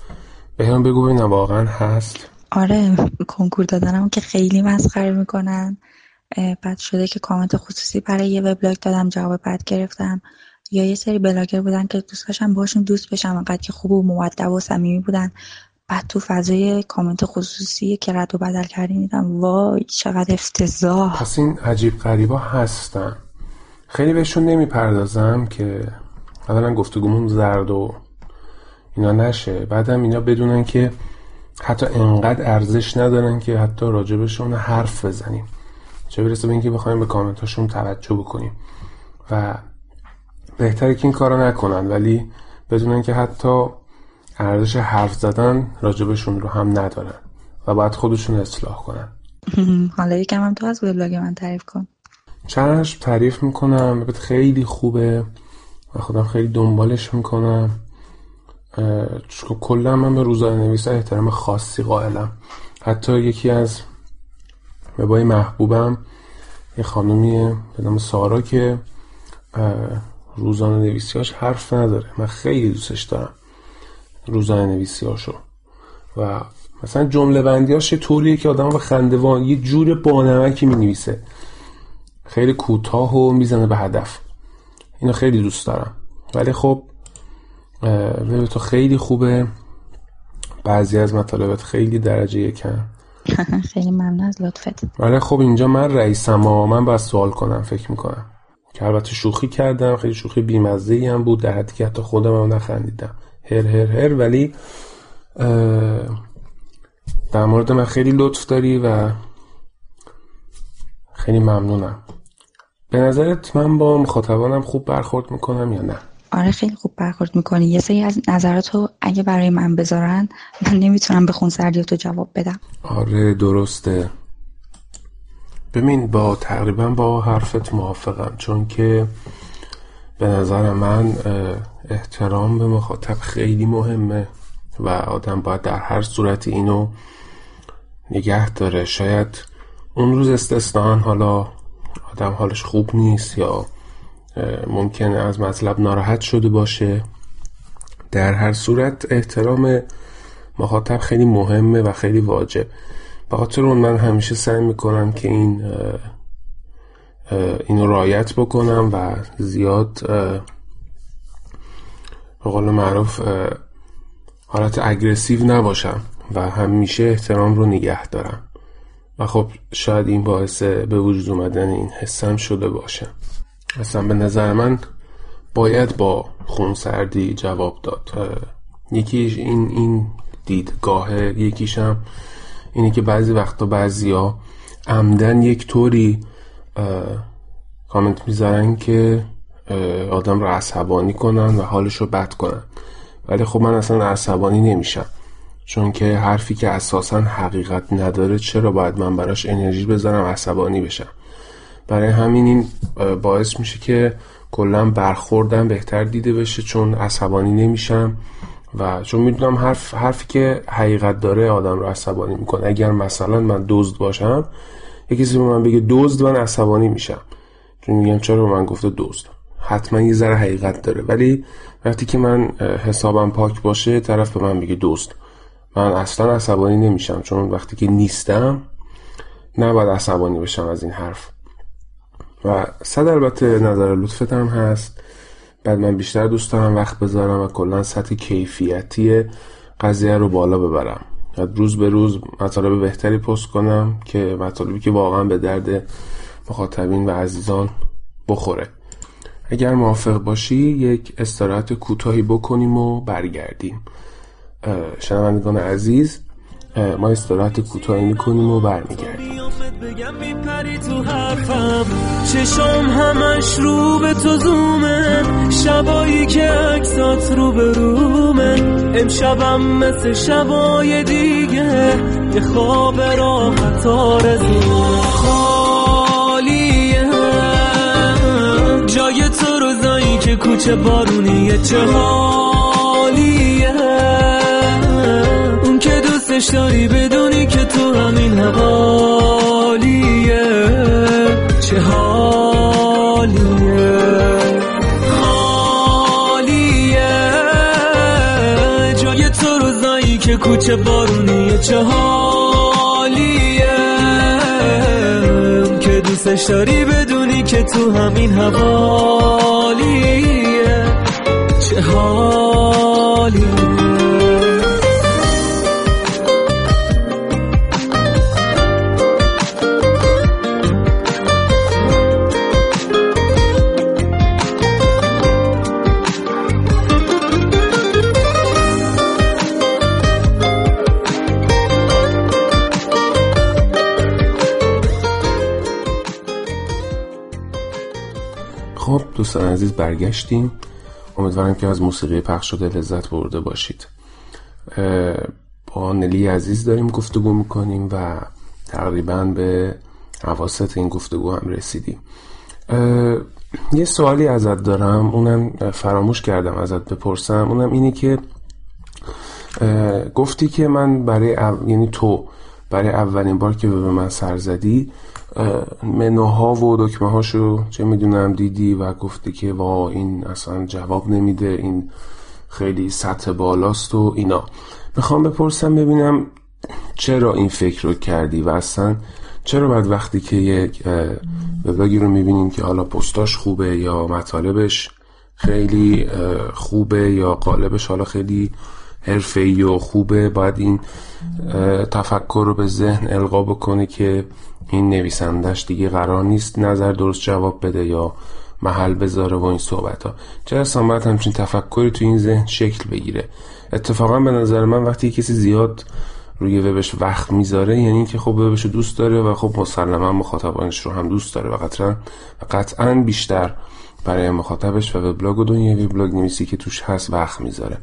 به هم بگو ببینم واقعا هست. آره کنکور دادنم که خیلی مسخره می‌کنن. بعد شده که کامنت خصوصی برای یه وبلاگ دادم جواب بد گرفتم. یا یه سری بلاگر بودن که دوست داشتم باشون دوست بشم انقدر که خوب و مودب و صمیمی بودن. بعد تو فضای کامنت خصوصی که رد و بدل کردیم دیدم وای چقدر افتضاح. پس این عجیب غریبا هستن. خیلی بهشون نمی‌پردازم که اولا گفتگومون زرد و اینا نشه. بعدم اینا بدونن که حتی انقدر ارزش ندارن که حتی راجبشون حرف بزنیم. چه برسه به اینکه بخوایم به کامنتاشون توجه بکنیم. و بهتره که این کارو نکنن ولی بدونن که حتی ارزش حرف زدن راجبشون رو هم ندارن و باید خودشون اصلاح کنن. حالا یکم هم تو از وبلاگ من تعریف کن. چشم تعریف می‌کنم. خیلی خوبه. و خودم خیلی دنبالش می‌کنم. چون کلا من به روزانه نویس احترام خاصی قائلم. حتی یکی از وبای محبوبم یه خانومیه به نام سارا که روزانه نویسیاش حرف نداره. من خیلی دوستش دارم روزانه نویسیاشو و مثلا جمله بندیاش یه طوریه که آدم به خندوان یه جور بانمکی می نویسه خیلی کوتاه و می‌زنه به هدف. اینو خیلی دوست دارم. ولی خب تو خیلی خوبه. بعضی از مطالبت خیلی درجه یکم خیلی ممنون از لطفت. ولی خب اینجا من رئیسم و من باید سوال کنم فکر می‌کنم. که البته شوخی کردم خیلی شوخی بیمزه هم بود در حدی که حتی خودم هم نخندیدم. هر هر هر ولی در مورد من خیلی لطف داری و خیلی ممنونم. به نظرت من با مخاطبانم خوب برخورد می‌کنم یا نه؟ آره خیلی خوب برخورد می‌کنی. یه سری از نظراتو اگه برای من بذارن من نمی‌تونم به خونسردی جواب بدم. آره درسته. ببین با تقریبا با حرفت موافقم چون که به نظر من احترام به مخاطب خیلی مهمه و آدم باید در هر صورت اینو نگه داره. شاید اون روز استثنان حالا آدم حالش خوب نیست یا ممکنه از مطلب ناراحت شده باشه. در هر صورت احترام مخاطب خیلی مهمه و خیلی واجب. به خاطر اون من همیشه سعی می‌کنم که این اینو رایت بکنم و زیاد به قول معروف حالت اگرسیو نباشم و همیشه احترام رو نگه دارم. و خب شاید این باعث به وجود اومدن این حسم شده باشه. اصلا به نظر من باید با خونسردی جواب داد. یکیش این این دیدگاهه یکیشم اینه که بعضی وقتا بعضیا عمدن یک طوری کامنت می‌ذارن که آدم رو عصبانی کنن و حالش رو بد کنن. ولی خب من اصلا عصبانی نمیشم. چون که حرفی که اساسا حقیقت نداره چرا باید من براش انرژی بذارم عصبانی بشم؟ برای همین این باعث میشه که کلا برخوردم بهتر دیده بشه چون عصبانی نمیشم و چون می‌دونم حرف حرفی که حقیقت داره آدم رو عصبانی می‌کنه. اگر مثلا من دزد باشم یکی کسی به من بگه دزد من عصبانی میشم. چون میگم چرا من گفته دزد؟ حتما یه ذره حقیقت داره. ولی وقتی که من حسابم پاک باشه طرف به من بگه دزد. من اصلا عصبانی نمیشم چون وقتی که نیستم نباید عصبانی بشم از این حرف. و صد البته نظر لطفت هم هست. بعد من بیشتر دوست دارم وقت بذارم و کلا سطح کیفیتی قضیه رو بالا ببرم. روز به روز مطالب بهتری پست کنم که مطالبی که واقعا به درد مخاطبین و عزیزان بخوره. اگر موافق باشی یک استراحت کوتاهی بکنیم و برگردیم. شنوندگان عزیز ما استراحت کوتاهی می‌کنیم و برمیگردیم. بگم میپری تو حرفم. چشم همش رو به تو زومه. شبایی که عکسات رو به رومه. امشبم مثل شبای دیگه. یه خواب راحت آرزومه خالیه. جای تو روزایی که کوچه بارونیه چه دوستش داری بدونی که تو همین حوالیه. چه حالیه؟ خالیه جای تو روزایی که کوچه بارونیه چه حالیه؟ که دوستش داری بدونی که تو همین حوالیه. چه حالیه؟ دوستان عزیز برگشتیم. امیدوارم که از موسیقی پخش شده لذت برده باشید. با نلی عزیز داریم گفتگو می‌کنیم و تقریبا به عواست این گفتگو هم رسیدیم. یه سوالی ازت دارم اونم فراموش کردم ازت بپرسم. اونم اینه که گفتی که من برای یعنی تو برای اولین بار که به من سر زدی منوها و دکمه هاشو چه می‌دونم دیدی و گفتی که وا این اصلا جواب نمیده این خیلی سطح بالاست و اینا. می‌خوام بپرسم ببینم چرا این فکر رو کردی و اصلا چرا بعد وقتی که یک وبلاگی رو می‌بینیم که حالا پستاش خوبه یا مطالبش خیلی خوبه یا قالبش حالا خیلی حرفه و خوبه باید این تفکر رو به ذهن القا بکنه که این نویسندش دیگه قرار نیست نظر درست جواب بده یا محل بذاره و این صحبت ها چرا اصلا همچین تفکری تو این ذهن شکل بگیره؟ اتفاقا به نظر من وقتی کسی زیاد روی وبش وقت می‌ذاره یعنی که خب وبش دوست داره و خب مسلما مخاطبانش رو هم دوست داره و قطعا و قطعا بیشتر برای مخاطبش و وبلاگ و دنیای وبلاگ نویسی که توش هست وقت می‌ذاره.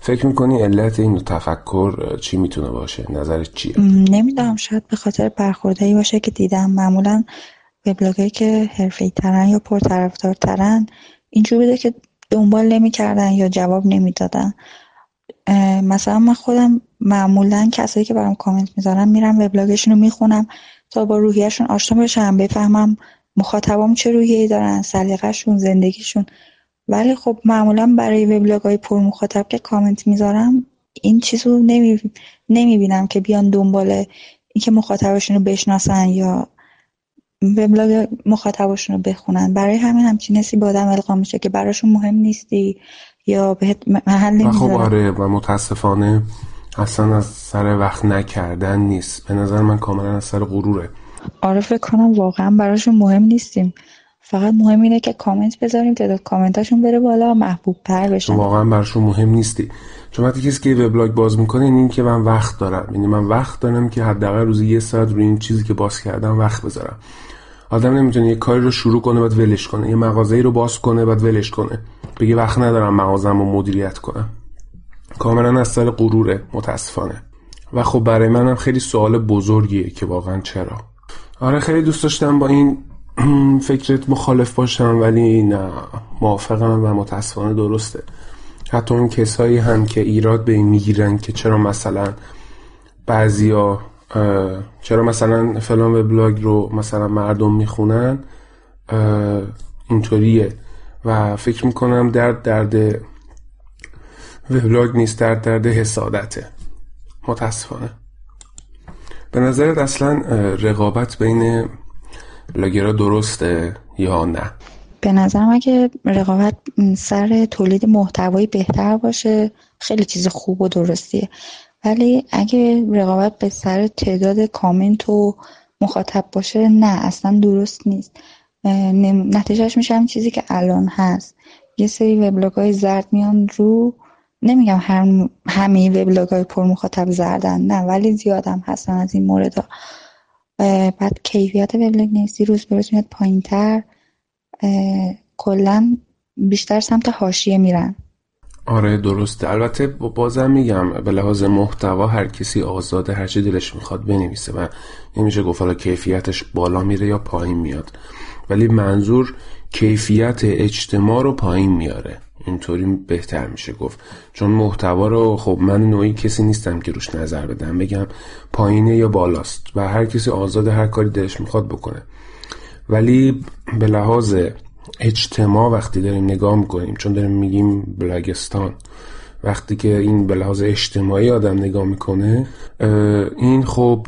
فکر می‌کنی علت این تفکر چی می‌تونه باشه؟ نظرت چیه؟ نمی‌دونم شاید به خاطر برخوردهایی باشه که دیدم. معمولا وبلاگایی که حرفه‌ای ترن یا پرطرفدارترن اینجور بوده که دنبال نمی‌کردن یا جواب نمی‌دادن. مثلا من خودم معمولا کسایی که برام کامنت می‌ذارن میرم وبلاگشون رو می‌خونم تا با روحیهشون آشنا بشم بفهمم مخاطبام چه روحیه‌ای دارن سلیقه‌شون زندگیشون. ولی خب معمولا برای وبلاگ های پر مخاطب که کامنت می‌ذارم این چیزو نمی... نمی‌بینم که بیان دنبال اینکه مخاطبشون رو بشناسن یا وبلاگ مخاطبشون رو بخونن. برای همین همچین حسی به آدم القا میشه که براشون مهم نیستی یا بهت محل نمی‌ذارن خب آره و متاسفانه اصلا از سر وقت نکردن نیست. به نظر من کاملا از سر غروره. آره فکر کنم واقعا براشون مهم نیستیم. فقط مهم اینه که کامنت بذاریم تعداد کامنتاشون بره بالا محبوب تر بشن. واقعا براشون مهم نیستی. چون وقتی کسی که وبلاگ باز می‌کنه این که من وقت دارم. یعنی من وقت دارم که حداقل روزی یه ساعت روی این چیزی که باز کردم وقت بذارم. آدم نمی‌تونه یه کاری رو شروع کنه بعد ولش کنه. یه مغازه‌ای رو باز کنه بعد ولش کنه. بگه وقت ندارم مغازه‌مو مدیریت کنم. کاملا از سر غروره. متاسفانه. و خب برای منم خیلی سوال بزرگیه که واقعا چرا؟ آره خیلی دوست داشتم با این فکرت مخالف باشم ولی نه موافقم و متاسفانه درسته. حتی اون کسایی هم که ایراد به این می‌گیرن که چرا مثلا بعضیا چرا مثلا فلان وبلاگ رو مثلا مردم می‌خونن اینطوریه. و فکر می‌کنم درد درد وبلاگ نیست درد درد حسادته. متاسفانه. به نظرت اصلا رقابت بین بلاگرها درسته یا نه؟ به نظرم اگه رقابت سر تولید محتوایی بهتر باشه خیلی چیز خوب و درستیه. ولی اگه رقابت به سر تعداد کامنت و مخاطب باشه نه اصلا درست نیست. نتیجهش میشه هم چیزی که الان هست. یه سری وبلاگ های زرد میان رو نمیگم هم همه وبلاگ های پر مخاطب زردن نه ولی زیادم هستن از این مورد بعد کیفیت وبلاگ نویسی روز به روز میاد پایین تر کلا بیشتر سمت حاشیه میرن. آره درسته. البته بازم میگم به لحاظ محتوا هر کسی آزاده هر چی دلش می‌خواد بنویسه و نمیشه گفت حالا کیفیتش بالا میره یا پایین میاد. ولی منظور کیفیت اجتماع رو پایین میاره. اینطوری بهتر میشه گفت. چون محتوا رو خب من نوعی کسی نیستم که روش نظر بدم. بگم پایینه یا بالاست. و هر کسی آزاد هر کاری دلش می‌خواد بکنه. ولی به لحاظ اجتماع وقتی داریم نگاه می‌کنیم چون داریم میگیم بلاگستان وقتی که این به لحاظ اجتماعی آدم نگاه می‌کنه این خب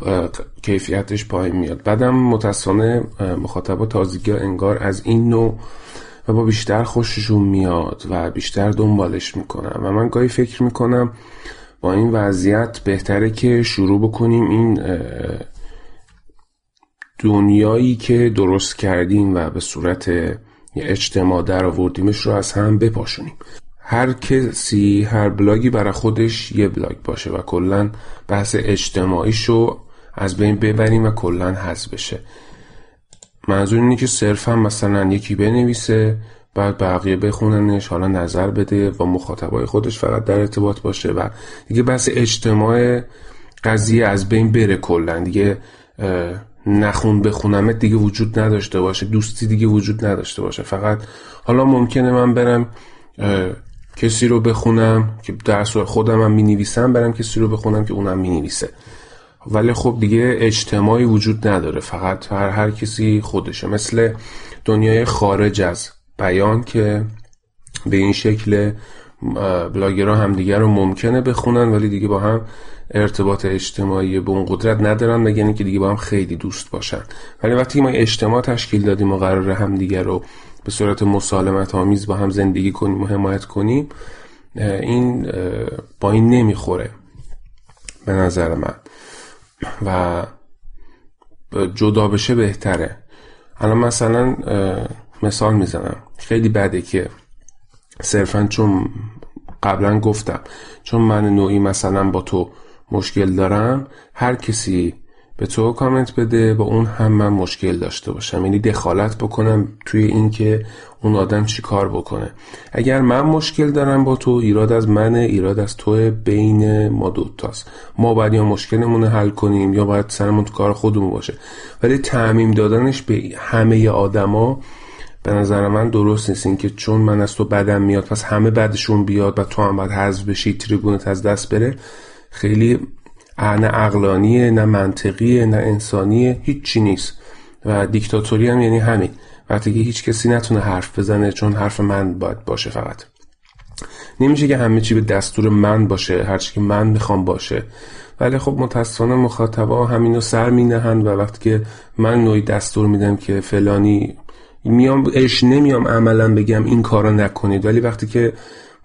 کیفیتش پایین میاد. بعدم متاسفانه مخاطبا تازگی انگار از این نوع و با بیشتر خوششون میاد و بیشتر دنبالش می‌کنن. و من گاهی فکر می‌کنم با این وضعیت بهتره که شروع بکنیم این دنیایی که درست کردیم و به صورت اجتماع در آوردیمش رو از هم بپاشونیم. هر کسی هر بلاگی برای خودش یه بلاگ باشه و کلا بحث اجتماعیشو از بین ببریم و کلا حذف بشه. منظور اینه که صرفا مثلا یکی بنویسه بعد بقیه بخوننش حالا نظر بده و مخاطبای خودش فقط در ارتباط باشه و دیگه بس اجتماع قضیه از بین بره کلا. دیگه نخون بخونمت دیگه وجود نداشته باشه دوستی دیگه وجود نداشته باشه. فقط حالا ممکنه من برم کسی رو بخونم که در خودم هم می نویسم برم کسی رو بخونم که اونم می نویسه ولی خب دیگه اجتماعی وجود نداره. فقط هر هر کسی خودشه. مثل دنیای خارج از بیان که به این شکل بلاگرها همدیگه رو ممکنه بخونن ولی دیگه با هم ارتباط اجتماعی به اون قدرت ندارن مگر که دیگه با هم خیلی دوست باشن. ولی وقتی ما اجتماع تشکیل دادیم و قرار همدیگه رو به صورت مسالمت آمیز با هم زندگی کنیم و حمایت کنیم این با این نمی‌خوره. به نظر من. و جدا بشه بهتره. الان مثلا مثال می‌زنم. خیلی بده که صرفا چون قبلا گفتم چون من نوعی مثلا با تو مشکل دارم هر کسی به تو کامنت بده با اون هم من مشکل داشته باشم. یعنی دخالت بکنم توی اینکه اون آدم چی کار بکنه. اگر من مشکل دارم با تو ایراد از منه ایراد از تو بین ما دوتاست. ما باید یا مشکلمون حل کنیم یا باید سرمون تو کار خودمون باشه. ولی تعمیم دادنش به همه آدما به نظر من درست نیست. این که چون من از تو بدم میاد پس همه بعدشون بیاد و تو هم باید حذف بشی تریبونت از دست بره خیلی نه عقلانیه نه منطقیه نه انسانیه هیچی نیست. و دیکتاتوری هم یعنی همین. وقتی که هیچ کسی نتونه حرف بزنه چون حرف من باید باشه فقط. نمیشه که همه چی به دستور من باشه هرچی که من می‌خوام باشه. ولی خب متاسفانه مخاطبا همینو سر مینهن و وقتی که من نوعی دستور میدم که فلانی میام اش نمیام عملا بگم این کارا نکنید. ولی وقتی که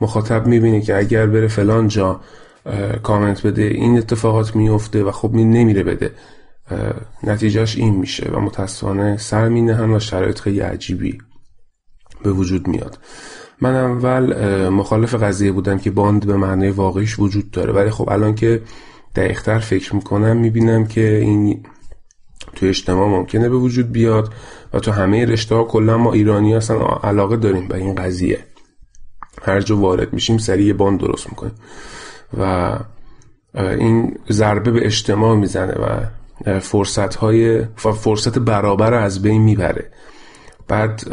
مخاطب می‌بینه که اگر بره فلان جا کامنت بده این اتفاقات میفته و خب می نمیره بده. نتیجهش این میشه و متاسفانه سر می نهن و شرایط خیلی عجیبی به وجود میاد. من اول مخالف قضیه بودم که باند به معنی واقعیش وجود داره. ولی خب الان که دقیقتر فکر می‌کنم می‌بینم که این تو اجتماع ممکنه به وجود بیاد و تو همه رشته ها کلا ما ایرانی اصلا علاقه داریم به این قضیه. هر جا وارد میشیم سریع باند درست می‌کنیم. و این ضربه به اجتماع می‌زنه و فرصت های فرصت برابر از بین می‌بره. بعد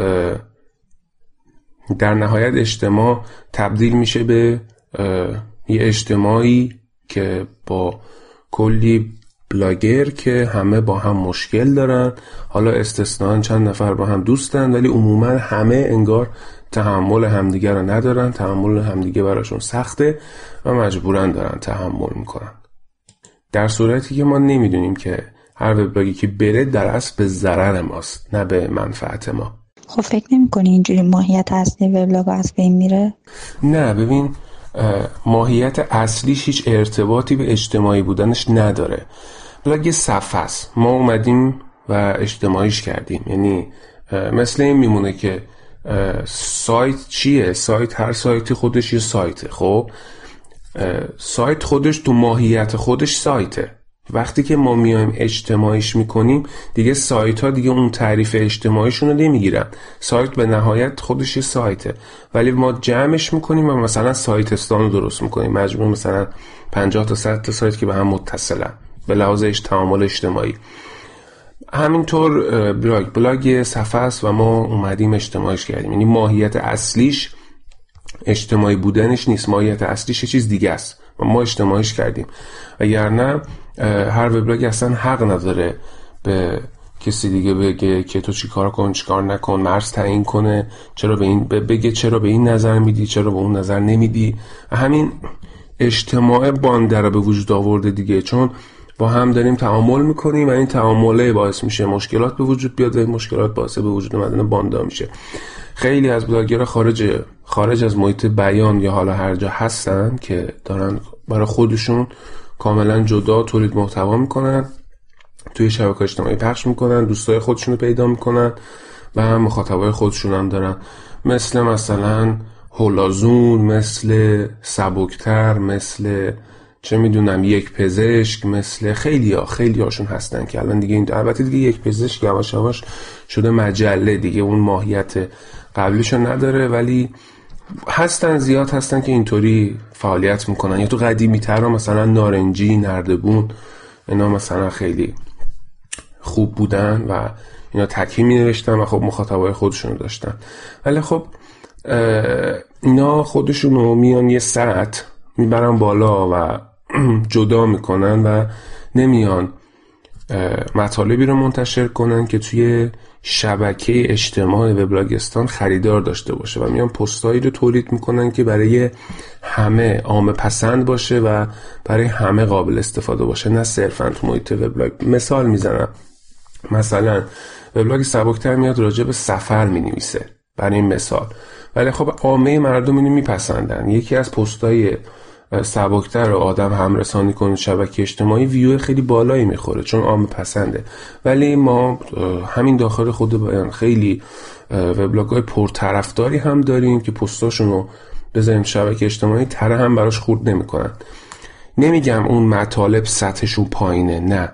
در نهایت اجتماع تبدیل میشه به یه اجتماعی که با کلی بلاگر که همه با هم مشکل دارن. حالا استثنا چند نفر با هم دوستن ولی عموما همه انگار تحمل همدیگه رو ندارن تحمل همدیگه براشون سخته و مجبورن دارن تحمل می‌کنن. در صورتی که ما نمی‌دونیم که هر وبلاگی که بره در اصل به ضرر ماست نه به منفعت ما. خب فکر نمی کنی اینجوری ماهیت اصلی وبلاگ از بین میره؟ نه ببین ماهیت اصلیش هیچ ارتباطی به اجتماعی بودنش نداره. بلاگ صفحه است. ما اومدیم و اجتماعیش کردیم. یعنی مثل این میمونه که سایت چیه؟ سایت هر سایتی خودش یه سایته خب؟ سایت خودش تو ماهیت خودش سایته. وقتی که ما میایم اجتماعیش می‌کنیم دیگه سایت ها دیگه اون تعریف اجتماعیشون رو نمی‌گیرن. سایت به نهایت خودش یه سایته. ولی ما جمعش می‌کنیم و مثلا سایت استان رو درست می‌کنیم. مجموع مثلا 50 تا 100 تا سایت که به هم متصلن. به لحاظ تعامل اجتماعی. همینطور بلاگ بلاگ صفحه است و ما اومدیم اجتماعیش کردیم. یعنی ماهیت اصلیش اجتماعی بودنش نیست ماهیت اصلیش چیز دیگه است و ما اجتماعیش کردیم. نه هر وبلاگ اصلا حق نداره به کسی دیگه بگه که تو چیکار کن چیکار نکن مرز تعیین کنه چرا به این بگه چرا به این نظر میدی چرا به اون نظر نمیدی. همین اجتماع بانده رو به وجود آورده دیگه. چون با هم داریم تعامل می‌کنیم و این تعامله باعث میشه مشکلات به وجود بیاد و مشکلات باعث به وجود اومدن باندا میشه. خیلی از بلاگر خارج خارج از محیط بیان یا حالا هر جا هستن که دارن برای خودشون کاملا جدا تولید محتوا می‌کنن توی شبکه اجتماعی پخش می‌کنن دوستای خودشون رو پیدا می‌کنن و هم مخاطبای خودشون هم دارن. مثل مثلا هولازون مثل سبکتر مثل چه می‌دونم یک پزشک مثل خیلی ها خیلی هاشون هستن که الان دیگه این البته دیگه یک پزشک یواش یواش شده مجله دیگه اون ماهیت قبلیشو نداره ولی هستن زیاد هستن که اینطوری فعالیت می‌کنن. یا تو قدیمی تر مثلا نارنجی نردبون اینا مثلا خیلی خوب بودن و اینا تکی می نوشتن و خب مخاطبای خودشون داشتن. ولی خب اینا خودشون رو میان یه سطح می‌برن بالا و جدا می‌کنن و نمیان مطالبی رو منتشر کنن که توی شبکه اجتماع وبلاگستان خریدار داشته باشه و میان پستایی رو تولید می‌کنن که برای همه عام پسند باشه و برای همه قابل استفاده باشه نه صرفا تو محیط وبلاگ. مثال می‌زنم. مثلا وبلاگ سبکتر میاد راجع به سفر می‌نویسه. برای این مثال. ولی خب عامه مردم اینو میپسندن. یکی از پستای سبکتر رو آدم همرسانی کنه شبکه اجتماعی ویو خیلی بالایی می‌خوره چون عام پسنده. ولی ما همین داخل خود بیان خیلی وبلاگ های پرطرفداری هم داریم که پستاشون رو بذاریم شبکه اجتماعی تره هم براش خورد نمی‌کنن. نمیگم اون مطالب سطحشون پایینه نه.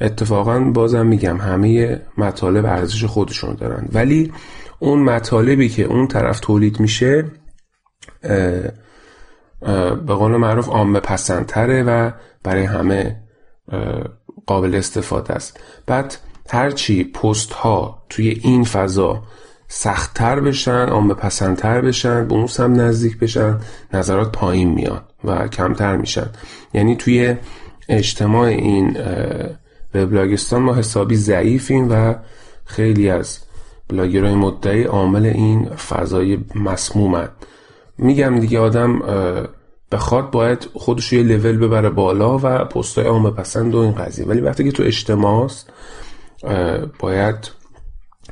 اتفاقا بازم میگم همه مطالب ارزش خودشون دارن. ولی اون مطالبی که اون طرف تولید میشه به قول معروف عامه پسندتره و برای همه قابل استفاده است. بعد هرچی پست ها توی این فضا سختتر بشن عامه پسندتر بشن به اون هم نزدیک بشن نظرات پایین میاد و کمتر میشن. یعنی توی اجتماع این وبلاگستان ما حسابی ضعیفیم و خیلی از بلاگرهای مدعی عامل این فضای مسمومن. میگم دیگه آدم بخواد باید خودش یه لول ببره بالا و پستای عامه پسند و این قضیه. ولی وقتی که تو اجتماع است باید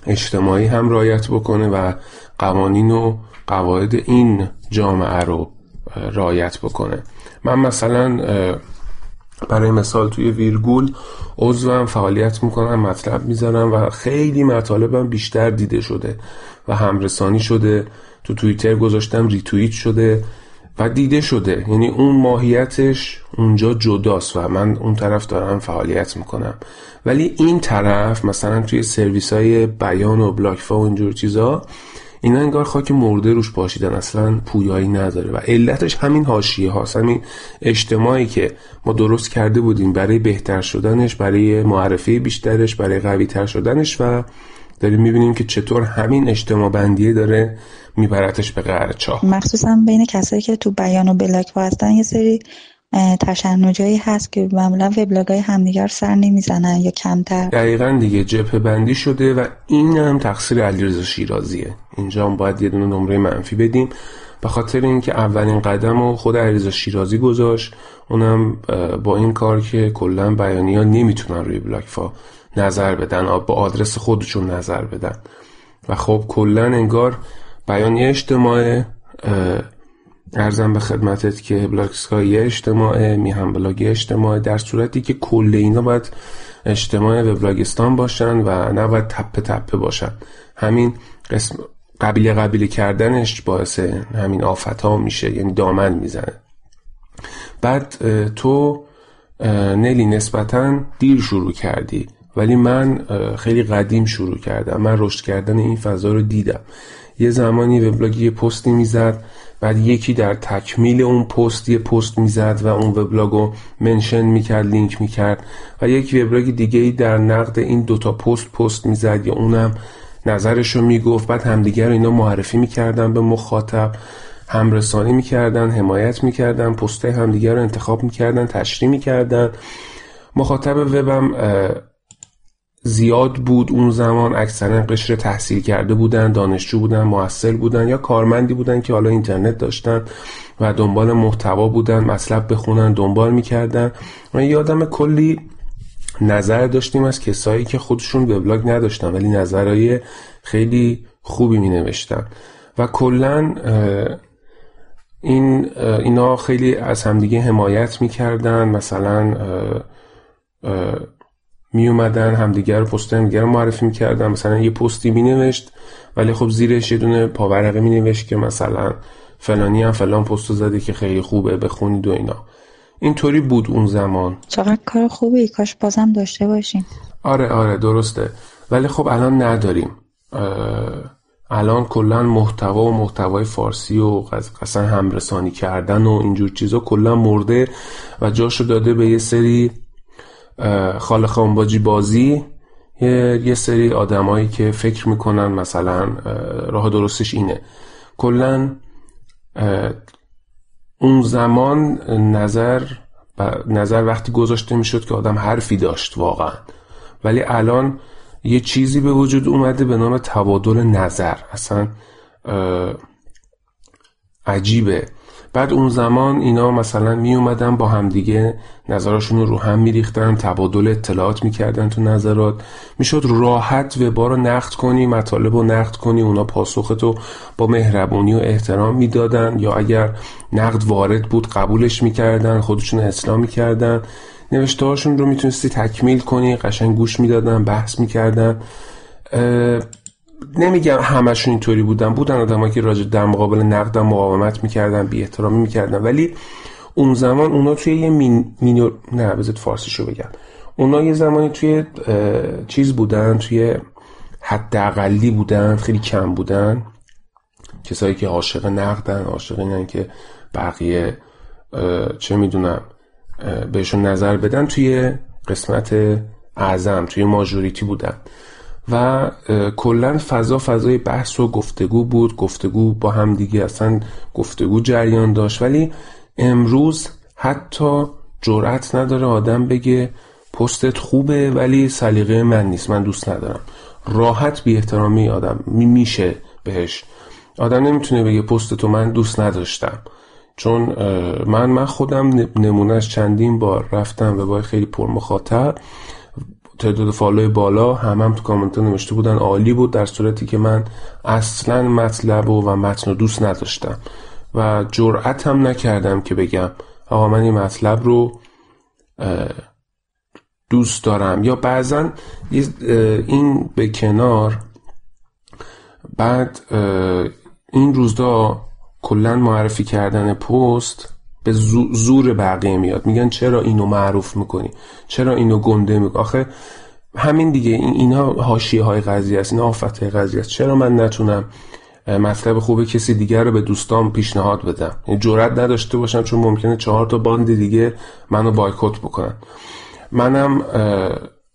اجتماعی هم رایت بکنه و قوانین و قواعد این جامعه رو رایت بکنه. من مثلا برای مثال توی ویرگول عضوم فعالیت می‌کنم مطلب می‌زنم و خیلی مطالبم بیشتر دیده شده و همرسانی شده. تو توییتر گذاشتم ریتوییت شده و دیده شده. یعنی اون ماهیتش اونجا جداست و من اون طرف دارم فعالیت می‌کنم. ولی این طرف مثلا توی سرویس های بیان و بلاکفا و اینجور چیزا اینا انگار خاک مرده روش پاشیدن. اصلا پویایی نداره و علتش همین حاشیه هاست همین اجتماعی که ما درست کرده بودیم برای بهتر شدنش برای معرفی بیشترش برای قوی تر شدنش و داریم می‌بینیم که چطور همین اجتماع بندیه داره میبرتش به قعر چاه. مخصوصا بین کسایی که تو بیان و بلاک هستن یه سری تشنجایی هست که معمولا وبلاگ های همدیگر سر نمی‌زنن یا کمتر. دقیقا دیگه جبه بندی شده و این هم تقصیر علیرضا شیرازیه. اینجا هم باید یه دونه نمره منفی بدیم. به خاطر اینکه اولین قدم رو خود علیرضا شیرازی گذاشت اونم با این کار که کلا بیانی ها نمی‌تونن روی بلاکفا نظر بدن با آدرس خودشون نظر بدن. و خب کلا انگار بیانیه اجتماع ارزم به خدمتت که بلاگسکای اجتماع میهم بلاگ اجتماع در صورتی که کل اینا باید اجتماع وبلاگستان باشن و نباید تپه تپه باشن. همین قسم قبیله قبیله کردنش باعث همین آفت ها میشه یعنی دامن می‌زنه. بعد تو نلی نسبتا دیر شروع کردی ولی من خیلی قدیم شروع کردم. من رشد کردن این فضا رو دیدم. یه زمانی وبلاگی یه پستی می‌زد بعد یکی در تکمیل اون پست یه پست می‌زد و اون وبلاگو منشن می‌کرد لینک می‌کرد و یک وبلاگ دیگه ای در نقد این دوتا پست پست می‌زد یا اونم نظرشو می‌گفت. بعد همدیگر اینا معرفی می‌کردن به مخاطب همرسانی می‌کردن حمایت می‌کردن پست همدیگر رو انتخاب می‌کردن تشریح می‌کردن. مخاطب وبم زیاد بود اون زمان اکثرا قشر تحصیل کرده بودن دانشجو بودن موثر بودن یا کارمندی بودن که حالا اینترنت داشتن و دنبال محتوا بودن مطلب بخونن دنبال می‌کردن. من یادم کلی نظر داشتیم از کسایی که خودشون وبلاگ نداشتن ولی نظرهای خیلی خوبی می نوشتن و کلا این اینا خیلی از همدیگه حمایت می‌کردن. مثلا می اومدن همدیگر رو پست همدیگر رو معرفی می‌کردن. مثلا یه پستی می نوشت ولی خب زیرش یه دونه پاورقه می نوشت که مثلا فلانی هم فلان پست زده که خیلی خوبه بخونید و اینا. اینطوری بود اون زمان. چقدر کار خوبی. کاش بازم داشته باشیم. آره آره درسته. ولی خب الان نداریم. الان کلا محتوا و محتوای فارسی و قصلا همرسانی کردن و اینجور چیزا کلا مرده و جاشو داده به یه سری خال خانباجی بازی یه, سری آدمایی که فکر می‌کنن مثلا راه درستش اینه. کلا اون زمان نظر نظر وقتی گذاشته می‌شد که آدم حرفی داشت واقعا. ولی الان یه چیزی به وجود اومده به نام تبادل نظر. اصلا عجیبه. بعد اون زمان اینا مثلا می اومدن با همدیگه نظراشون رو هم میریختن تبادل اطلاعات می‌کردن تو نظرات. می‌شد راحت وبا رو نقد کنی مطالب رو نقد کنی اونا پاسختو با مهربونی و احترام می‌دادن. یا اگر نقد وارد بود قبولش می‌کردن خودشون اصلاح می‌کردن. نوشته هاشون رو می‌تونستی تکمیل کنی قشنگ گوش می‌دادن بحث می‌کردن. نمیگم همشون اینطوری بودن. بودن آدمایی که راجع در مقابل نقد مقاومت می‌کردن بی احترامی می‌کردن. ولی اون زمان اونا توی یه مین... مینور نه بذات فارسیشو بگم. اونا یه زمانی توی چیز بودن توی حداقلی بودن خیلی کم بودن. کسایی که عاشق نقدن عاشق اینن که بقیه چه می‌دونم بهشون نظر بدن توی قسمت اعظم توی ماجوریتی بودن. و کلا فضا فضای بحث و گفتگو بود. گفتگو با هم دیگه اصلا گفتگو جریان داشت. ولی امروز حتی جرأت نداره آدم بگه پستت خوبه ولی سلیقه من نیست. من دوست ندارم. راحت بی احترامی آدم میشه بهش. آدم نمی‌تونه بگه پست تو من دوست نداشتم. چون من من خودم نمونهش چندین بار رفتم و با خیلی پر مخاطب تعداد فالوی بالا هم هم تو کامنت نوشته بودن. عالی بود در صورتی که من اصلا مطلب و, و متن رو دوست نداشتم. و جرأت هم نکردم که بگم آقا من این مطلب رو دوست دارم. یا بعضا این به کنار بعد این روزدا کلا معرفی کردن پست به زور بقیه میاد. میگن چرا اینو معروف می‌کنی؟ چرا اینو گنده می‌کنی؟ آخه همین دیگه این اینها حاشیه های قضیه است اینا آفت های قضیه است. چرا من نتونم مطلب خوب کسی دیگر رو به دوستان پیشنهاد بدم؟ جرئت نداشته باشم چون ممکنه چهار تا باند دیگه منو بایکوت بکنن. منم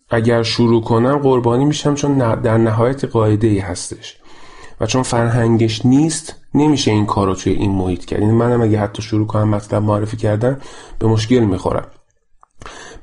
اگر شروع کنم قربانی میشم چون در نهایت قاعده ای هستش. و چون فرهنگش نیست نمیشه این کار رو توی این محیط کرد. این یعنی منم اگه حتی شروع کنم مطلب معرفی کردن به مشکل می‌خورم.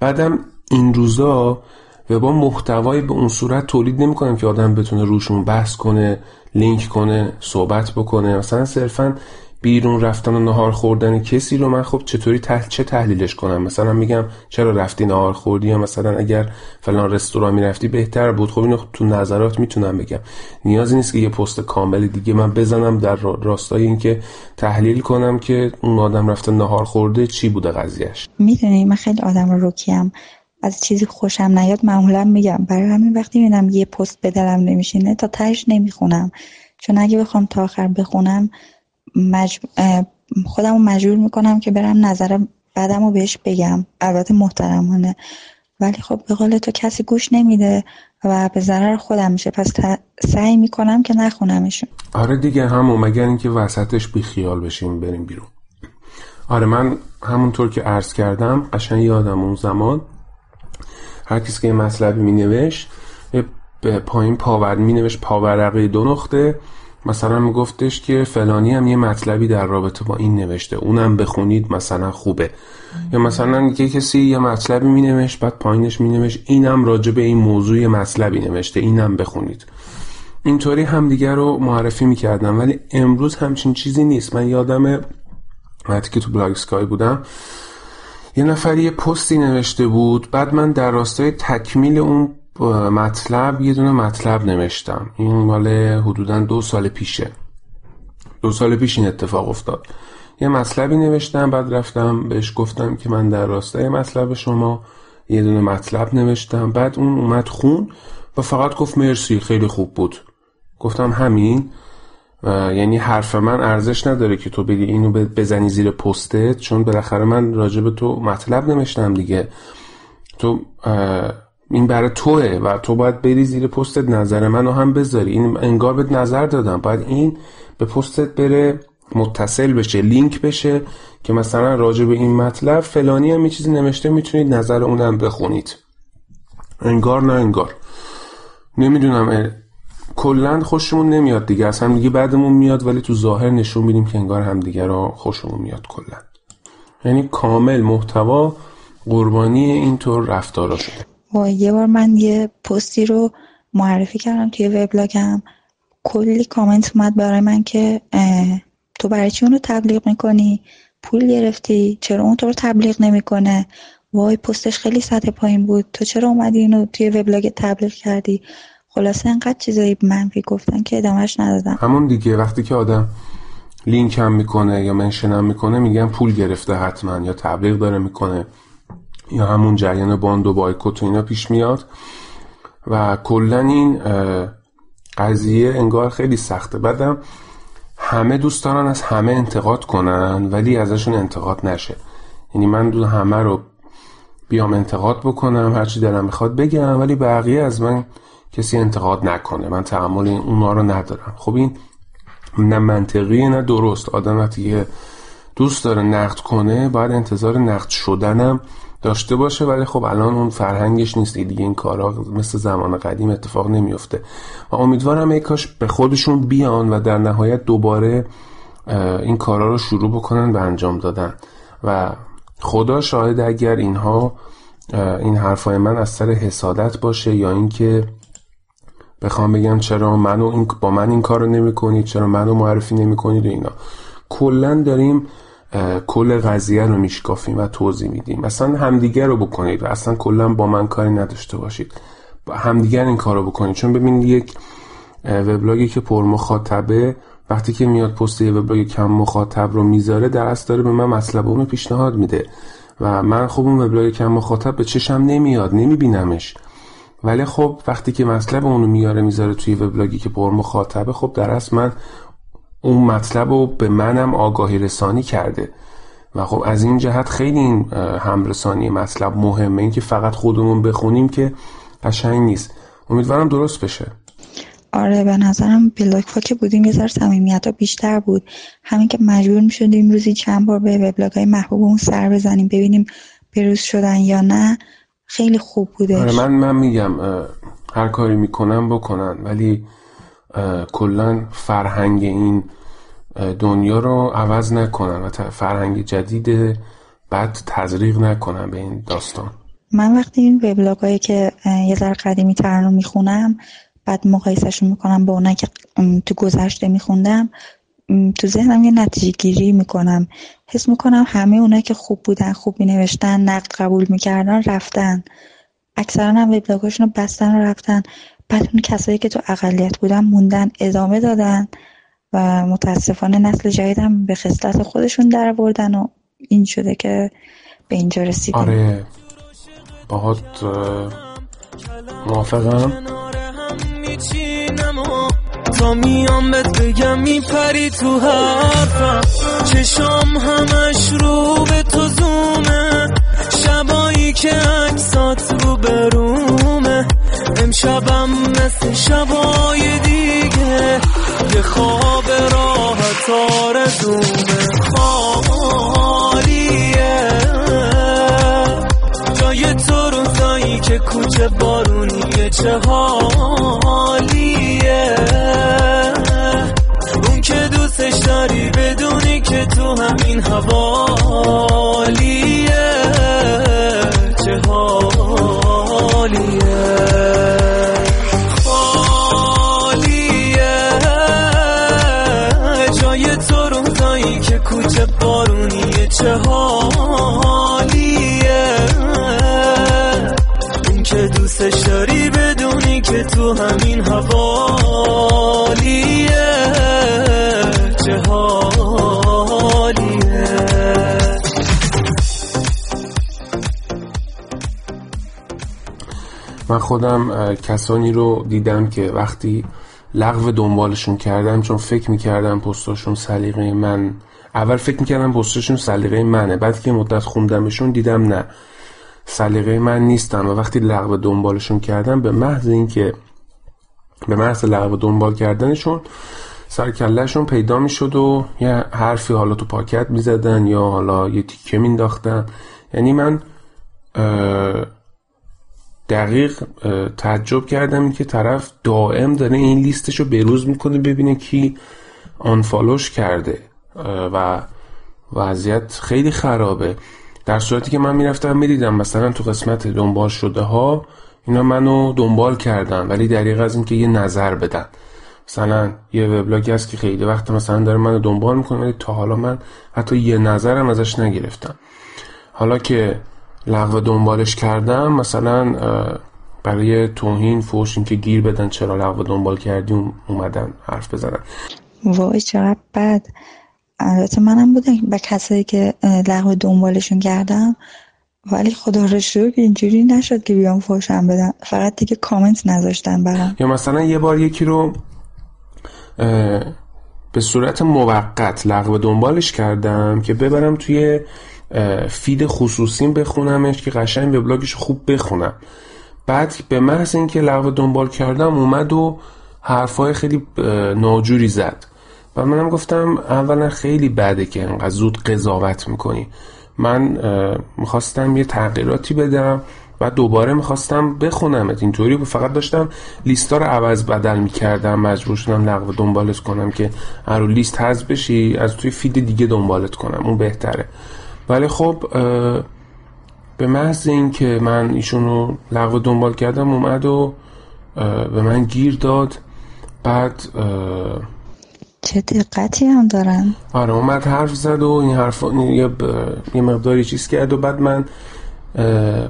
بعدم این روزا و با محتوایی به اون صورت تولید نمی‌کنم که آدم بتونه روشون بحث کنه لینک کنه صحبت بکنه. مثلا صرفا بیرون رفتن و نهار خوردن کسی رو من خب چطوری تح... چه تحلیلش کنم؟ مثلا میگم چرا رفتی نهار خوردی؟ یا مثلا اگر فلان رستوران می‌رفتی بهتر بود. خب اینو تو نظرات می‌تونم بگم. نیازی نیست که یه پست کامل دیگه من بزنم در راستای اینکه تحلیل کنم که اون آدم رفته نهار خورده چی بوده قضیهش می‌دونی من خیلی آدم روکیم از چیزی خوشم نیاد معمولا میگم. برای همین وقتی می‌بینم یه پست به دلم نمیشینه تا تهش نمی‌خونم. چون اگه بخوام تا آخر بخونم مج... خودم رو مجبور می‌کنم که برم نظر بعدم رو بهش بگم. البته محترمانه. ولی خب به قول تو کسی گوش نمیده و به ضرر خودم میشه. پس سعی می‌کنم که نخونمشون. آره دیگه همون مگر اینکه وسطش بی خیال بشیم بریم بیرون. آره من همونطور که عرض کردم قشنگ یادم اون زمان هر کسی که یه مطلبی می نوشت پایین پاور می نوشت پاورقه دو نقطه مثلا میگفتش که فلانی هم یه مطلبی در رابطه با این نوشته اونم بخونید مثلا خوبه. یا مثلا یه کسی یه مطلبی می نوشت بعد پایینش می نوشت اینم راجع به این موضوع مطلبی نوشته اینم بخونید. اینطوری همدیگه رو معرفی می‌کردم ولی امروز همچین چیزی نیست. من یادم وقتی که تو بلاگ سکای بودم یه نفر یه پستی نوشته بود بعد من در راستای تکمیل اون مطلب یه دونه مطلب نوشتم. این مال حدودا دو سال پیشه. دو سال پیش این اتفاق افتاد. یه مطلبی نوشتم بعد رفتم بهش گفتم که من در راستای مطلب شما یه دونه مطلب نوشتم. بعد اون اومد خون و فقط گفت مرسی خیلی خوب بود. گفتم همین. یعنی حرف من ارزش نداره که تو بگی اینو بزنی زیر پستت چون بالاخره من راجع به تو مطلب نوشتم دیگه. تو این برای توه و تو باید بری زیر پستت نظر منو هم بذاری. این انگار بهت نظر دادم. باید این به پستت بره متصل بشه لینک بشه که مثلا راجع به این مطلب فلانی هم چیزی نوشته می‌تونید نظر اونم بخونید. انگار نه انگار. نمی‌دونم کلا خوشمون نمیاد دیگه. اصلا دیگه بعدمون میاد ولی تو ظاهر نشون میدیم که انگار همدیگه رو خوشمون میاد کلا. یعنی کامل محتوا قربانی اینطور رفتارا شده. و یه بار من یه پستی رو معرفی کردم توی وبلاگم. کلی کامنت اومد برای من که تو برای چی اونو تبلیغ می‌کنی؟ پول گرفتی؟ چرا اون تو رو تبلیغ نمی‌کنه؟ وای پستش خیلی سطح پایین بود. تو چرا اومدی اینو توی وبلاگ تبلیغ کردی؟ خلاصه انقدر چیزایی منفی گفتن که ادامهش ندادم. همون دیگه وقتی که آدم لینک هم می‌کنه یا منشن هم می‌کنه میگن پول گرفته حتما یا تبلیغ داره می‌کنه. یا همون جریان باند و بایکوت و اینا پیش میاد. و کلا این قضیه انگار خیلی سخته. بعدم همه دوست دارن از همه انتقاد کنن ولی ازشون انتقاد نشه. یعنی من دو همه رو بیام انتقاد بکنم هرچی دلم می‌خواد بگم ولی بقیه از من کسی انتقاد نکنه. من تحمل اونا رو ندارم. خب این نه منطقیه نه درست. آدم وقتی دوست داره نقد کنه باید انتظار نقد شدنم داشته باشه ولی خب الان اون فرهنگش نیست. دیگه این کارا مثل زمان قدیم اتفاق نمیفته و امیدوارم ای کاش به خودشون بیان و در نهایت دوباره این کارا رو شروع بکنن به انجام دادن. و خدا شاهد اگر اینها این حرفای من از سر حسادت باشه یا اینکه بخوام بگم چرا منو این با من این کارو نمی چرا منو معرفی نمی کنید و اینا. کلا داریم کل قضیه رو میشکافیم و توضیح میدیم. مثلا همدیگه رو بکنید و اصلا کلا با من کاری نداشته باشید. همدیگر این کار رو بکنید. چون ببینید یک وبلاگی که پر مخاطبه وقتی که میاد پست یه وبلاگ کم مخاطب رو می‌ذاره در اصل داره به من مطلب اون پیشنهاد میده. و من خب اون وبلاگ کم مخاطب به چشم نمیاد نمیبینمش. ولی خب وقتی که مطلب اونو میاره می‌ذاره توی وبلاگی که پر مخاطبه خب در اصل من اون مطلب رو به منم آگاهی رسانی کرده. و خب از این جهت خیلی این همرسانی مطلب مهمه. اینکه فقط خودمون بخونیم که قشنگ نیست. امیدوارم درست بشه. آره به نظرم بلاک که بودیم. یه ذره صمیمیت بیشتر بود. همین که مجبور می‌شدیم روزی چند بار به وبلاگ های محبوبمون سر بزنیم ببینیم بروز شدن یا نه. خیلی خوب بوده آره من من میگم هر کاری می‌کنم بکنن. ولی کلا فرهنگ این دنیا رو عوض نکنن و فرهنگ جدید بعد تزریق نکنن به این داستان. من وقتی این وبلاگ هایی که یه ذره قدیمی ترن رو می‌خونم بعد مقایسهشون می‌کنم با اونایی که تو گذشته میخوندم تو ذهنم یه نتیجه گیری می‌کنم. حس می‌کنم همه اونایی که خوب بودن خوب مینوشتن نقد قبول می‌کردن رفتن. اکثرا هم وبلاگاشون رو بستن و رفتن. بعد اون کسایی که تو اقلیت بودن موندن ادامه دادن و متاسفانه نسل جدیدم به خصلت خودشون در بردن و این شده که به اینجا رسیدیم. آره. باهات موافقم. تا میام بهت بگم میپری تو حرفم. چشام همش رو به تو زومه. شبایی که عکسات رو برومه امشبم مثل شبای دیگه. یه خواب راحت آرزومه خالیه. جای تو روزایی که کوچه بارونیه چه حالیه. اون که دوستش داری بدونی که تو همین حوالیه. حالیه چه بارونیه چه حالیه. این که دوستش داری بدونی که تو همین حوالیه. من خودم کسانی رو دیدم که وقتی لغو دنبالشون کردم چون فکر می‌کردم پستاشون سلیقه من. اول فکر می‌کردم پستشون سلیقه منه بعد که مدت خوندمشون دیدم نه سلیقه من نیستن. و وقتی لغو دنبالشون کردم به محض اینکه به محض لغو دنبال کردنشون سرکلهشون پیدا می‌شد و یه حرفی حالا تو پاکت می‌زدن یا حالا یه تیکه مینداختن. یعنی من دقیق تعجب کردم که طرف دائم داره این لیستشو بروز می‌کنه ببینه کی آنفالوش کرده. و وضعیت خیلی خرابه. در صورتی که من می‌رفتم می‌دیدم مثلا تو قسمت دنبال شده ها اینا منو دنبال کردن ولی دریغ از اینکه یه نظر بدن. مثلا یه وبلاگی هست که خیلی وقت مثلا داره منو دنبال می‌کنه ولی تا حالا من حتی یه نظرم ازش نگرفتم. حالا که لغو دنبالش کردم مثلا برای توهین فوش که گیر بدن چرا لغو دنبال کردی اومدن حرف بزنن. وای چقدر بد. البته منم بودم به کسایی که لغو دنبالشون کردم ولی خدا رو شکر اینجوری نشد که بیام فوشم بدم فقط دیگه کامنت نذاشتن برام. یا مثلا یه بار یکی رو به صورت موقت لغو دنبالش کردم که ببرم توی فید خصوصیم بخونمش که قشنگ وبلاگش خوب بخونم. بعد به محض اینکه لغو دنبال کردم اومد و حرفای خیلی ناجوری زد. و منم گفتم اولا خیلی بده که انقدر زود قضاوت می‌کنی. من می‌خواستم یه تغییراتی بدم و دوباره می‌خواستم بخونم اینطوری فقط داشتم لیستا رو عوض بدل می‌کردم. مجبور شدم لغو دنبالت کنم که هر لیست حذف بشی از توی فید دیگه دنبالت کنم. اون بهتره. ولی خب به محض این که من ایشونو لغو دنبال کردم اومد و به من گیر داد. بعد چه دقتی هم دارن؟ آره اومد حرف زد و این حرف یه, یه مقداری چیز کرد و بعد من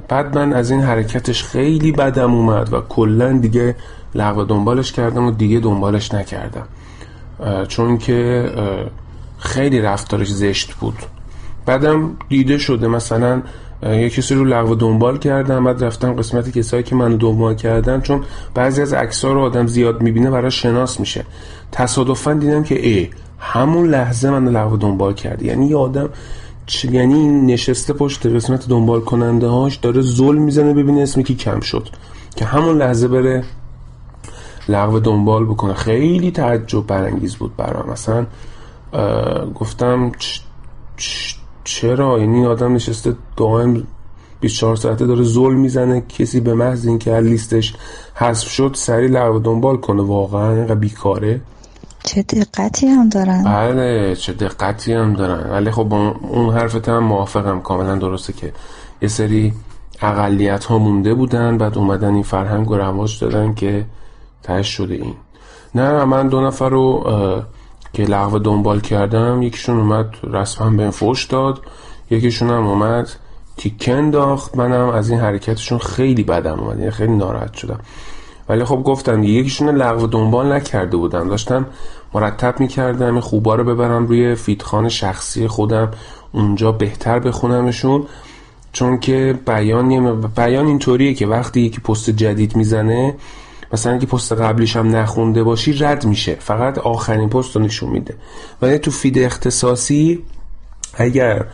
بعد من از این حرکتش خیلی بدم اومد و کلا دیگه لغو دنبالش کردم و دیگه دنبالش نکردم. چون که خیلی رفتارش زشت بود. بعدم دیده شده مثلا یه کسی رو لغو دنبال کردم بعد رفتم قسمت کسایی که منو دنبال کردن چون بعضی از عکس‌ها رو آدم زیاد می‌بینه برای شناس میشه. تصادفا دیدم که ای همون لحظه من لغو دنبال کرد. یعنی یه آدم یعنی نشسته پشت قسمت دنبال کننده هاش داره ظلم می‌زنه ببینه اسمی که کم شد. که همون لحظه بره لغو دنبال بکنه. خیلی تعجب برانگیز بود برام. مثلا گفتم چرا یعنی آدم نشسته دائم 24 ساعته داره ظلم می‌زنه؟ کسی به محض اینکه هر لیستش حذف شد سری لغو دنبال کنه. واقعا اینقدر بیکاره. چه دقتی هم دارن. بله چه دقتی هم دارن. ولی خب اون حرفت هم موافقم. کاملا درسته که یه سری اقلیت ها مونده بودن بعد اومدن این فرهنگ و رواج دادن که تش شده این. نه من دو نفر رو که لغو دنبال کردم یکیشون اومد رسما به فوش داد یکیشون هم اومد تیکن داخت منم از این حرکتشون خیلی بدم اومد یعنی خیلی ناراحت شدم. ولی خب گفتم یکیشون لغو دنبال نکرده بودم. داشتم مرتب می‌کردم خوبا رو ببرم روی feed خوان شخصی خودم اونجا بهتر بخونمشون. چون که بیان بیان اینطوریه که وقتی یکی پست جدید می‌زنه مثلا که پست قبلیش هم نخونده باشی رد میشه. فقط آخرین پست رو نشون میده. ولی تو feed اختصاصی اگر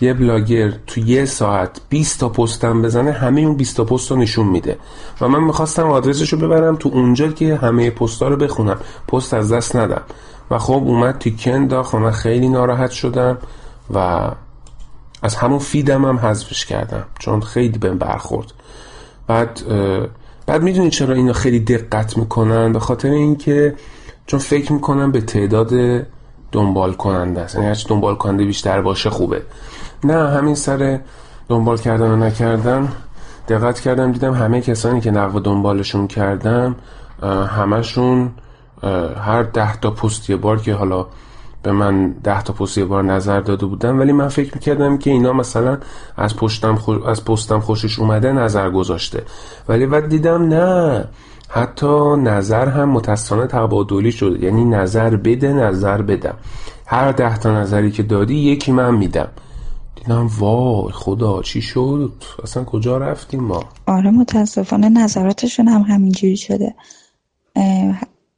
یه بلاگر تو یه ساعت 20 تا پستم بزنه همه اون 20 تا پست رو نشون میده. و من می‌خواستم آدرسش رو ببرم تو اونجا که همه پست رو بخونم. پست از دست ندم. و خب اومد تیکن داخت و من خیلی ناراحت شدم و از همون فیدم هم حذفش کردم. چون خیلی بهم برخورد. بعد بعد می‌دونی چرا اینا خیلی دقت می‌کنن؟ به خاطر اینکه چون فکر می‌کنن به تعداد دنبال کننده است. یعنی هرچی دنبال کننده بیشتر باشه خوبه. نه همین سر دنبال کردن و نکردن دقت کردم دیدم همه کسانی که نقو دنبالشون کردم همشون هر ده تا پست بار که حالا به من ده تا پست یه بار نظر داده بودن ولی من فکر می‌کردم که اینا مثلا از پشتم از پستم خوشش اومده نظر گذاشته. ولی بعد دیدم نه حتی نظر هم متاسفانه تبادلی شده. یعنی نظر بده نظر بدم. هر ده تا نظری که دادی یکی من میدم. دیدم وای خدا چی شد؟ اصلا کجا رفتیم ما؟ آره متاسفانه نظراتشون هم همینجوری شده.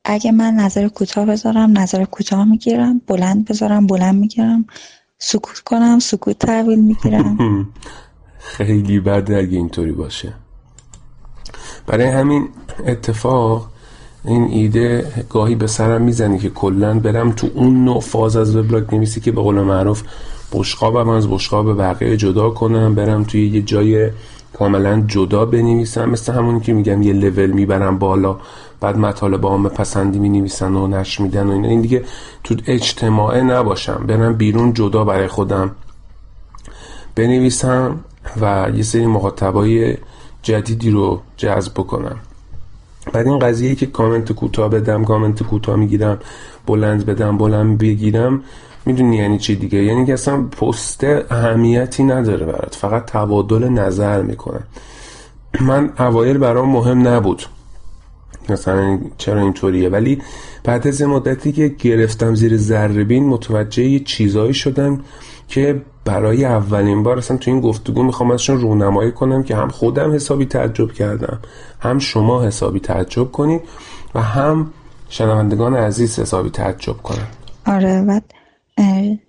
اگه من نظر کوتاه بذارم نظر کوتاه می‌گیرم بلند بذارم بلند می‌گیرم سکوت کنم سکوت تحویل می‌گیرم. خیلی بده اگه اینطوری باشه. برای همین اتفاق این ایده گاهی به سرم می‌زنی که کلا برم تو اون نوع فاز از وبلاگ نویسی که به قول معروف بشقابم از بشقاب بقیه جدا کنم برم توی یه جای کاملا جدا بنویسم. مثل همونی که میگم یه لول می‌برم بالا. بعد مطالب عام پسندی می نویسن و نش میدن و اینا. این دیگه تو اجتماعه نباشم. برم بیرون جدا برای خودم بنویسم و یه سری مخاطبای جدیدی رو جذب بکنم. بعد این قضیه که کامنت کوتاه بدم کامنت کوتاه می‌گیرم بلند بدم بلند بگیرم می‌دونی یعنی چی دیگه؟ یعنی که اصلا پست اهمیتی نداره برات. فقط تبادل نظر می‌کنن من اوایل برام مهم نبود. مثلا چرا اینطوریه؟ ولی بعد از مدتی که گرفتم زیر ذره متوجه یه چیزایی شدم که برای اولین بار اصلا تو این گفتگو می‌خوام ازشون رونمایی کنم که هم خودم حسابی تعجب کردم هم شما حسابی تعجب کنید و هم شنوندگان عزیز حسابی تعجب کنن. آره و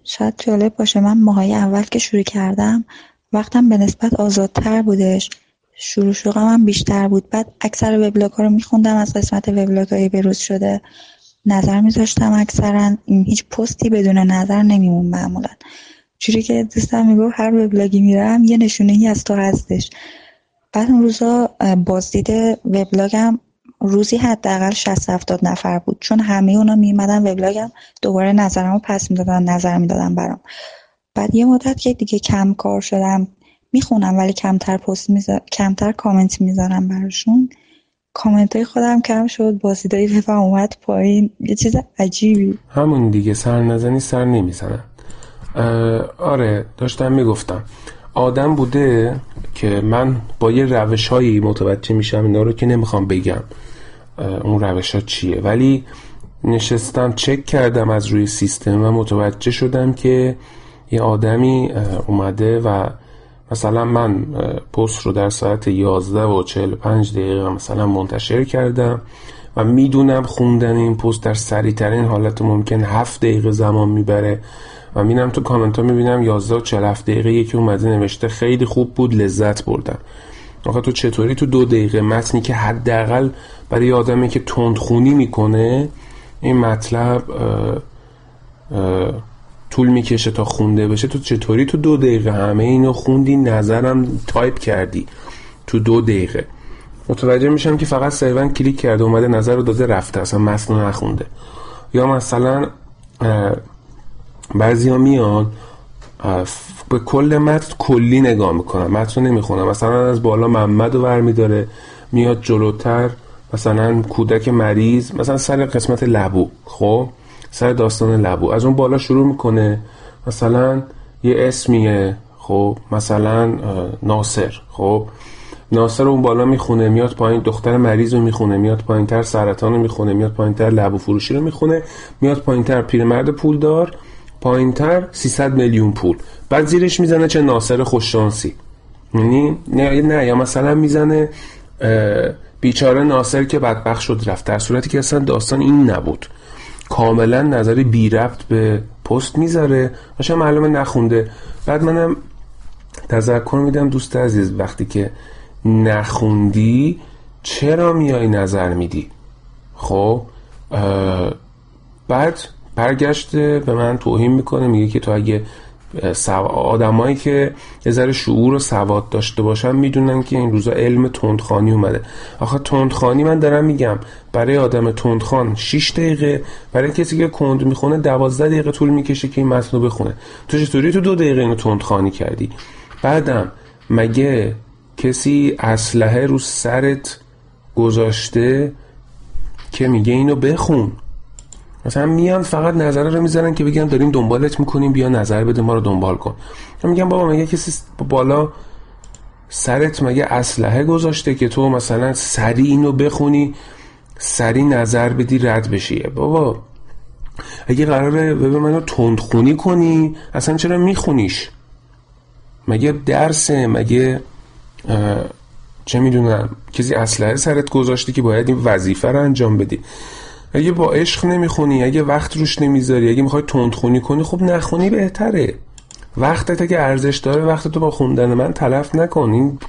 شاید جالب باشه من ماهای اول که شروع کردم وقتم به نسبت آزادتر بودش. شروع شروع هم بیشتر بود. بعد اکثر وبلاگ ها رو میخوندم از قسمت وبلاگ های بروز شده نظر میذاشتم اکثرا هیچ پستی بدون نظر نمیمون معمولا. جوری که دوستم میگو هر وبلاگی میرم یه نشونه ای از تو هستش. بعد اون روزا بازدید وبلاگم روزی حداقل 60 70 نفر بود. چون همه اونا میمدن وبلاگم دوباره نظرمو پس می‌دادن نظر می‌دادن برام. بعد یه مدت که دیگه کم کار شدم می‌خونم ولی کمتر پست میزا... کمتر کامنت می‌ذارم براشون. کامنت های خودم کم شد بازدیدای وبم اومد پایین. یه چیز عجیبی. همون دیگه سر نزنی سر نمی‌زنن آره داشتم می‌گفتم. آدم بوده که من با یه روش هایی متوجه میشم اینا رو که نمی‌خوام بگم. اون روش ها چیه. ولی نشستم چک کردم از روی سیستم و متوجه شدم که یه آدمی اومده و مثلا من پست رو در ساعت 11 و 45 دقیقه مثلا منتشر کردم و می‌دونم خوندن این پست در سریعترین حالت ممکن 7 دقیقه زمان می‌بره و میرم تو کامنت ها می‌بینم 11 و 47 دقیقه یکی اومده نوشته خیلی خوب بود لذت بردم. آخه تو چطوری تو دو دقیقه متنی که حداقل برای آدمی که تندخونی می‌کنه این مطلب طول می‌کشه تا خونده بشه. تو چطوری تو دو دقیقه؟ همه اینو خوندی نظرم تایپ کردی تو دو دقیقه. متوجه میشم که فقط سیون کلیک کرده اومده نظر رو داده رفته اصلا متن نخونده. یا مثلا بعضی ها میان به کل متن کلی نگاه می‌کنن متن رو نمی‌خونن. مثلا از بالا محمد رو ور میداره میاد جلوتر مثلا کودک مریض مثلا سر قسمت لبو خب؟ سر داستان لبو. از اون بالا شروع می‌کنه. مثلا یه اسمیه خب مثلا ناصر. خب ناصر اون بالا می‌خونه میاد پایین دختر مریض رو می‌خونه میاد پایین تر سرطان رو می‌خونه میاد پایین تر لبو فروشی رو می‌خونه میاد پایین تر پیرمرد پولدار پایین تر 300 میلیون پول. بعد زیرش می‌زنه چه ناصر خوششانسی یعنی نه نه یا مثلا می‌زنه بیچاره ناصر که بدبخت شد رفت. در صورتی که اصلا داستان این نبود. کاملا نظری بی ربط به پست می‌ذاره. باشه معلومه نخونده. بعد منم تذکر میدم دوست عزیز وقتی که نخوندی چرا میای نظر میدی؟ خب بعد برگشته به من توهین می‌کنه میگه که تو اگه آدمایی که یه ذره شعور و سواد داشته باشن می‌دونن که این روزا علم تندخانی اومده. آخه تندخانی من دارم میگم برای آدم تندخان 6 دقیقه برای کسی که کند می‌خونه 12 دقیقه طول می‌کشه که این متن رو بخونه. تو چطوری تو دو دقیقه اینو تندخانی کردی؟ بعدم مگه کسی اسلحه رو سرت گذاشته که میگه اینو بخون؟ مثلا میان فقط نظر رو می‌ذارن که بگن داریم دنبالت می‌کنیم بیا نظر بده ما رو دنبال کن. میگم بابا مگه کسی بالا سرت مگه اسلحه گذاشته که تو مثلا سری اینو بخونی سری نظر بدی رد بشی؟ بابا اگه قراره به منو تندخونی کنی اصلا چرا میخونیش؟ مگه درسه؟ مگه چه می‌دونم کسی اسلحه سرت گذاشته که باید این وظیفه رو انجام بدی؟ اگه با عشق نمی‌خونی اگه وقت روش نمی‌ذاری اگه می‌خوای تندخونی کنی خب نخونی بهتره. وقتت اگه ارزش داره وقت تو با خوندن من تلف نکن. این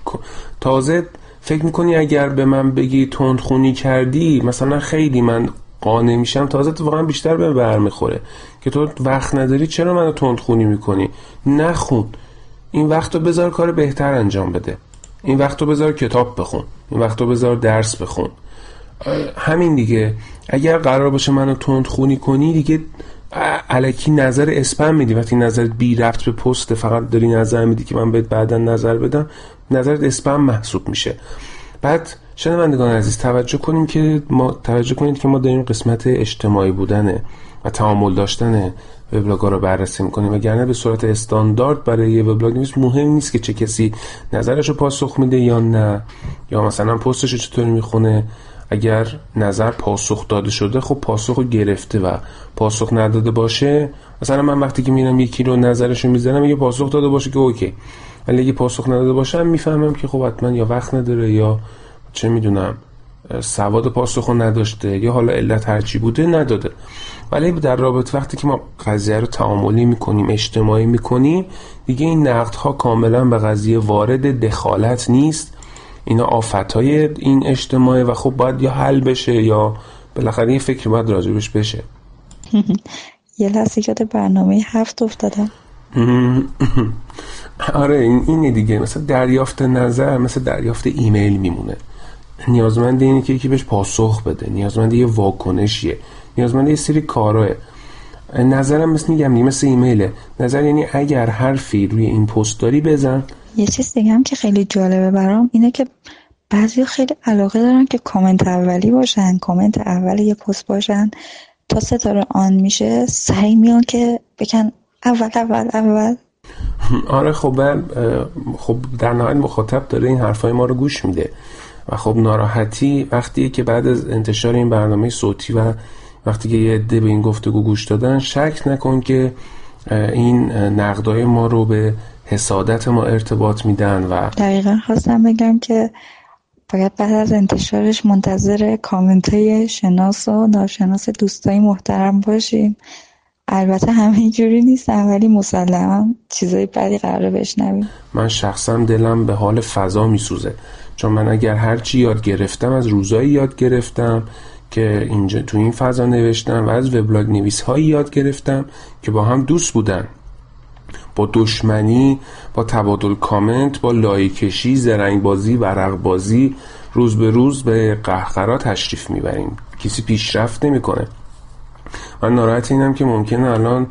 تازه فکر می‌کنی اگر به من بگی تندخونی کردی مثلا خیلی من قانع میشم تازه تو واقعا بیشتر به برمیخوره که تو وقت نداری چرا منو تندخونی می‌کنی؟ نخون. این وقت رو بذار کار بهتر انجام بده. این وقت رو بذار کتاب بخون. این وقت رو بذار درس بخون. همین دیگه. اگر قرار باشه منو تندخونی کنی دیگه علکی نظر اسپم میدی. وقتی نظرت بی رفت به پست فقط داری نظر میدی که من بهت بعدا نظر بدم نظرت اسپم محسوب میشه. بعد شنوندگان عزیز توجه کنیم که ما توجه کنید که ما داریم قسمت اجتماعی بودنه و تعامل داشتن وبلاگ رو بررسی می‌کنیم. وگرنه به صورت استاندارد برای یه وبلاگ نویس مهم نیست که چه کسی نظرش رو پاسخ میده یا نه. یا مثلا پستش رو چطوری می‌خونه. اگر نظر پاسخ داده شده خب پاسخ رو گرفته و پاسخ نداده باشه. مثلا من وقتی که میرم یکی رو نظرش رو می‌زنم یه پاسخ داده باشه که اوکی. ولی اگه پاسخ نداده باشم می‌فهمم که خب حتما یا وقت نداره یا چه می‌دونم سواد پاسخ نداشته یا حالا علت هرچی بوده نداده. ولی در رابطه وقتی که ما قضیه رو تعاملی می‌کنیم اجتماعی می‌کنیم دیگه این نقدها کاملا به قضیه وارد دخالت نیست. اینا آفتهای این اجتماعی و خب باید یا حل بشه یا بالاخره این فکر باید راجبش بشه. یه لحظه برنامه هفت افتادم. آره این اینه دیگه. مثل دریافت نظر مثل دریافت ایمیل میمونه. نیازمند اینه که یکی بهش پاسخ بده. نیازمند یه واکنشیه. نیازمند یه سری کاراه نظرم مثل میگم مثل ایمیله. نظر یعنی اگر حرفی روی این پست داری بزن یه چیز دیگه هم که خیلی جالبه برام اینه که بعضی خیلی علاقه دارن که کامنت اولی باشن کامنت اول یه پست باشن تا ستاره آن میشه سعی میان که بکن اول اول اول. آره خب خب در نهایت مخاطب داره این حرفای ما رو گوش میده و خب ناراحتی وقتی که بعد از انتشار این برنامه صوتی و وقتی که یه عده به این گفتگو گوش دادن شک نکن که این نقدای ما رو به حسادت ما ارتباط میدن و دقیقا خواستم بگم که باید بعد از انتشارش منتظر کامنت های شناس و ناشناس دوستای محترم باشیم. البته همه جوری نیست ولی مسلما چیزای بدی قرار بشنویم. من شخصا دلم به حال فضا میسوزه. چون من اگر هرچی یاد گرفتم از روزایی یاد گرفتم که اینجا تو این فضا نوشتم و از وبلاگ نویس هایی یاد گرفتم که با هم دوست بودن. با دشمنی با تبادل کامنت با لایکشی زرنگ بازی ورق بازی روز به روز به قهقرا تشریف می‌بریم. کسی پیشرفت نمی‌کنه. من ناراحت اینم که ممکنه الان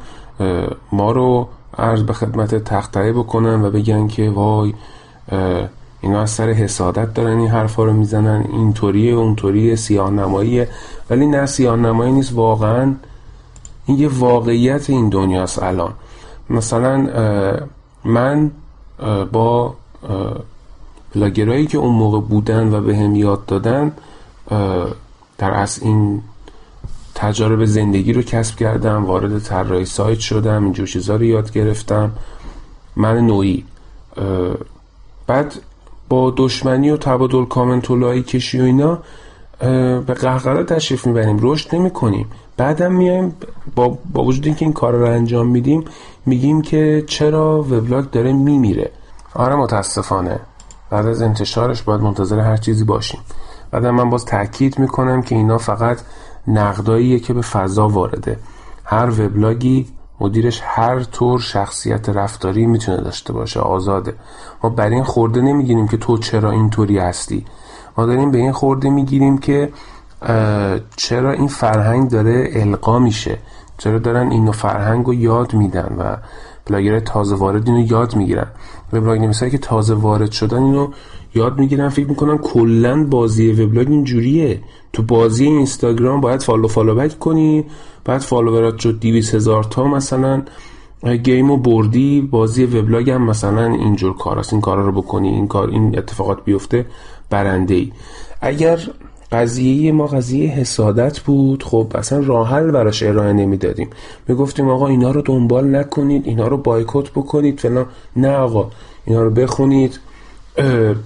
ما رو عرض به خدمت تختعه بکنن و بگن که وای اینا از سر حسادت دارن این حرفا رو می‌زنن. اینطوریه اونطوریه سیاه نماییه ولی نه سیاه نمایی نیست. واقعا این یه واقعیت این دنیاست الان. مثلا من با بلاگرایی که اون موقع بودن و به هم یاد دادن در از این تجارب زندگی رو کسب کردم وارد طراحی سایت شدم اینجور چیزا رو یاد گرفتم. من نوعی بعد با دشمنی و تبادل کامنت و لایک کشی و اینا به قهقرا تشریف می‌بریم. رشد نمی کنیم بعدم میایم با, با وجود اینکه این کار رو انجام میدیم میگیم که چرا وبلاگ داره میمیره. آره متاسفانه. بعد از انتشارش باید منتظر هر چیزی باشیم. بعدم من باز تاکید می‌کنم که اینا فقط نقداییه که به فضا وارده. هر وبلاگی مدیرش هر طور شخصیت رفتاری می‌تونه داشته باشه. آزاده. ما بر این خرده نمی‌گیریم که تو چرا اینطوری هستی. ما داریم به این خرده می‌گیریم که چرا این فرهنگ داره القا میشه؟ چرا دارن اینو فرهنگ رو یاد میدن و بلاگر تازه وارد اینو یاد می‌گیرن؟ وبلاگ نویسایی که تازه وارد شدن اینو یاد می‌گیرن فکر می‌کنن کلا بازی وبلاگ اینجوریه. تو بازی اینستاگرام باید follow follow back کنی بعد follower ات شد 200 هزار تا مثلا گیم و بردی بازی وبلاگ هم مثلا اینجور کاراست. این کارا رو بکنی این کار این اتفاقات بیفته. برنده ای. اگر قضیه ما قضیه حسادت بود خب اصلا راه حل براش ارائه نمی‌دادیم. می‌گفتیم آقا اینا رو دنبال نکنید اینا رو بایکوت بکنید فلان. نه آقا اینا رو بخونید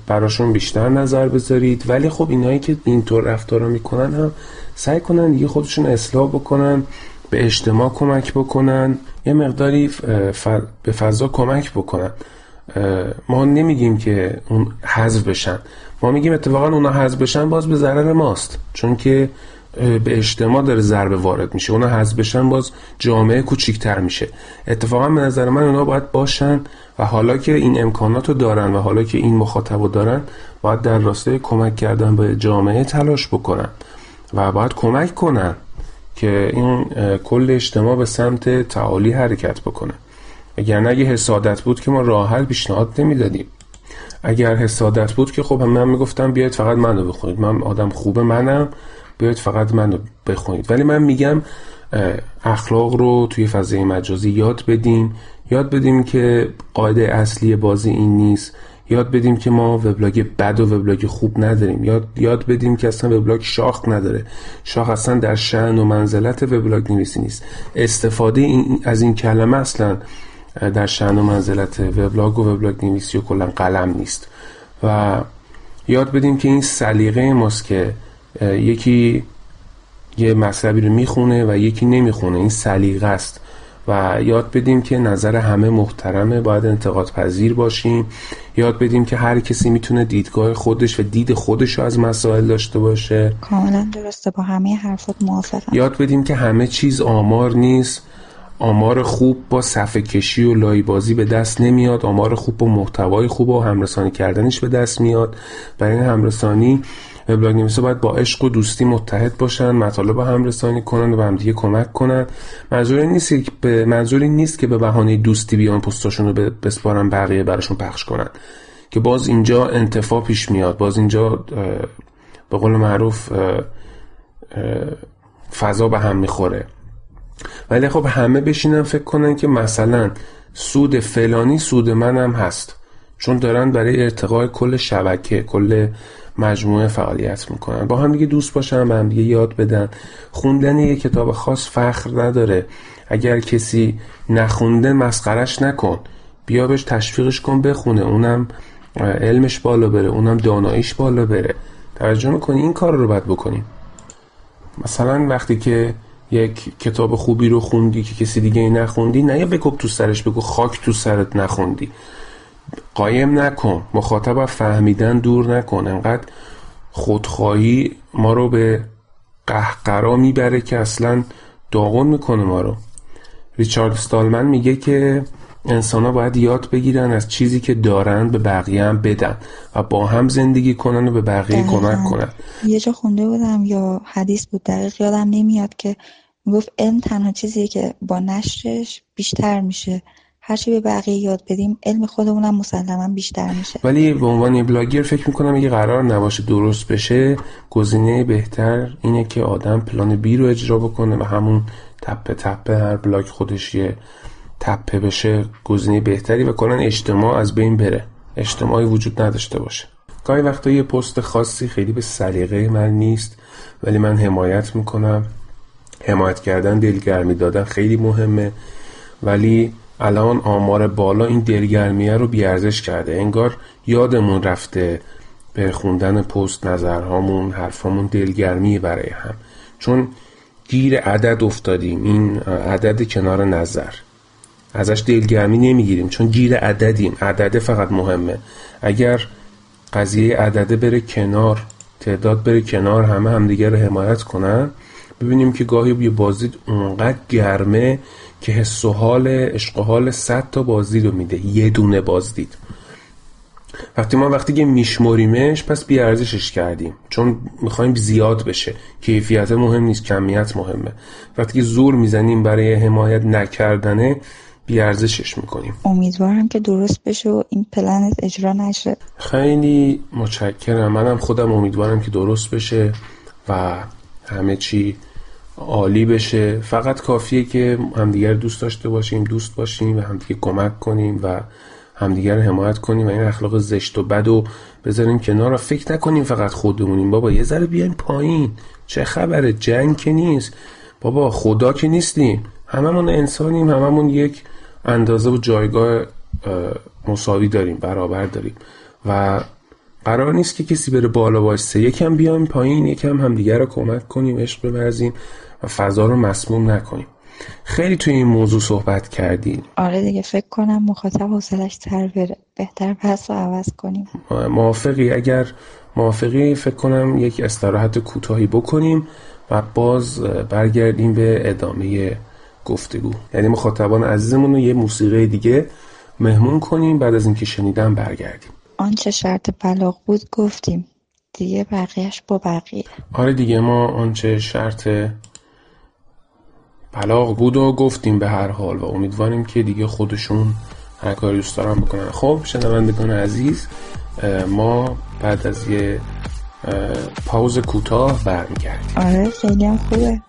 براشون بیشتر نظر بذارید. ولی خب اینایی که اینطور رفتارا می‌کنن هم سعی کنن دیگه خودشون اصلاح بکنن به اجتماع کمک بکنن یه مقداری به فضا کمک بکنن. ما نمیگیم که اون حذف بشن. ما میگیم اتفاقا اونا حذف بشن باز به ضرر ماست. چون که به اجتماع داره ضربه وارد میشه. اونا حذف بشن باز جامعه کوچیکتر میشه. اتفاقا به نظر من اونا باید باشن و حالا که این امکانات رو دارن و حالا که این مخاطب دارن باید در راستای کمک کردن به جامعه تلاش بکنن و باید کمک کنن که این کل اجتماع به سمت تعالی حرکت بکنه. اگر اگه حسادت بود که ما راه حل پیشنهاد نمی‌دادیم. اگر حسادت بود که خب من می‌گفتم بیاید فقط منو بخونید. من آدم خوب منم بیاید فقط منو بخونید. ولی من میگم اخلاق رو توی فضای مجازی یاد بدیم. یاد بدیم که قاعده اصلی بازی این نیست. یاد بدیم که ما وبلاگ بد و وبلاگ خوب نداریم. یاد یاد بدیم که اصلا وبلاگ شاخ نداره. شاخ اصلا در شأن و منزلت وبلاگ نویسی نیست. استفاده این از این کلمه اصلا در شأن و منزلت وبلاگ و وبلاگ نویسی و کلا قلم نیست. و یاد بدیم که این سلیقه ماست که یکی یه مطلبی رو می‌خونه و یکی نمی‌خونه. این سلیقه است. و یاد بدیم که نظر همه محترمه. باید انتقاد پذیر باشیم. یاد بدیم که هر کسی می‌تونه دیدگاه خودش و دید خودش رو از مسائل داشته باشه. کاملا درسته. با همه حرفات موافقم. یاد بدیم که همه چیز آمار نیست. آمار خوب با صفحه کشی و لای بازی به دست نمیاد آمار خوب با محتوای خوب و همرسانی کردنش به دست میاد. برای این همرسانی وبلاگ نویسا باید با عشق و دوستی متحد باشن مطالب هم رسانی کنن و به هم دیگه کمک کنن. منظوری نیست که به منظوری نیست که به بهانه دوستی بیان پستاشون رو بسپارن بقیه براشون پخش کنن. که باز اینجا انتفاع پیش میاد. باز اینجا به قول معروف فضا به هم می‌خوره. ولی خب همه بشینن فکر کنن که مثلا سود فلانی سود منم هست. چون دارن برای ارتقای کل شبکه کل مجموعه فعالیت می‌کنن. با هم دیگه دوست باشن به هم دیگه یاد بدن. خوندن یه کتاب خاص فخر نداره. اگر کسی نخونده مسخرش نکن. بیا بهش تشویقش کن بخونه. اونم علمش بالا بره اونم داناییش بالا بره. توجه می‌کنی؟ این کار رو باید بکنیم. مثلا وقتی که یک کتاب خوبی رو خوندی که کسی دیگه نخوندی نه یا بکب تو سرش بگو خاک تو سرت نخوندی. قایم نکن مخاطب فهمیدن دور نکن. انقدر خودخواهی ما رو به قهقرا می‌بره که اصلا داغون می‌کنه ما رو. ریچارد ستالمن میگه که انسان ها باید یاد بگیرن از چیزی که دارن به بقیه هم بدن و با هم زندگی کنن و به بقیه کمک کنن. یه جا خونده بودم یا حدیث بود دقیق یادم نمیاد که می‌گفت علم تنها چیزیه که با نشرش بیشتر میشه هرچی به بقیه یاد بدیم علم خودمونم مسلما بیشتر میشه. ولی به عنوان یه بلاگر فکر می‌کنم اگه قرار نباشه درست بشه گزینه بهتر اینه که آدم پلان بی رو اجرا بکنه و همون تپه تپه هر بلاگ خودش یه تپه بشه گزینه بهتری و کلا اجتماع از بین بره. اجتماعی وجود نداشته باشه. گاهی وقتا یه پست خاصی خیلی به سلیقه من نیست ولی من حمایت می‌کنم. حمایت کردن دلگرمی دادن خیلی مهمه. ولی الان آمار بالا این دلگرمیه رو بیارزش کرده. انگار یادمون رفته به خوندن پست نظرهامون حرفامون دلگرمی برای هم. چون گیر عدد افتادیم. این عدد کنار نظر. ازش دلگرمی نمی‌گیریم چون گیر عددیم. عدد فقط مهمه. اگر قضیه عدده بره کنار تعداد بره کنار همه همدیگه رو حمایت کنن ببینیم که گاهی یه بازدید اونقدر گرمه که حس و حال عشق و حال صد تا بازدید رو میده. یه دونه بازدید وقتی ما وقتی که میشموریمش پس بیارزشش کردیم. چون می‌خوایم زیاد بشه. کیفیت مهم نیست کمیت مهمه. وقتی که زور می‌زنیم برای حمایت نکردنه بیارزشش می‌کنیم. امیدوارم که درست بشه و این پلنت اجرا نشه. خیلی متشکرم. منم خودم امیدوارم که درست بشه و همه چی عالی بشه. فقط کافیه که همدیگر دوست داشته باشیم دوست باشیم و همدیگه کمک کنیم و همدیگر رو حمایت کنیم و این اخلاق زشت و بد و بذاریم کنار فکر نکنیم فقط خودمونیم. بابا یه ذره بیایم پایین. چه خبره؟ جنگ که نیست. بابا خدا که نیستیم. هممون انسانیم. هممون یک اندازه و جایگاه مساوی داریم برابر داریم. و قرار نیست که کسی بره بالا وایسته یکم بیایم پایین یکم همدیگر رو کمک کنیم عشق بورزیم و فضا رو مسموم نکنیم. خیلی توی این موضوع صحبت کردیم آره دیگه فکر کنم مخاطب حوصلش سر بره. بهتر پس رو عوض کنیم. موافقی. اگر موافقی فکر کنم یک استراحت کوتاهی بکنیم و باز برگردیم به ادامه گفتگو. یعنی مخاطبان عزیزمون رو یه موسیقی دیگه مهمون کنیم بعد از اینکه شنیدم برگردیم. آنچه شرط بلاغ بود گفتیم. دیگه بقیهش با بقیه. آره دیگه ما آنچه شرط بلاغ بود و گفتیم به هر حال و امیدواریم که دیگه خودشون هر کاری دوست دارن بکنن. خب شنوندگان عزیز ما بعد از یه پاوز کوتاه برمیگردیم. آره خیلی هم خوبه.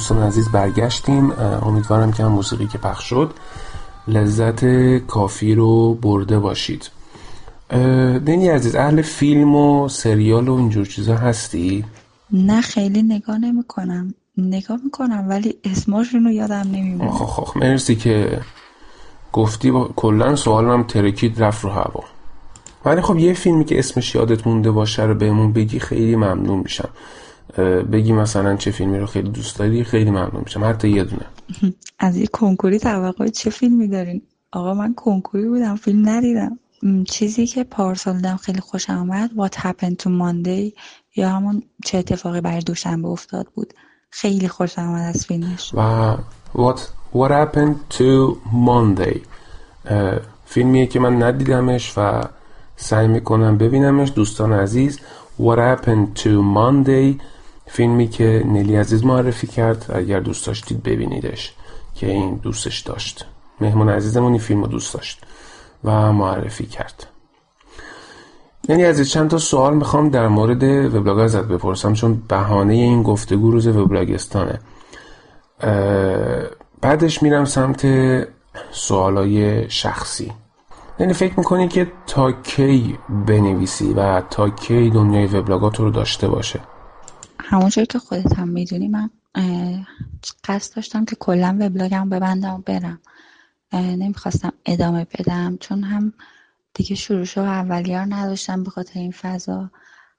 دوستان عزیز برگشتیم. امیدوارم که هم موسیقی که پخش شد لذت کافی رو برده باشید. دنی عزیز اهل فیلم و سریال و اینجور چیزا هستی؟ نه خیلی نگاه نمی کنم نگاه می‌کنم ولی اسماشون رو یادم نمیمونه. خب خب مرسی که گفتی با... کلا سوالم ترکید رفت رو هوا. ولی خب یه فیلمی که اسمش یادت مونده باشه رو بهمون بگی خیلی ممنون میشم. بگی مثلا چه فیلمی رو خیلی دوست داری خیلی ممنون میشم. حتی یه دونه. از یه کنکوری توقع چه فیلمی دارین؟ آقا من کنکوری بودم فیلم ندیدم. چیزی که پارسال دیدم خیلی خوش آمد What Happened to Monday یا همون چه اتفاقی برای دوشنبه افتاد بود. خیلی خوش آمد از فیلمش. و What, What Happened to Monday فیلمیه که من ندیدمش و سعی می‌کنم ببینمش. دوستان عزیز What Happened to Monday فیلمی که نلی عزیز معرفی کرد اگر دوست داشتید ببینیدش که این دوستش داشت. مهمون عزیزمون این فیلم رو دوست داشت و معرفی کرد. یعنی از چند تا سوال می‌خوام در مورد وبلاگ ازت بپرسم چون بهانه این گفتگو روز وبلاگستانه. بعدش میرم سمت سوالای شخصی. یعنی فکر می‌کنی که تا کی بنویسی و تا کی دنیای وبلاگات رو داشته باشه؟ همونجوری که خودت هم می‌دونی من قصد داشتم که کلا وبلاگم ببندم و برم. نمی‌خواستم ادامه بدم چون هم دیگه شروع و اولیار نداشتم به خاطر این فضا.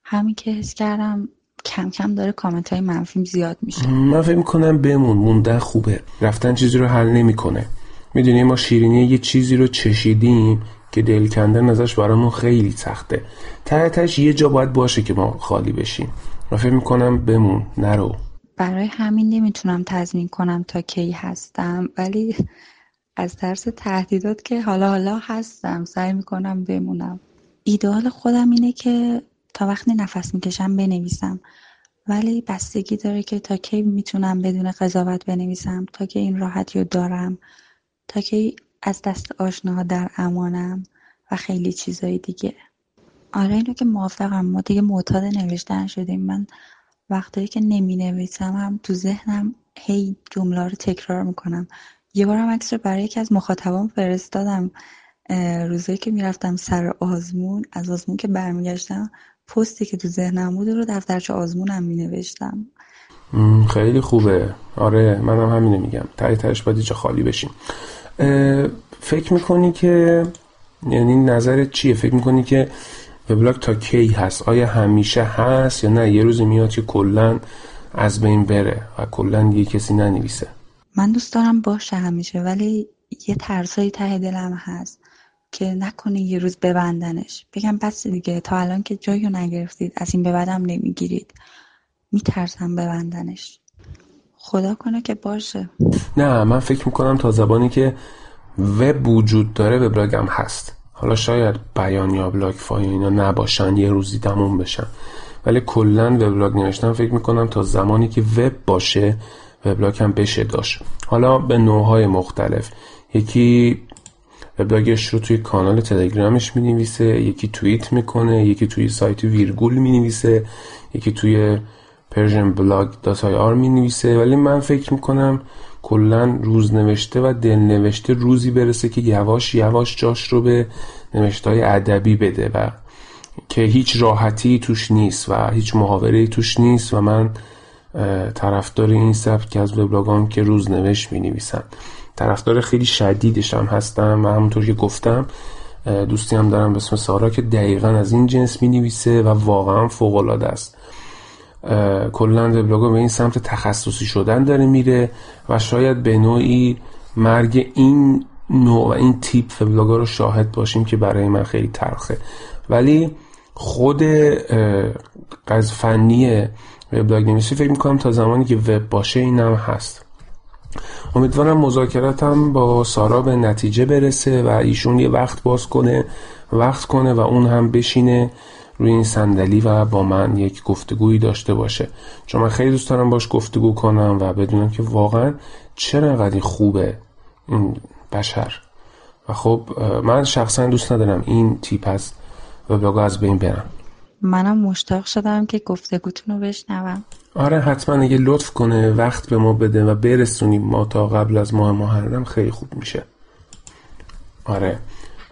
همین که حس کردم کم کم داره کامنت های منفیم زیاد میشه. من فکر می‌کنم بمون موندن خوبه. رفتن چیزی رو حل نمی‌کنه. می‌دونی ما شیرینی یه چیزی رو چشیدیم که دل کندن ازش برامون خیلی سخته. تحتش یه جا باید باشه که ما خالی بشیم. فکر می‌کنم بمون. نرو. برای همین نمی‌تونم تضمین کنم تا کی هستم ولی از ترس تهدیدات که حالا حالا هستم سعی می‌کنم بمونم. ایدئال خودم اینه که تا وقتی نفس می‌کشم بنویسم. ولی بستگی داره که تا کی می‌تونم بدون قضاوت بنویسم تا که این راحتی رو دارم تا کی از دست آشناها در امانم و خیلی چیزایی دیگه. آره اینو که موافقم. ما دیگه معتاد نوشتن شدیم. من وقتایی که نمی نویسم هم تو ذهنم هی جمله رو تکرار می‌کنم. یه بارم عکس رو برای یکی از مخاطبان فرستادم. روزایی که می‌رفتم سر آزمون از آزمون که برمیگشتم پستی که تو ذهنم بود رو دفترچه آزمونم می نوشتم خیلی خوبه. آره منم هم همینه میگم. تایی تایش باید چه خالی بشیم. فکر می‌کنی که یعنی نظرت چیه؟ فکر می‌کنی که وبلاگ تا کی هست؟ آیا همیشه هست یا نه؟ یه روزی میاد که کلا از بین بره و کلا یه کسی ننویسه. من دوست دارم باشه همیشه ولی یه ترسایی ته دلم هست که نکنه یه روز ببندنش. بگم بس دیگه تا الان که جایی نگرفتید از این به بعدم نمی‌گیرید. میترسم ببندنش. خدا کنه که باشه. نه من فکر می‌کنم تا زمانی که وب وجود داره وبلاگم هست. حالا شاید بیان یا بلاگفا یا اینا نباشن یه روزی تموم بشن. ولی کلا وبلاگ نوشتن فکر می‌کنم تا زمانی که وب باشه وبلاگ هم بشه داشت. حالا به نوعهای مختلف. یکی وبلاگش رو توی کانال تلگرامش می نویسه یکی توییت می‌کنه یکی توی سایت ویرگول می نویسه یکی توی پرشین بلاگ dot ir می نویسه ولی من فکر می‌کنم کلا روز نوشته و دل نوشته روزی برسه که یواش یواش جاش رو به نوشته های ادبی بده و که هیچ راحتی توش نیست و هیچ محاوره توش نیست و من طرفدار این سبک از وبلاگام که روز نوشت می نویسن طرفدار خیلی شدیدش هم هستم و همونطور که گفتم دوستی هم دارم به اسم سارا که دقیقا از این جنس می نویسه و واقعا فوق العاده است. کلا وبلاگ به این سمت تخصصی شدن داره میره و شاید به نوعی مرگ این نوع و این تیپ وبلاگ رو شاهد باشیم که برای من خیلی ترخه ولی خود از فنی وبلاگ نویسی فکر می‌کنم تا زمانی که وب باشه این هم هست. امیدوارم مذاکراتم با سارا به نتیجه برسه و ایشون یه وقت باز کنه وقت کنه و اون هم بشینه. روی این صندلی و با من یک گفتگویی داشته باشه. چون من خیلی دوست دارم باش گفتگو کنم و بدونم که واقعا چرا انقدر خوبه این بشر. و خب من شخصا دوست ندارم این تیپ از و از بین برم. منم مشتاق شدم که گفتگوتون رو بشنوم. آره حتما اگه لطف کنه وقت به ما بده و برسونیم ما تا قبل از ماه محرم خیلی خوب میشه. آره.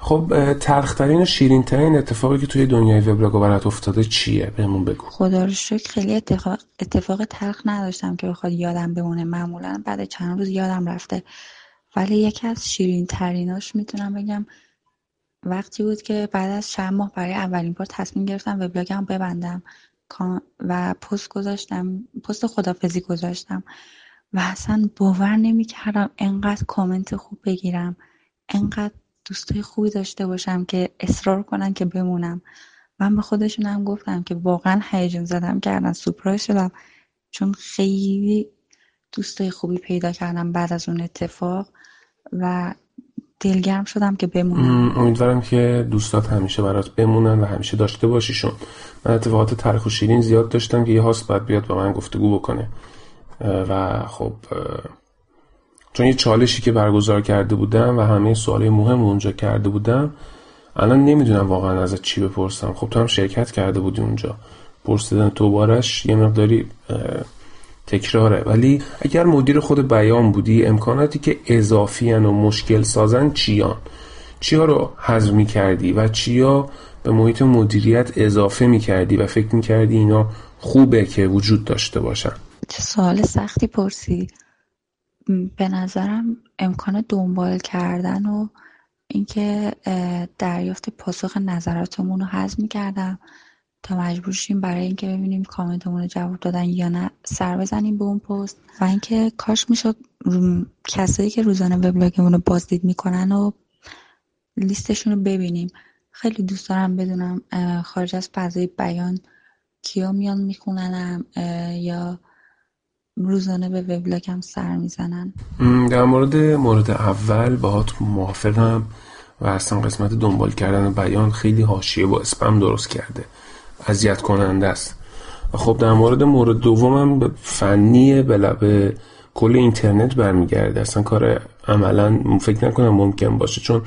خب تلخترین و شیرینترین اتفاقی که توی دنیای وبلاگ برات افتاده چیه؟ بهمون بگو. خدا رو شکر خیلی اتفاق اتفاق تلخ نداشتم که بخواد یادم بمونه. معمولا بعد چند روز یادم رفته. ولی یکی از شیرین تریناش می‌تونم بگم وقتی بود که بعد از چند ماه برای اولین بار تصمیم گرفتم وبلاگم ببندم. و پست گذاشتم پست خدافزی گذاشتم. و اصلا باور نمی‌کردم انقدر کامنت خوب بگیرم. انقدر دوستای خوبی داشته باشم که اصرار کنن که بمونم. من به خودشونم گفتم که واقعا هیجان زدم کردن سپرایز شدم. چون خیلی دوستای خوبی پیدا کردم بعد از اون اتفاق و دلگرم شدم که بمونم. امیدوارم که دوستات همیشه برات بمونن و همیشه داشته باشیشون. من اتفاقات ترخ و شیرین زیاد داشتم که یه هاست باید بیاد با من گفتگو بکنه. و خب چون یه چالشی که برگزار کرده بودم و همه سوالای مهم اونجا کرده بودم الان نمی‌دونم واقعا ازت چی بپرسم. خب تو هم شرکت کرده بودی اونجا. پرسیدن تو بارش یه مقداری تکراره. ولی اگر مدیر خود بیان بودی امکاناتی که اضافی و مشکل سازن چیان؟ چیا رو حذف می کردی و چیا به محیط مدیریت اضافه می کردی و فکر می کردی اینا خوبه که وجود داشته باشن؟ چه سوال سختی پرسی. به نظرم امکان دنبال کردن و اینکه دریافت پاسخ نظراتمون رو حذف کردم تا مجبور شیم برای اینکه ببینیم کامنتمون رو جواب دادن یا نه. سر بزنیم به اون پست و اینکه کاش می‌شد کسایی که روزانه وبلاگمون رو بازدید می‌کنن و لیستشون رو ببینیم. خیلی دوست دارم بدونم خارج از فضای بیان کیا میان میخوننم یا روزانه به وبلاگم سر می‌زنن. در مورد مورد اول باهات موافقم و اصلا قسمت دنبال کردن بیان خیلی حاشیه با اسپم درست کرده. اذیت کننده است. خب در مورد مورد دومم به فنی به کل اینترنت برمیگرده. اصلا کار عملا فکر نکنم ممکن باشه چون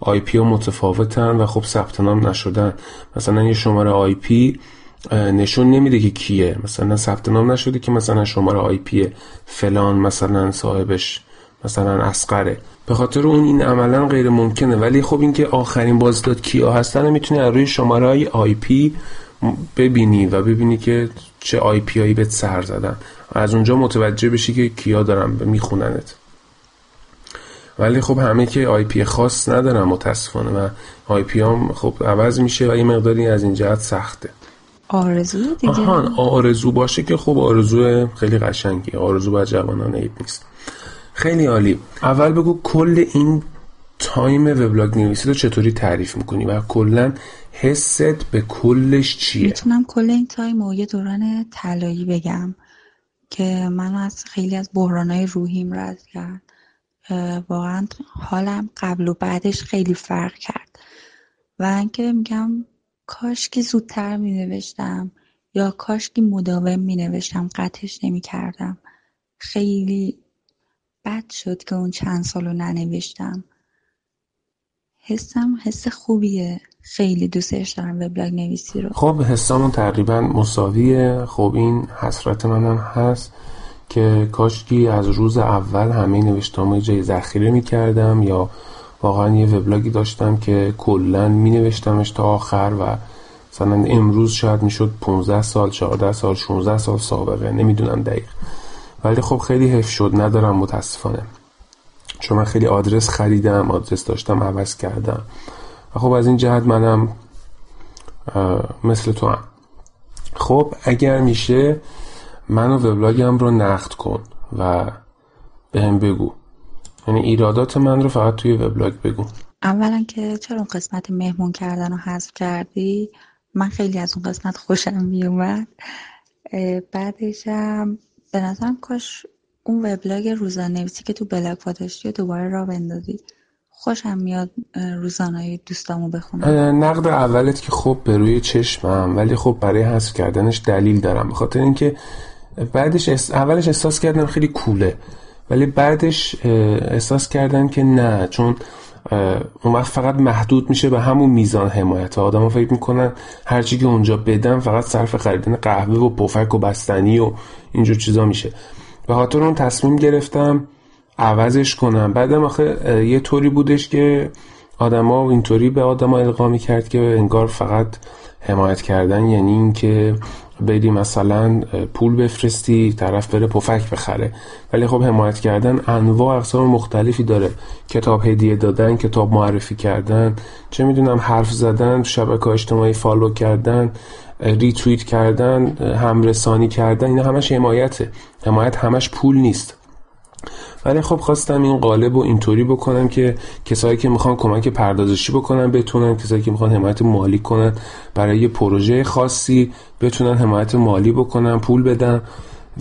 IP ها متفاوتن و خب ثبت نام نشدن. مثلا یه شماره IP نشون نمیده که کیه. مثلا ثبت نام نشده که مثلا شماره IP فلان مثلا صاحبش مثلا اصغره به خاطر اون این عملا غیر ممکنه. ولی خب اینکه آخرین بازدیدا کیا هستن می‌تونی از روی شماره های IP ببینی و ببینی که چه IP هایی بهت سر زدن. از اونجا متوجه بشی که کیا دارن میخوننت. ولی خب همه که IP خاص ندارن متاسفانه. و IP هم خب عوض میشه و این مقداری از این جهت سخته. آرزو دیگه آهان آرزو باشه که خب آرزو خیلی قشنگی آرزو بر جوانان عیب نیست. خیلی عالی. اول بگو کل این time وبلاگ نویسی رو چطوری تعریف می‌کنی و کلا حست به کلش چیه؟ می‌تونم کل این تایم و یه دوران طلایی بگم که منو از خیلی از بحرانهای روحیم رد کرد. واقعا حالم قبل و بعدش خیلی فرق کرد. و اینکه میگم کاش که زودتر می نوشتم یا کاش که مداوم می نوشتم قطعش نمی کردم خیلی بد شد که اون چند سال رو ننوشتم. حسم حس خوبیه. خیلی دوستش دارم وبلاگ نویسی رو. خب حسامون تقریبا مساویه. خب این حسرت منم هست که کاشکی از روز اول همه نوشتامو جای ذخیره می‌کردم یا واقعا یه وبلاگی داشتم که کلا می نوشتمش تا آخر و مثلا امروز شاید می‌شد 15 سال 14 سال 16 سال سابقه نمی‌دونم دقیق. ولی خب خیلی حف شد ندارم متاسفانه. چون من خیلی آدرس خریدم آدرس داشتم عوض کردم. و خب از این جهت منم مثل تو هم. خب اگر میشه منو وبلاگم رو نقد کن و به هم بگو. یعنی ایرادات من رو فقط توی وبلاگ بگو. اولا که چرا اون قسمت مهمون کردن رو حذف کردی؟ من خیلی از اون قسمت خوشم میومد. بعدشم به نظرم کاش اون وبلاگ روزانه نویسی که تو بلاگ داشتی و دوباره را بندازی خوشم میاد روزانه دوستامو بخونم. نقد اولت که خب به روی چشمم ولی خب برای حذف کردنش دلیل دارم. به خاطر اینکه بعدش اولش احساس کردم خیلی کوله. ولی بعدش احساس کردن که نه چون اون وقت فقط محدود میشه به همون میزان حمایت آدم ها فکر می‌کنن هرچی که اونجا بدن فقط صرف خریدن قهوه و پفک و بستنی و اینجور چیزا میشه. به خاطر اون تصمیم گرفتم عوضش کنم. بعدم آخه یه طوری بودش که آدما اینطوری به آدما القا می‌کرد که انگار فقط حمایت کردن یعنی اینکه بری مثلا پول بفرستی طرف بره پفک بخره. ولی خب حمایت کردن انواع اقسام مختلفی داره. کتاب هدیه دادن کتاب معرفی کردن چه می‌دونم حرف زدن شبکه اجتماعی follow کردن ریتویت کردن همرسانی کردن اینا همش حمایته. حمایت همش پول نیست. ولی خب خواستم این قالب رو اینطوری بکنم که کسایی که می‌خوان کمک پردازشی بکنن بتونن کسایی که می‌خوان حمایت مالی کنن برای یه پروژه خاصی بتونن حمایت مالی بکنن پول بدن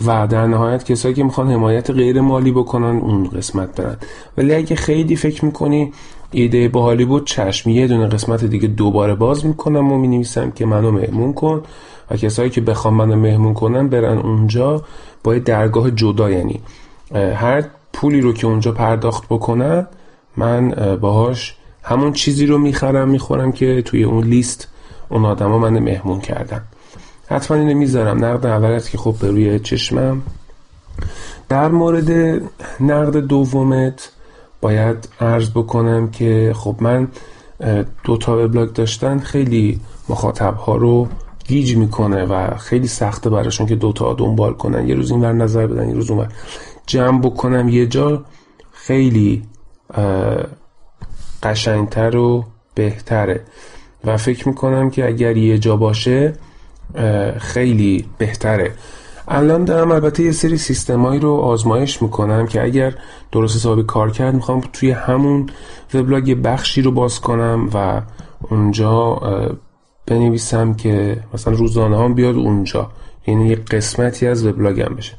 و در نهایت کسایی که می‌خوان حمایت غیر مالی بکنن اون قسمت دارن ولی اگه خیلی فکر می‌کنی ایده با بود چشم یه دونه قسمت دیگه دوباره باز می‌کنم و می‌نویسم که منو مهمون کن و کسایی که بخوام منو مهمون کنن برن اونجا با یه درگاه جدا یعنی هر پولی رو که اونجا پرداخت بکنن من باهاش همون چیزی رو می‌خرم می‌خورم که توی اون لیست اون آدما من مهمون کردن حتما اینو می‌ذارم. نقد اولت که خب به روی چشمم. در مورد نقد دومت باید عرض بکنم که خب من دو تا وبلاگ داشتن خیلی مخاطب ها رو گیج می‌کنه و خیلی سخته براشون که دوتا دنبال کنن. یه روز این ور نظر بدن یه روز اون جمع بکنم یه جا خیلی قشنگتر و بهتره. و فکر می‌کنم که اگر یه جا باشه خیلی بهتره. الان دارم البته یه سری سیستمایی رو آزمایش می‌کنم که اگر درست حسابی کار کرد می‌خوام توی همون وبلاگ بخشی رو باز کنم و اونجا بنویسم که مثلا روزانه هم بیاد اونجا. یعنی یه قسمتی از وبلاگم بشه.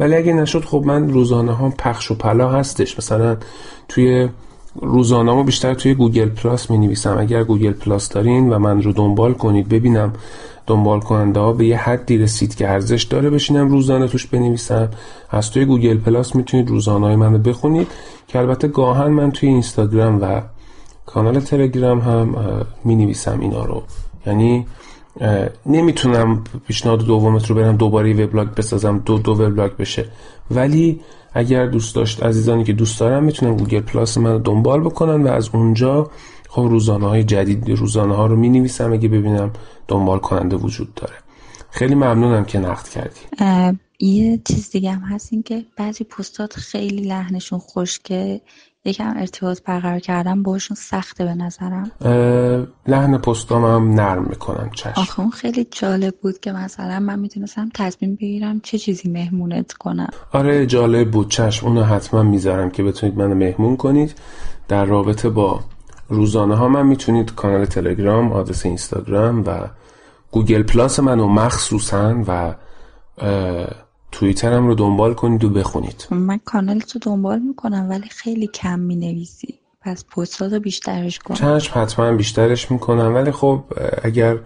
ولی اگه نشد خب من روزانه هم پخش و پلا هستش. مثلا توی روزانه بیشتر توی گوگل پلاس می نویسم اگر گوگل پلاس دارین و من رو دنبال کنید ببینم دنبال کننده ها به یه حدی رسید که ارزش داره بشینم روزانه توش بنویسم. از توی گوگل پلاس می‌تونید روزانه های منو بخونید. که البته گاهاً من توی اینستاگرام و کانال تلگرام هم می نویسم اینا رو. یعنی نمی‌تونم پیشنهاد دومت رو برم دوباره وبلاگ بسازم دو دو وبلاگ بشه. ولی اگر دوست داشت عزیزانی که دوست دارم می‌تونن گوگل پلاس من دنبال بکنن و از اونجا خب روزانه های جدید روزانه ها رو می نویسم اگه ببینم دنبال کننده وجود داره. خیلی ممنونم که نقد کردی. یه چیز دیگه هم هست این که بعضی پستات خیلی لحنشون خشکه. یکم ارتباط برقرار کردن باشون سخته به نظرم. لحن پستام هم نرم می‌کنم چشم. آخه اون خیلی جالب بود که مثلا من می‌تونستم تصمیم بگیرم چه چیزی مهمونت کنم. آره جالب بود چشم. اونو حتما می‌ذارم که بتونید منو مهمون کنید. در رابطه با روزانه ها من می‌تونید کانال تلگرام آدرس اینستاگرام و گوگل پلاس منو مخصوصا و توییترم رو دنبال کنید و بخونید. من کانال تو دنبال می‌کنم ولی خیلی کم می‌نویسی. پس پستات رو بیشترش کن. چشم حتما بیشترش می‌کنم. ولی خب اگر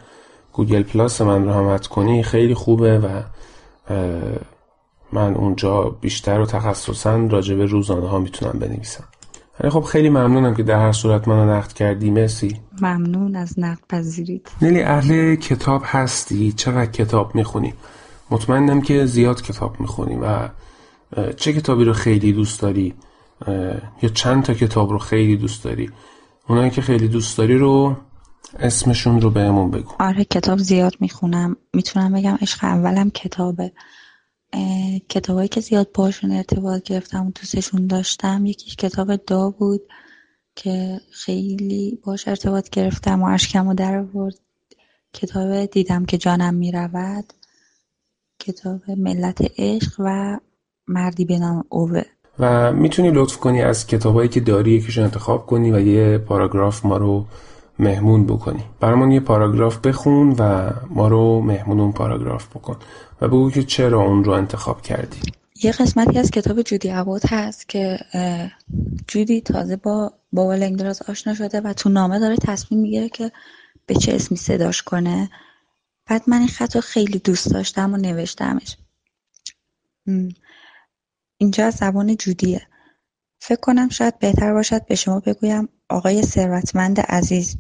گوگل پلاس من رو هم کنی خیلی خوبه و من اونجا بیشتر و تخصصا راجع به روزانه ها می‌تونم بنویسم. ولی خب خیلی ممنونم که در هر صورت منو نقد کردی. مرسی. ممنون از نقد پذیرید نیلی اهل کتاب هستی؟ چقدر کتاب می‌خونی؟ مطمئنم که زیاد کتاب می‌خونی و چه کتابی رو خیلی دوست داری؟ یا چند تا کتاب رو خیلی دوست داری؟ اونایی که خیلی دوست داری رو اسمشون رو بهمون بگو. آره کتاب زیاد می‌خونم. می‌تونم بگم عشق اولم کتابه. کتابایی که زیاد باشون ارتباط گرفتم و دوستشون داشتم یکیش کتاب دا بود که خیلی باش ارتباط گرفتم و اشکم و در آورد. کتاب دیدم که جانم می‌رود. کتاب ملت عشق و مردی به نام اوه. و می‌تونی لطف کنی از کتابایی که داری یکیشون انتخاب کنی و یه پاراگراف ما رو مهمون بکنی. برامون یه پاراگراف بخون و ما رو مهمون اون پاراگراف بکن و بگو که چرا اون رو انتخاب کردی. یه قسمتی از کتاب جودی عباد هست که جودی تازه با بابا لنگدراز آشنا شده و تو نامه داره تصمیم می‌گیره که به چه اسمی صداش کنه. بعد من این خط رو خیلی دوست داشتم و نوشتمش. اینجا از زبان جودیه. فکر کنم شاید بهتر باشد به شما بگویم آقای ثروتمند عزیز.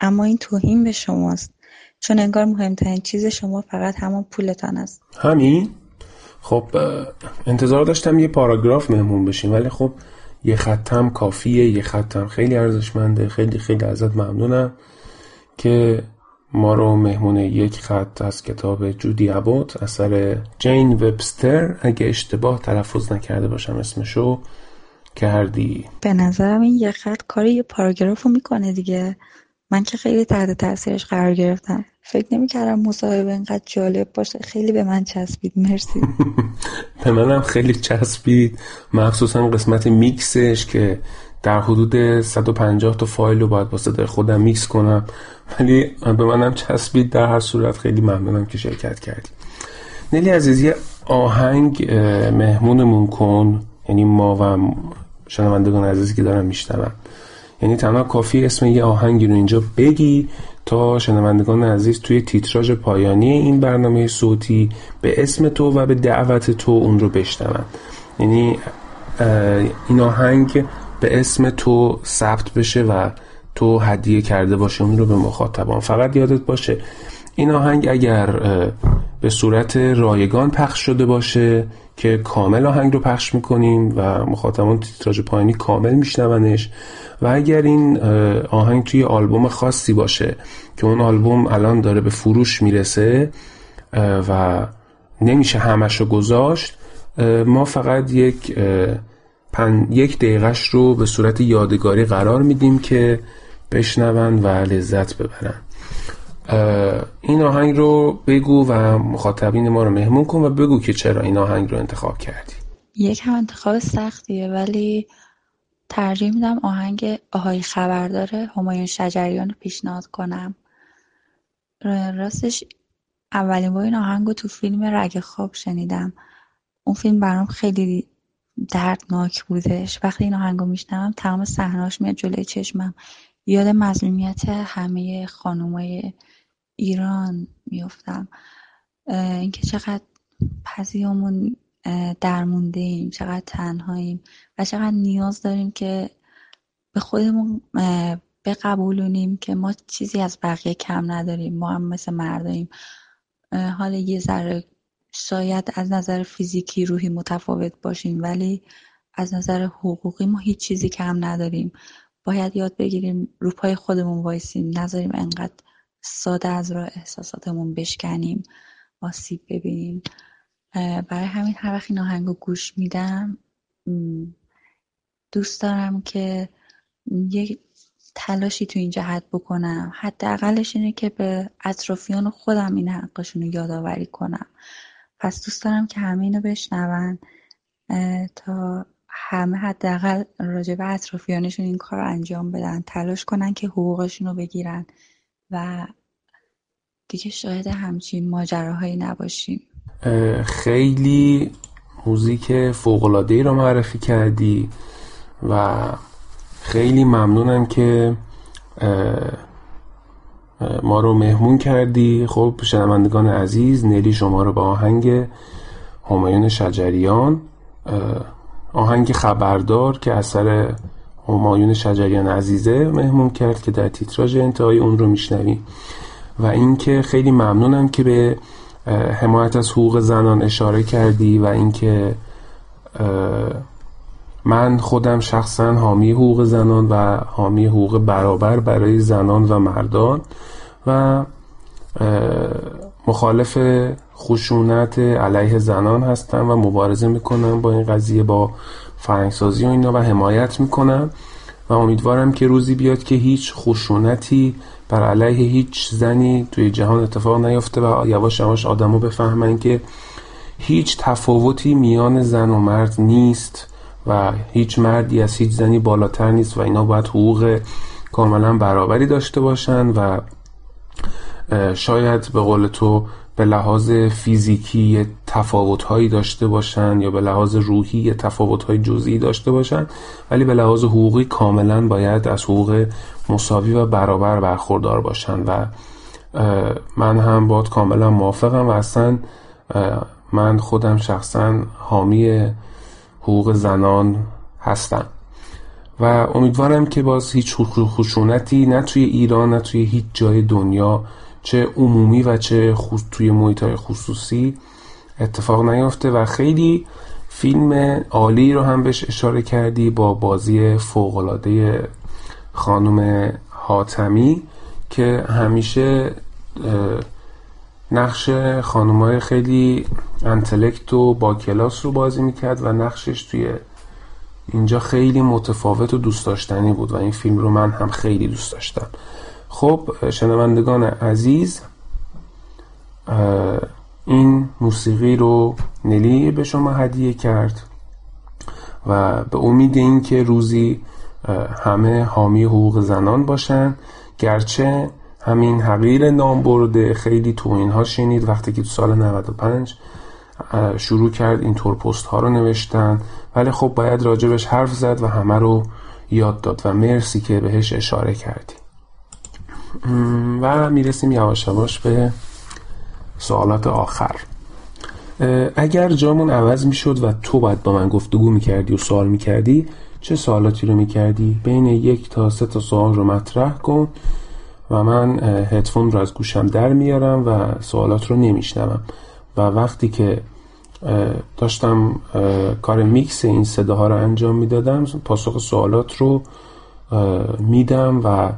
اما این توهین به شماست چون انگار مهمترین چیز شما فقط همان پولتان است. همین؟ خب انتظار داشتم یه پاراگراف مهمون بشیم ولی خب یه خطم کافیه یه خطم خیلی ارزشمنده خیلی خیلی ازت ممنونم که ما رو مهمون یک خط از کتاب جودی ابوت اثر جین وبستر. اگه اشتباه تلفظ نکرده باشم اسمشو کردی به نظرم این یک خط کار یه پاراگراف رو می‌کنه دیگه. من که خیلی تحت تاثیرش قرار گرفتم. فکر نمی‌کردم مصاحبه اینقدر جالب باشه. خیلی به من چسبید. مرسی. به منم خیلی چسبید. مخصوصا قسمت میکسش که در حدود 150 تا فایل رو باید با صدای خودم میکس کنم. ولی به منم چسبید در هر صورت. خیلی ممنونم که شرکت کردی. نیلی عزیز یه آهنگ مهمونمون کن. یعنی ما و شنوندگان عزیزی که دارم میشنون یعنی تنها کافی اسم یه آهنگی رو اینجا بگی تا شنوندگان عزیز توی تیتراژ پایانی این برنامه صوتی به اسم تو و به دعوت تو اون رو بشنون. یعنی این آهنگ به اسم تو ثبت بشه و تو هدیه کرده باشه اون رو به مخاطبان. فقط یادت باشه این آهنگ اگر به صورت رایگان پخش شده باشه که کامل آهنگ رو پخش می‌کنیم و مخاطبان تیتراژ پایینی کامل میشنونش و اگر این آهنگ توی آلبوم خاصی باشه که اون آلبوم الان داره به فروش می‌رسه و نمیشه همش رو گذاشت ما فقط یک پن... یک دقیقش رو به صورت یادگاری قرار میدیم که بشنون و لذت ببرن. این آهنگ رو بگو و مخاطبین ما رو مهمون کن و بگو که چرا این آهنگ رو انتخاب کردی. یکم انتخاب سختیه ولی ترجیح میدم آهنگ آهای خبرداره همایون شجریان رو پیشنهاد کنم. راستش اولین بار این آهنگ رو تو فیلم رگ خواب شنیدم. اون فیلم برام خیلی دردناک بودش. وقتی این آهنگ رو میشنوم تمام صحنهاش میاد جلوی چشمم. یاد مظلومیت همه خانومای ایران میفتم اینکه چقدر پزیامون درمونده ایم چقدر تنهاییم و چقدر نیاز داریم که به خودمون بقبولونیم که ما چیزی از بقیه کم نداریم. ما هم مثل مرداییم. حالا یه ذره شاید از نظر فیزیکی روحی متفاوت باشیم ولی از نظر حقوقی ما هیچ چیزی کم نداریم. باید یاد بگیریم رو پای خودمون وایسیم نذاریم انقدر ساده از راه احساساتمون بشکنیم آسیب ببینیم. برای همین هر وقت این آهنگ گوش میدم دوست دارم که یک تلاشی تو این جهت بکنم. حداقلش اینه که به اطرافیان خودم این حقشون رو یادآوری کنم. پس دوست دارم که همه اینو بشنون تا همه حداقل راجع به اطرافیانشون این کار رو انجام بدن تلاش کنن که حقوقشون رو بگیرن و دیگه شاهد همچین ماجراهایی نباشیم. خیلی موزیک فوقلادهی رو معرفی کردی و خیلی ممنونم که ما رو مهمون کردی. خب شنوندگان عزیز نلی شما رو به آهنگ همایون شجریان آهنگ خبردار که اثر همایون شجریان عزیزه مهمون کرد که در تیتراژ انتهای اون رو میشنویم و اینکه خیلی ممنونم که به حمایت از حقوق زنان اشاره کردی و اینکه من خودم شخصا حامی حقوق زنان و حامی حقوق برابر برای زنان و مردان و مخالف خشونت علیه زنان هستم و مبارزه می‌کنم با این قضیه با فرنگسازی و اینا و حمایت می‌کنم و امیدوارم که روزی بیاد که هیچ خشونتی بر علیه هیچ زنی توی جهان اتفاق نیفته و یواش یواش آدمو بفهمن که هیچ تفاوتی میان زن و مرد نیست. و هیچ مردی از هیچ زنی بالاتر نیست و اینا باید حقوق کاملا برابری داشته باشن و شاید به قول تو به لحاظ فیزیکی تفاوت هایی داشته باشن یا به لحاظ روحی تفاوت های جزئی داشته باشن ولی به لحاظ حقوقی کاملا باید از حقوق مساوی و برابر برخوردار باشن و من هم باید کاملا موافقم و اصلا من خودم شخصا حامی حقوق زنان هستم و امیدوارم که باز هیچ خشونتی نه توی ایران نه توی هیچ جای دنیا چه عمومی و چه توی محیط خصوصی اتفاق نیافته. و خیلی فیلم عالی رو هم بهش اشاره کردی با بازی فوقلاده خانم حاتمی که همیشه نقش خانمای خیلی انتلکت و با کلاس رو بازی می‌کرد و نقشش توی اینجا خیلی متفاوت و دوست داشتنی بود و این فیلم رو من هم خیلی دوست داشتم. خب شنوندگان عزیز این موسیقی رو نلی به شما هدیه کرد و به امید این که روزی همه حامی حقوق زنان باشن گرچه همین حقیر نام برده. خیلی تو اینها شنید وقتی که تو سال 95 شروع کرد این طور پست ها رو نوشتن. ولی خب باید راجبش حرف زد و همه رو یاد داد و مرسی که بهش اشاره کردی. و می‌رسیم یواش یواش به سوالات آخر. اگر جامون عوض می‌شد و تو باید با من گفتگو می‌کردی و سوال می‌کردی چه سوالاتی رو می‌کردی؟ بین یک تا سه تا سوال رو مطرح کن. و من هدفون رو از گوشم در میارم و سوالات رو نمیشنوم. و وقتی که داشتم کار میکس این صداها رو انجام می‌دادم پاسخ سوالات رو میدم و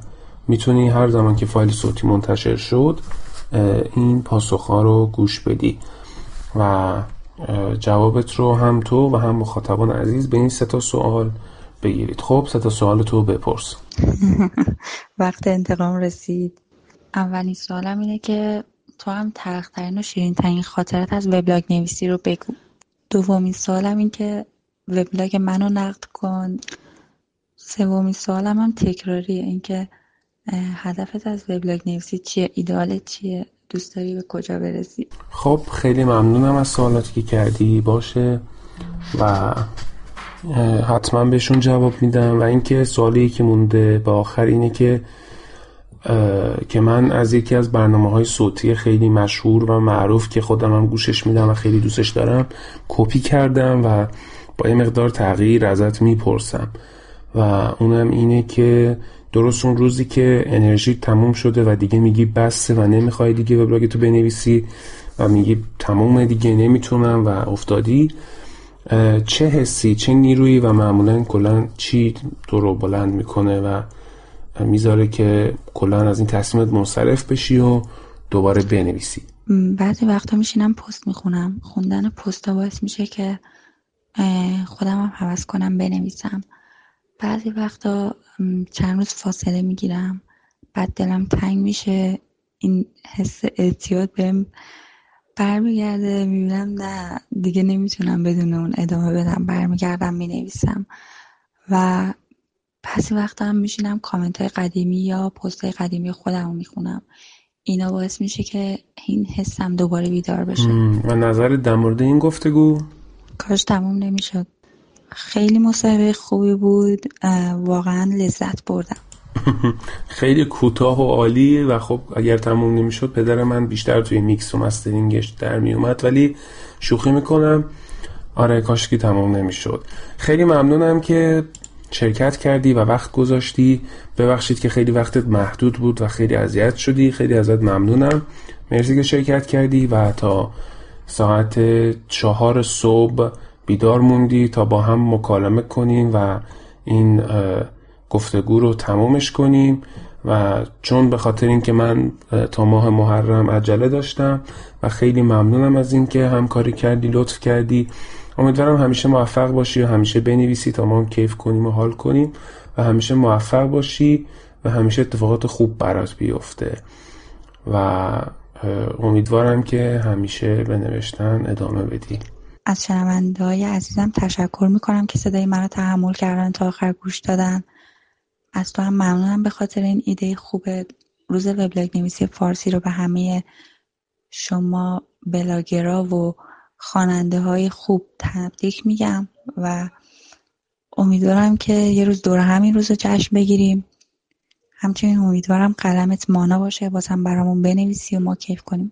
می‌تونی هر زمان که فایل صوتی منتشر شد این پاسخ ها رو گوش بدی. و جوابت رو هم تو و هم مخاطبان عزیز به این سه تا سوال بگیرید. خب سه تا سوال تو بپرس. وقت انتقام رسید. اولین سوالم اینه که تو هم تلخترین و شیرین ترین خاطرات از وبلاگ نویسی رو بگو. دومین سوالم این که وبلاگ منو نقد کن. سومین سوالم هم تکراریه. اینکه هدفت از وبلاگ نویسی چیه؟ ایدالت چیه؟ دوست داری به کجا برسی؟ خب خیلی ممنونم از سوالاتی که کردی. باشه. و حتما بهشون جواب میدم. و اینکه سوالی که مونده به آخر اینه که که من از یکی از برنامه های صوتی خیلی مشهور و معروف که خودم هم گوشش میدم و خیلی دوستش دارم کپی کردم و با یه مقدار تغییر ازت می‌پرسم. و اونم اینه که درست اون روزی که انرژی تموم شده و دیگه میگی بسه و نمی‌خوای دیگه وبلاگ تو بنویسی و میگی تموم دیگه نمی‌تونم و افتادی. چه حسی چه نیرویی و معمولا کلا چی تو رو بلند می‌کنه و می‌ذاره که کلا از این تصمیمت منصرف بشی و دوباره بنویسی؟ بعضی وقتا میشینم پست می‌خونم. خوندن پست باعث میشه که خودم هم حوض کنم بنویسم. بعضی وقتا چند روز فاصله می‌گیرم. بعد دلم تنگ میشه. این حس اعتیاد بهم برمیگرده می‌بینم نه دیگه نمی‌تونم بدون اون ادامه بدم برمیگردم می‌نویسم. و بعضی وقتا هم میشینم کامنت های قدیمی یا پست های قدیمی خودم رو می‌خونم. اینا باعث میشه که این حسم دوباره بیدار بشه. و نظر در مورد این گفتگو؟ کاش تموم نمی‌شد. خیلی مصاحبه خوبی بود. واقعا لذت بردم. خیلی کوتاه و عالی و خب اگر تموم نمی‌شد پدر من بیشتر توی میکس و مسترینگش در میومد ولی شوخی می‌کنم. آره کاش که تموم نمی‌شد. خیلی ممنونم که شرکت کردی و وقت گذاشتی. ببخشید که خیلی وقتت محدود بود و خیلی اذیت شدی. خیلی ازت ممنونم. مرسی که شرکت کردی و تا ساعت چهار صبح بیدار موندی تا با هم مکالمه کنیم و این گفتگو رو تمومش کنیم و چون به خاطر اینکه من تا ماه محرم عجله داشتم و خیلی ممنونم از اینکه همکاری کردی لطف کردی امیدوارم همیشه موفق باشی و همیشه بنویسی تا ما هم کیف کنیم و حال کنیم و همیشه موفق باشی و همیشه اتفاقات خوب برات بیفته. و امیدوارم که همیشه به نوشتن ادامه بدی. از شنونده های عزیزم تشکر می‌کنم که صدای منو تحمل کردن تا آخر گوش دادن. از تو هم ممنونم به خاطر این ایده خوب روز وبلاگ نویسی فارسی رو به همه شما بلاگرا و خواننده های خوب تبریک میگم و امیدوارم که یه روز دور همین روز رو جشن بگیریم. همچنین امیدوارم قلمت مانا باشه بازم برامون بنویسی و ما کیف کنیم.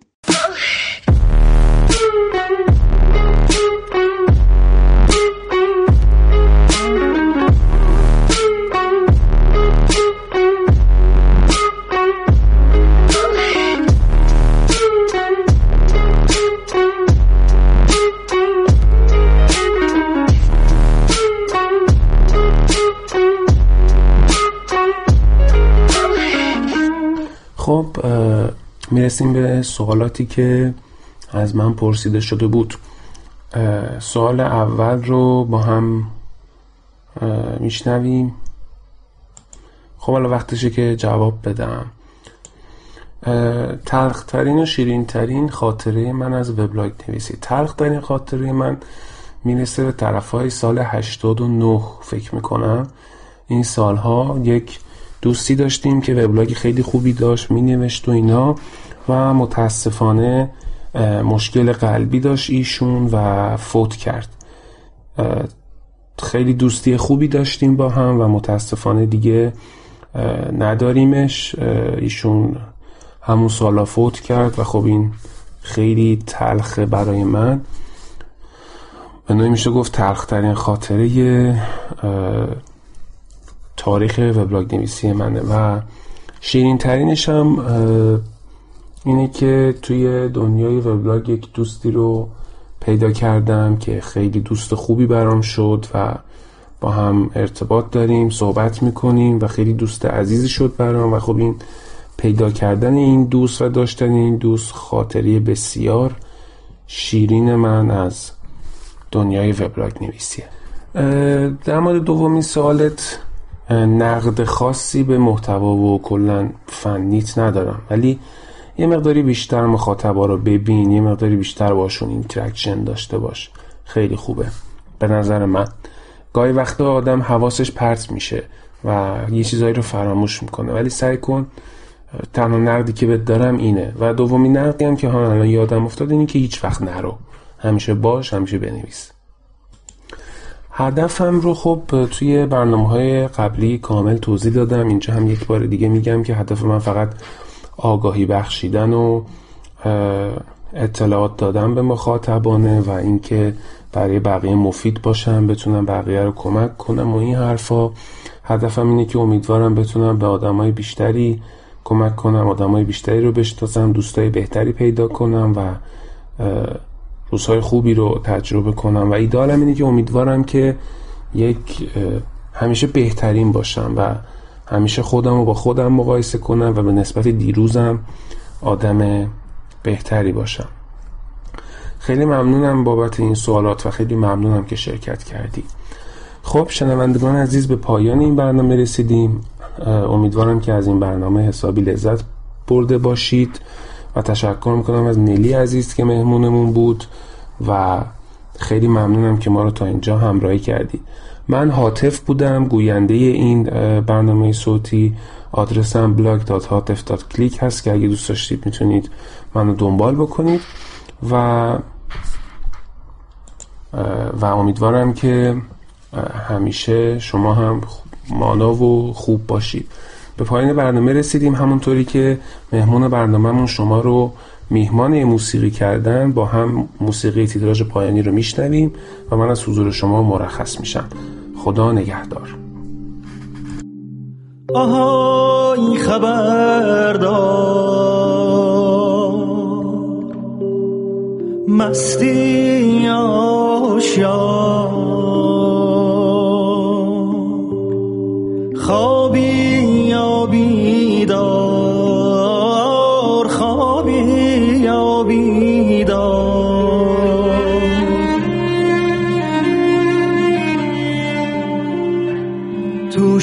خب می‌رسیم به سوالاتی که از من پرسیده شده بود. سوال اول رو با هم میشنویم. خب حالا وقتشه که جواب بدم. تلخترین و شیرینترین خاطره من از وبلاگ نویسی. تلخترین خاطره من می‌رسه به طرف های سال 89 فکر می‌کنم این سالها یک دوستی داشتیم که وبلاگ خیلی خوبی داشت می نوشت و اینا و متاسفانه مشکل قلبی داشت ایشون و فوت کرد. خیلی دوستی خوبی داشتیم با هم و متاسفانه دیگه نداریمش. ایشون همون سالا فوت کرد و خب این خیلی تلخه برای من. به میشه گفت تلخترین خاطره تاریخ وبلاگ نویسی منه. و شیرین ترینش هم اینه که توی دنیای وبلاگ یک دوستی رو پیدا کردم که خیلی دوست خوبی برام شد و با هم ارتباط داریم صحبت می‌کنیم و خیلی دوست عزیزی شد برام. و خب این پیدا کردن این دوست و داشتن این دوست خاطری بسیار شیرین من از دنیای وبلاگ نویسیه در مورد دومین سوالت نقد خاصی به محتوا و کلا فنیت ندارم. ولی یه مقداری بیشتر مخاطبا رو ببین یه مقداری بیشتر باشون interaction داشته باش. خیلی خوبه. به نظر من. گاهی وقتا آدم حواسش پرت میشه و یه چیزایی رو فراموش می‌کنه. ولی سعی کن تنها نقدی که بهت دارم اینه. و دومی نقدی هم که ها الان یادم افتاد اینه که هیچ وقت نرو. همیشه باش همیشه بنویس. هدفم رو خب توی برنامه های قبلی کامل توضیح دادم. اینجا هم یک بار دیگه میگم که هدف من فقط آگاهی بخشیدن و اطلاعات دادن به مخاطبانه و اینکه برای بقیه مفید باشم بتونم بقیه رو کمک کنم و این حرفا. هدفم اینه که امیدوارم بتونم به آدمای بیشتری کمک کنم آدمای بیشتری رو بشناسم دوستای بهتری پیدا کنم و روزهای خوبی رو تجربه کنم و ایدالم اینه که امیدوارم که یک همیشه بهترین باشم و همیشه خودم رو با خودم مقایسه کنم و به نسبت دیروزم آدم بهتری باشم. خیلی ممنونم بابت این سوالات و خیلی ممنونم که شرکت کردی. خب شنوندگان عزیز به پایان این برنامه رسیدیم. امیدوارم که از این برنامه حسابی لذت برده باشید. و تشکر می‌کنم از نیلی عزیز که مهمونمون بود و خیلی ممنونم که ما رو تا اینجا همراهی کردی. من حاطف بودم گوینده این برنامه صوتی. آدرسم blog.hatef.click هست که اگه دوست داشتید می‌تونید منو دنبال بکنید. و و امیدوارم که همیشه شما هم مانا و خوب باشید. به پایان برنامه رسیدیم. همونطوری که مهمون برنامهمون شما رو میهمان موسیقی کردن با هم موسیقی تیتراژ پایانی رو میشنویم و من از حضور شما مرخص میشم. خدا نگهدار. آهای خبردار. مستی آشیار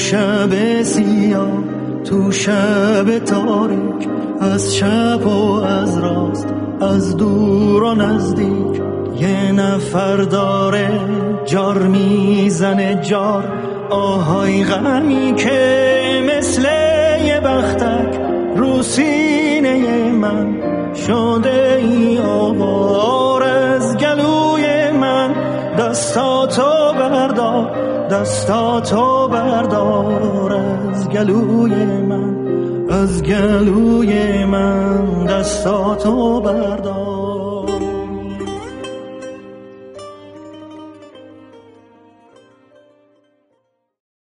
شب سیاه تو شب تاریک از شب و از راست از دور و نزدیک. یه نفر داره جار می‌زنه جار آهای غمی که مثل یه بختک رو سینه من. شده ای آوار از گلوی من دستاتو بردار. دستاتو بردار از گلوی من از گلوی من دستاتو بردار.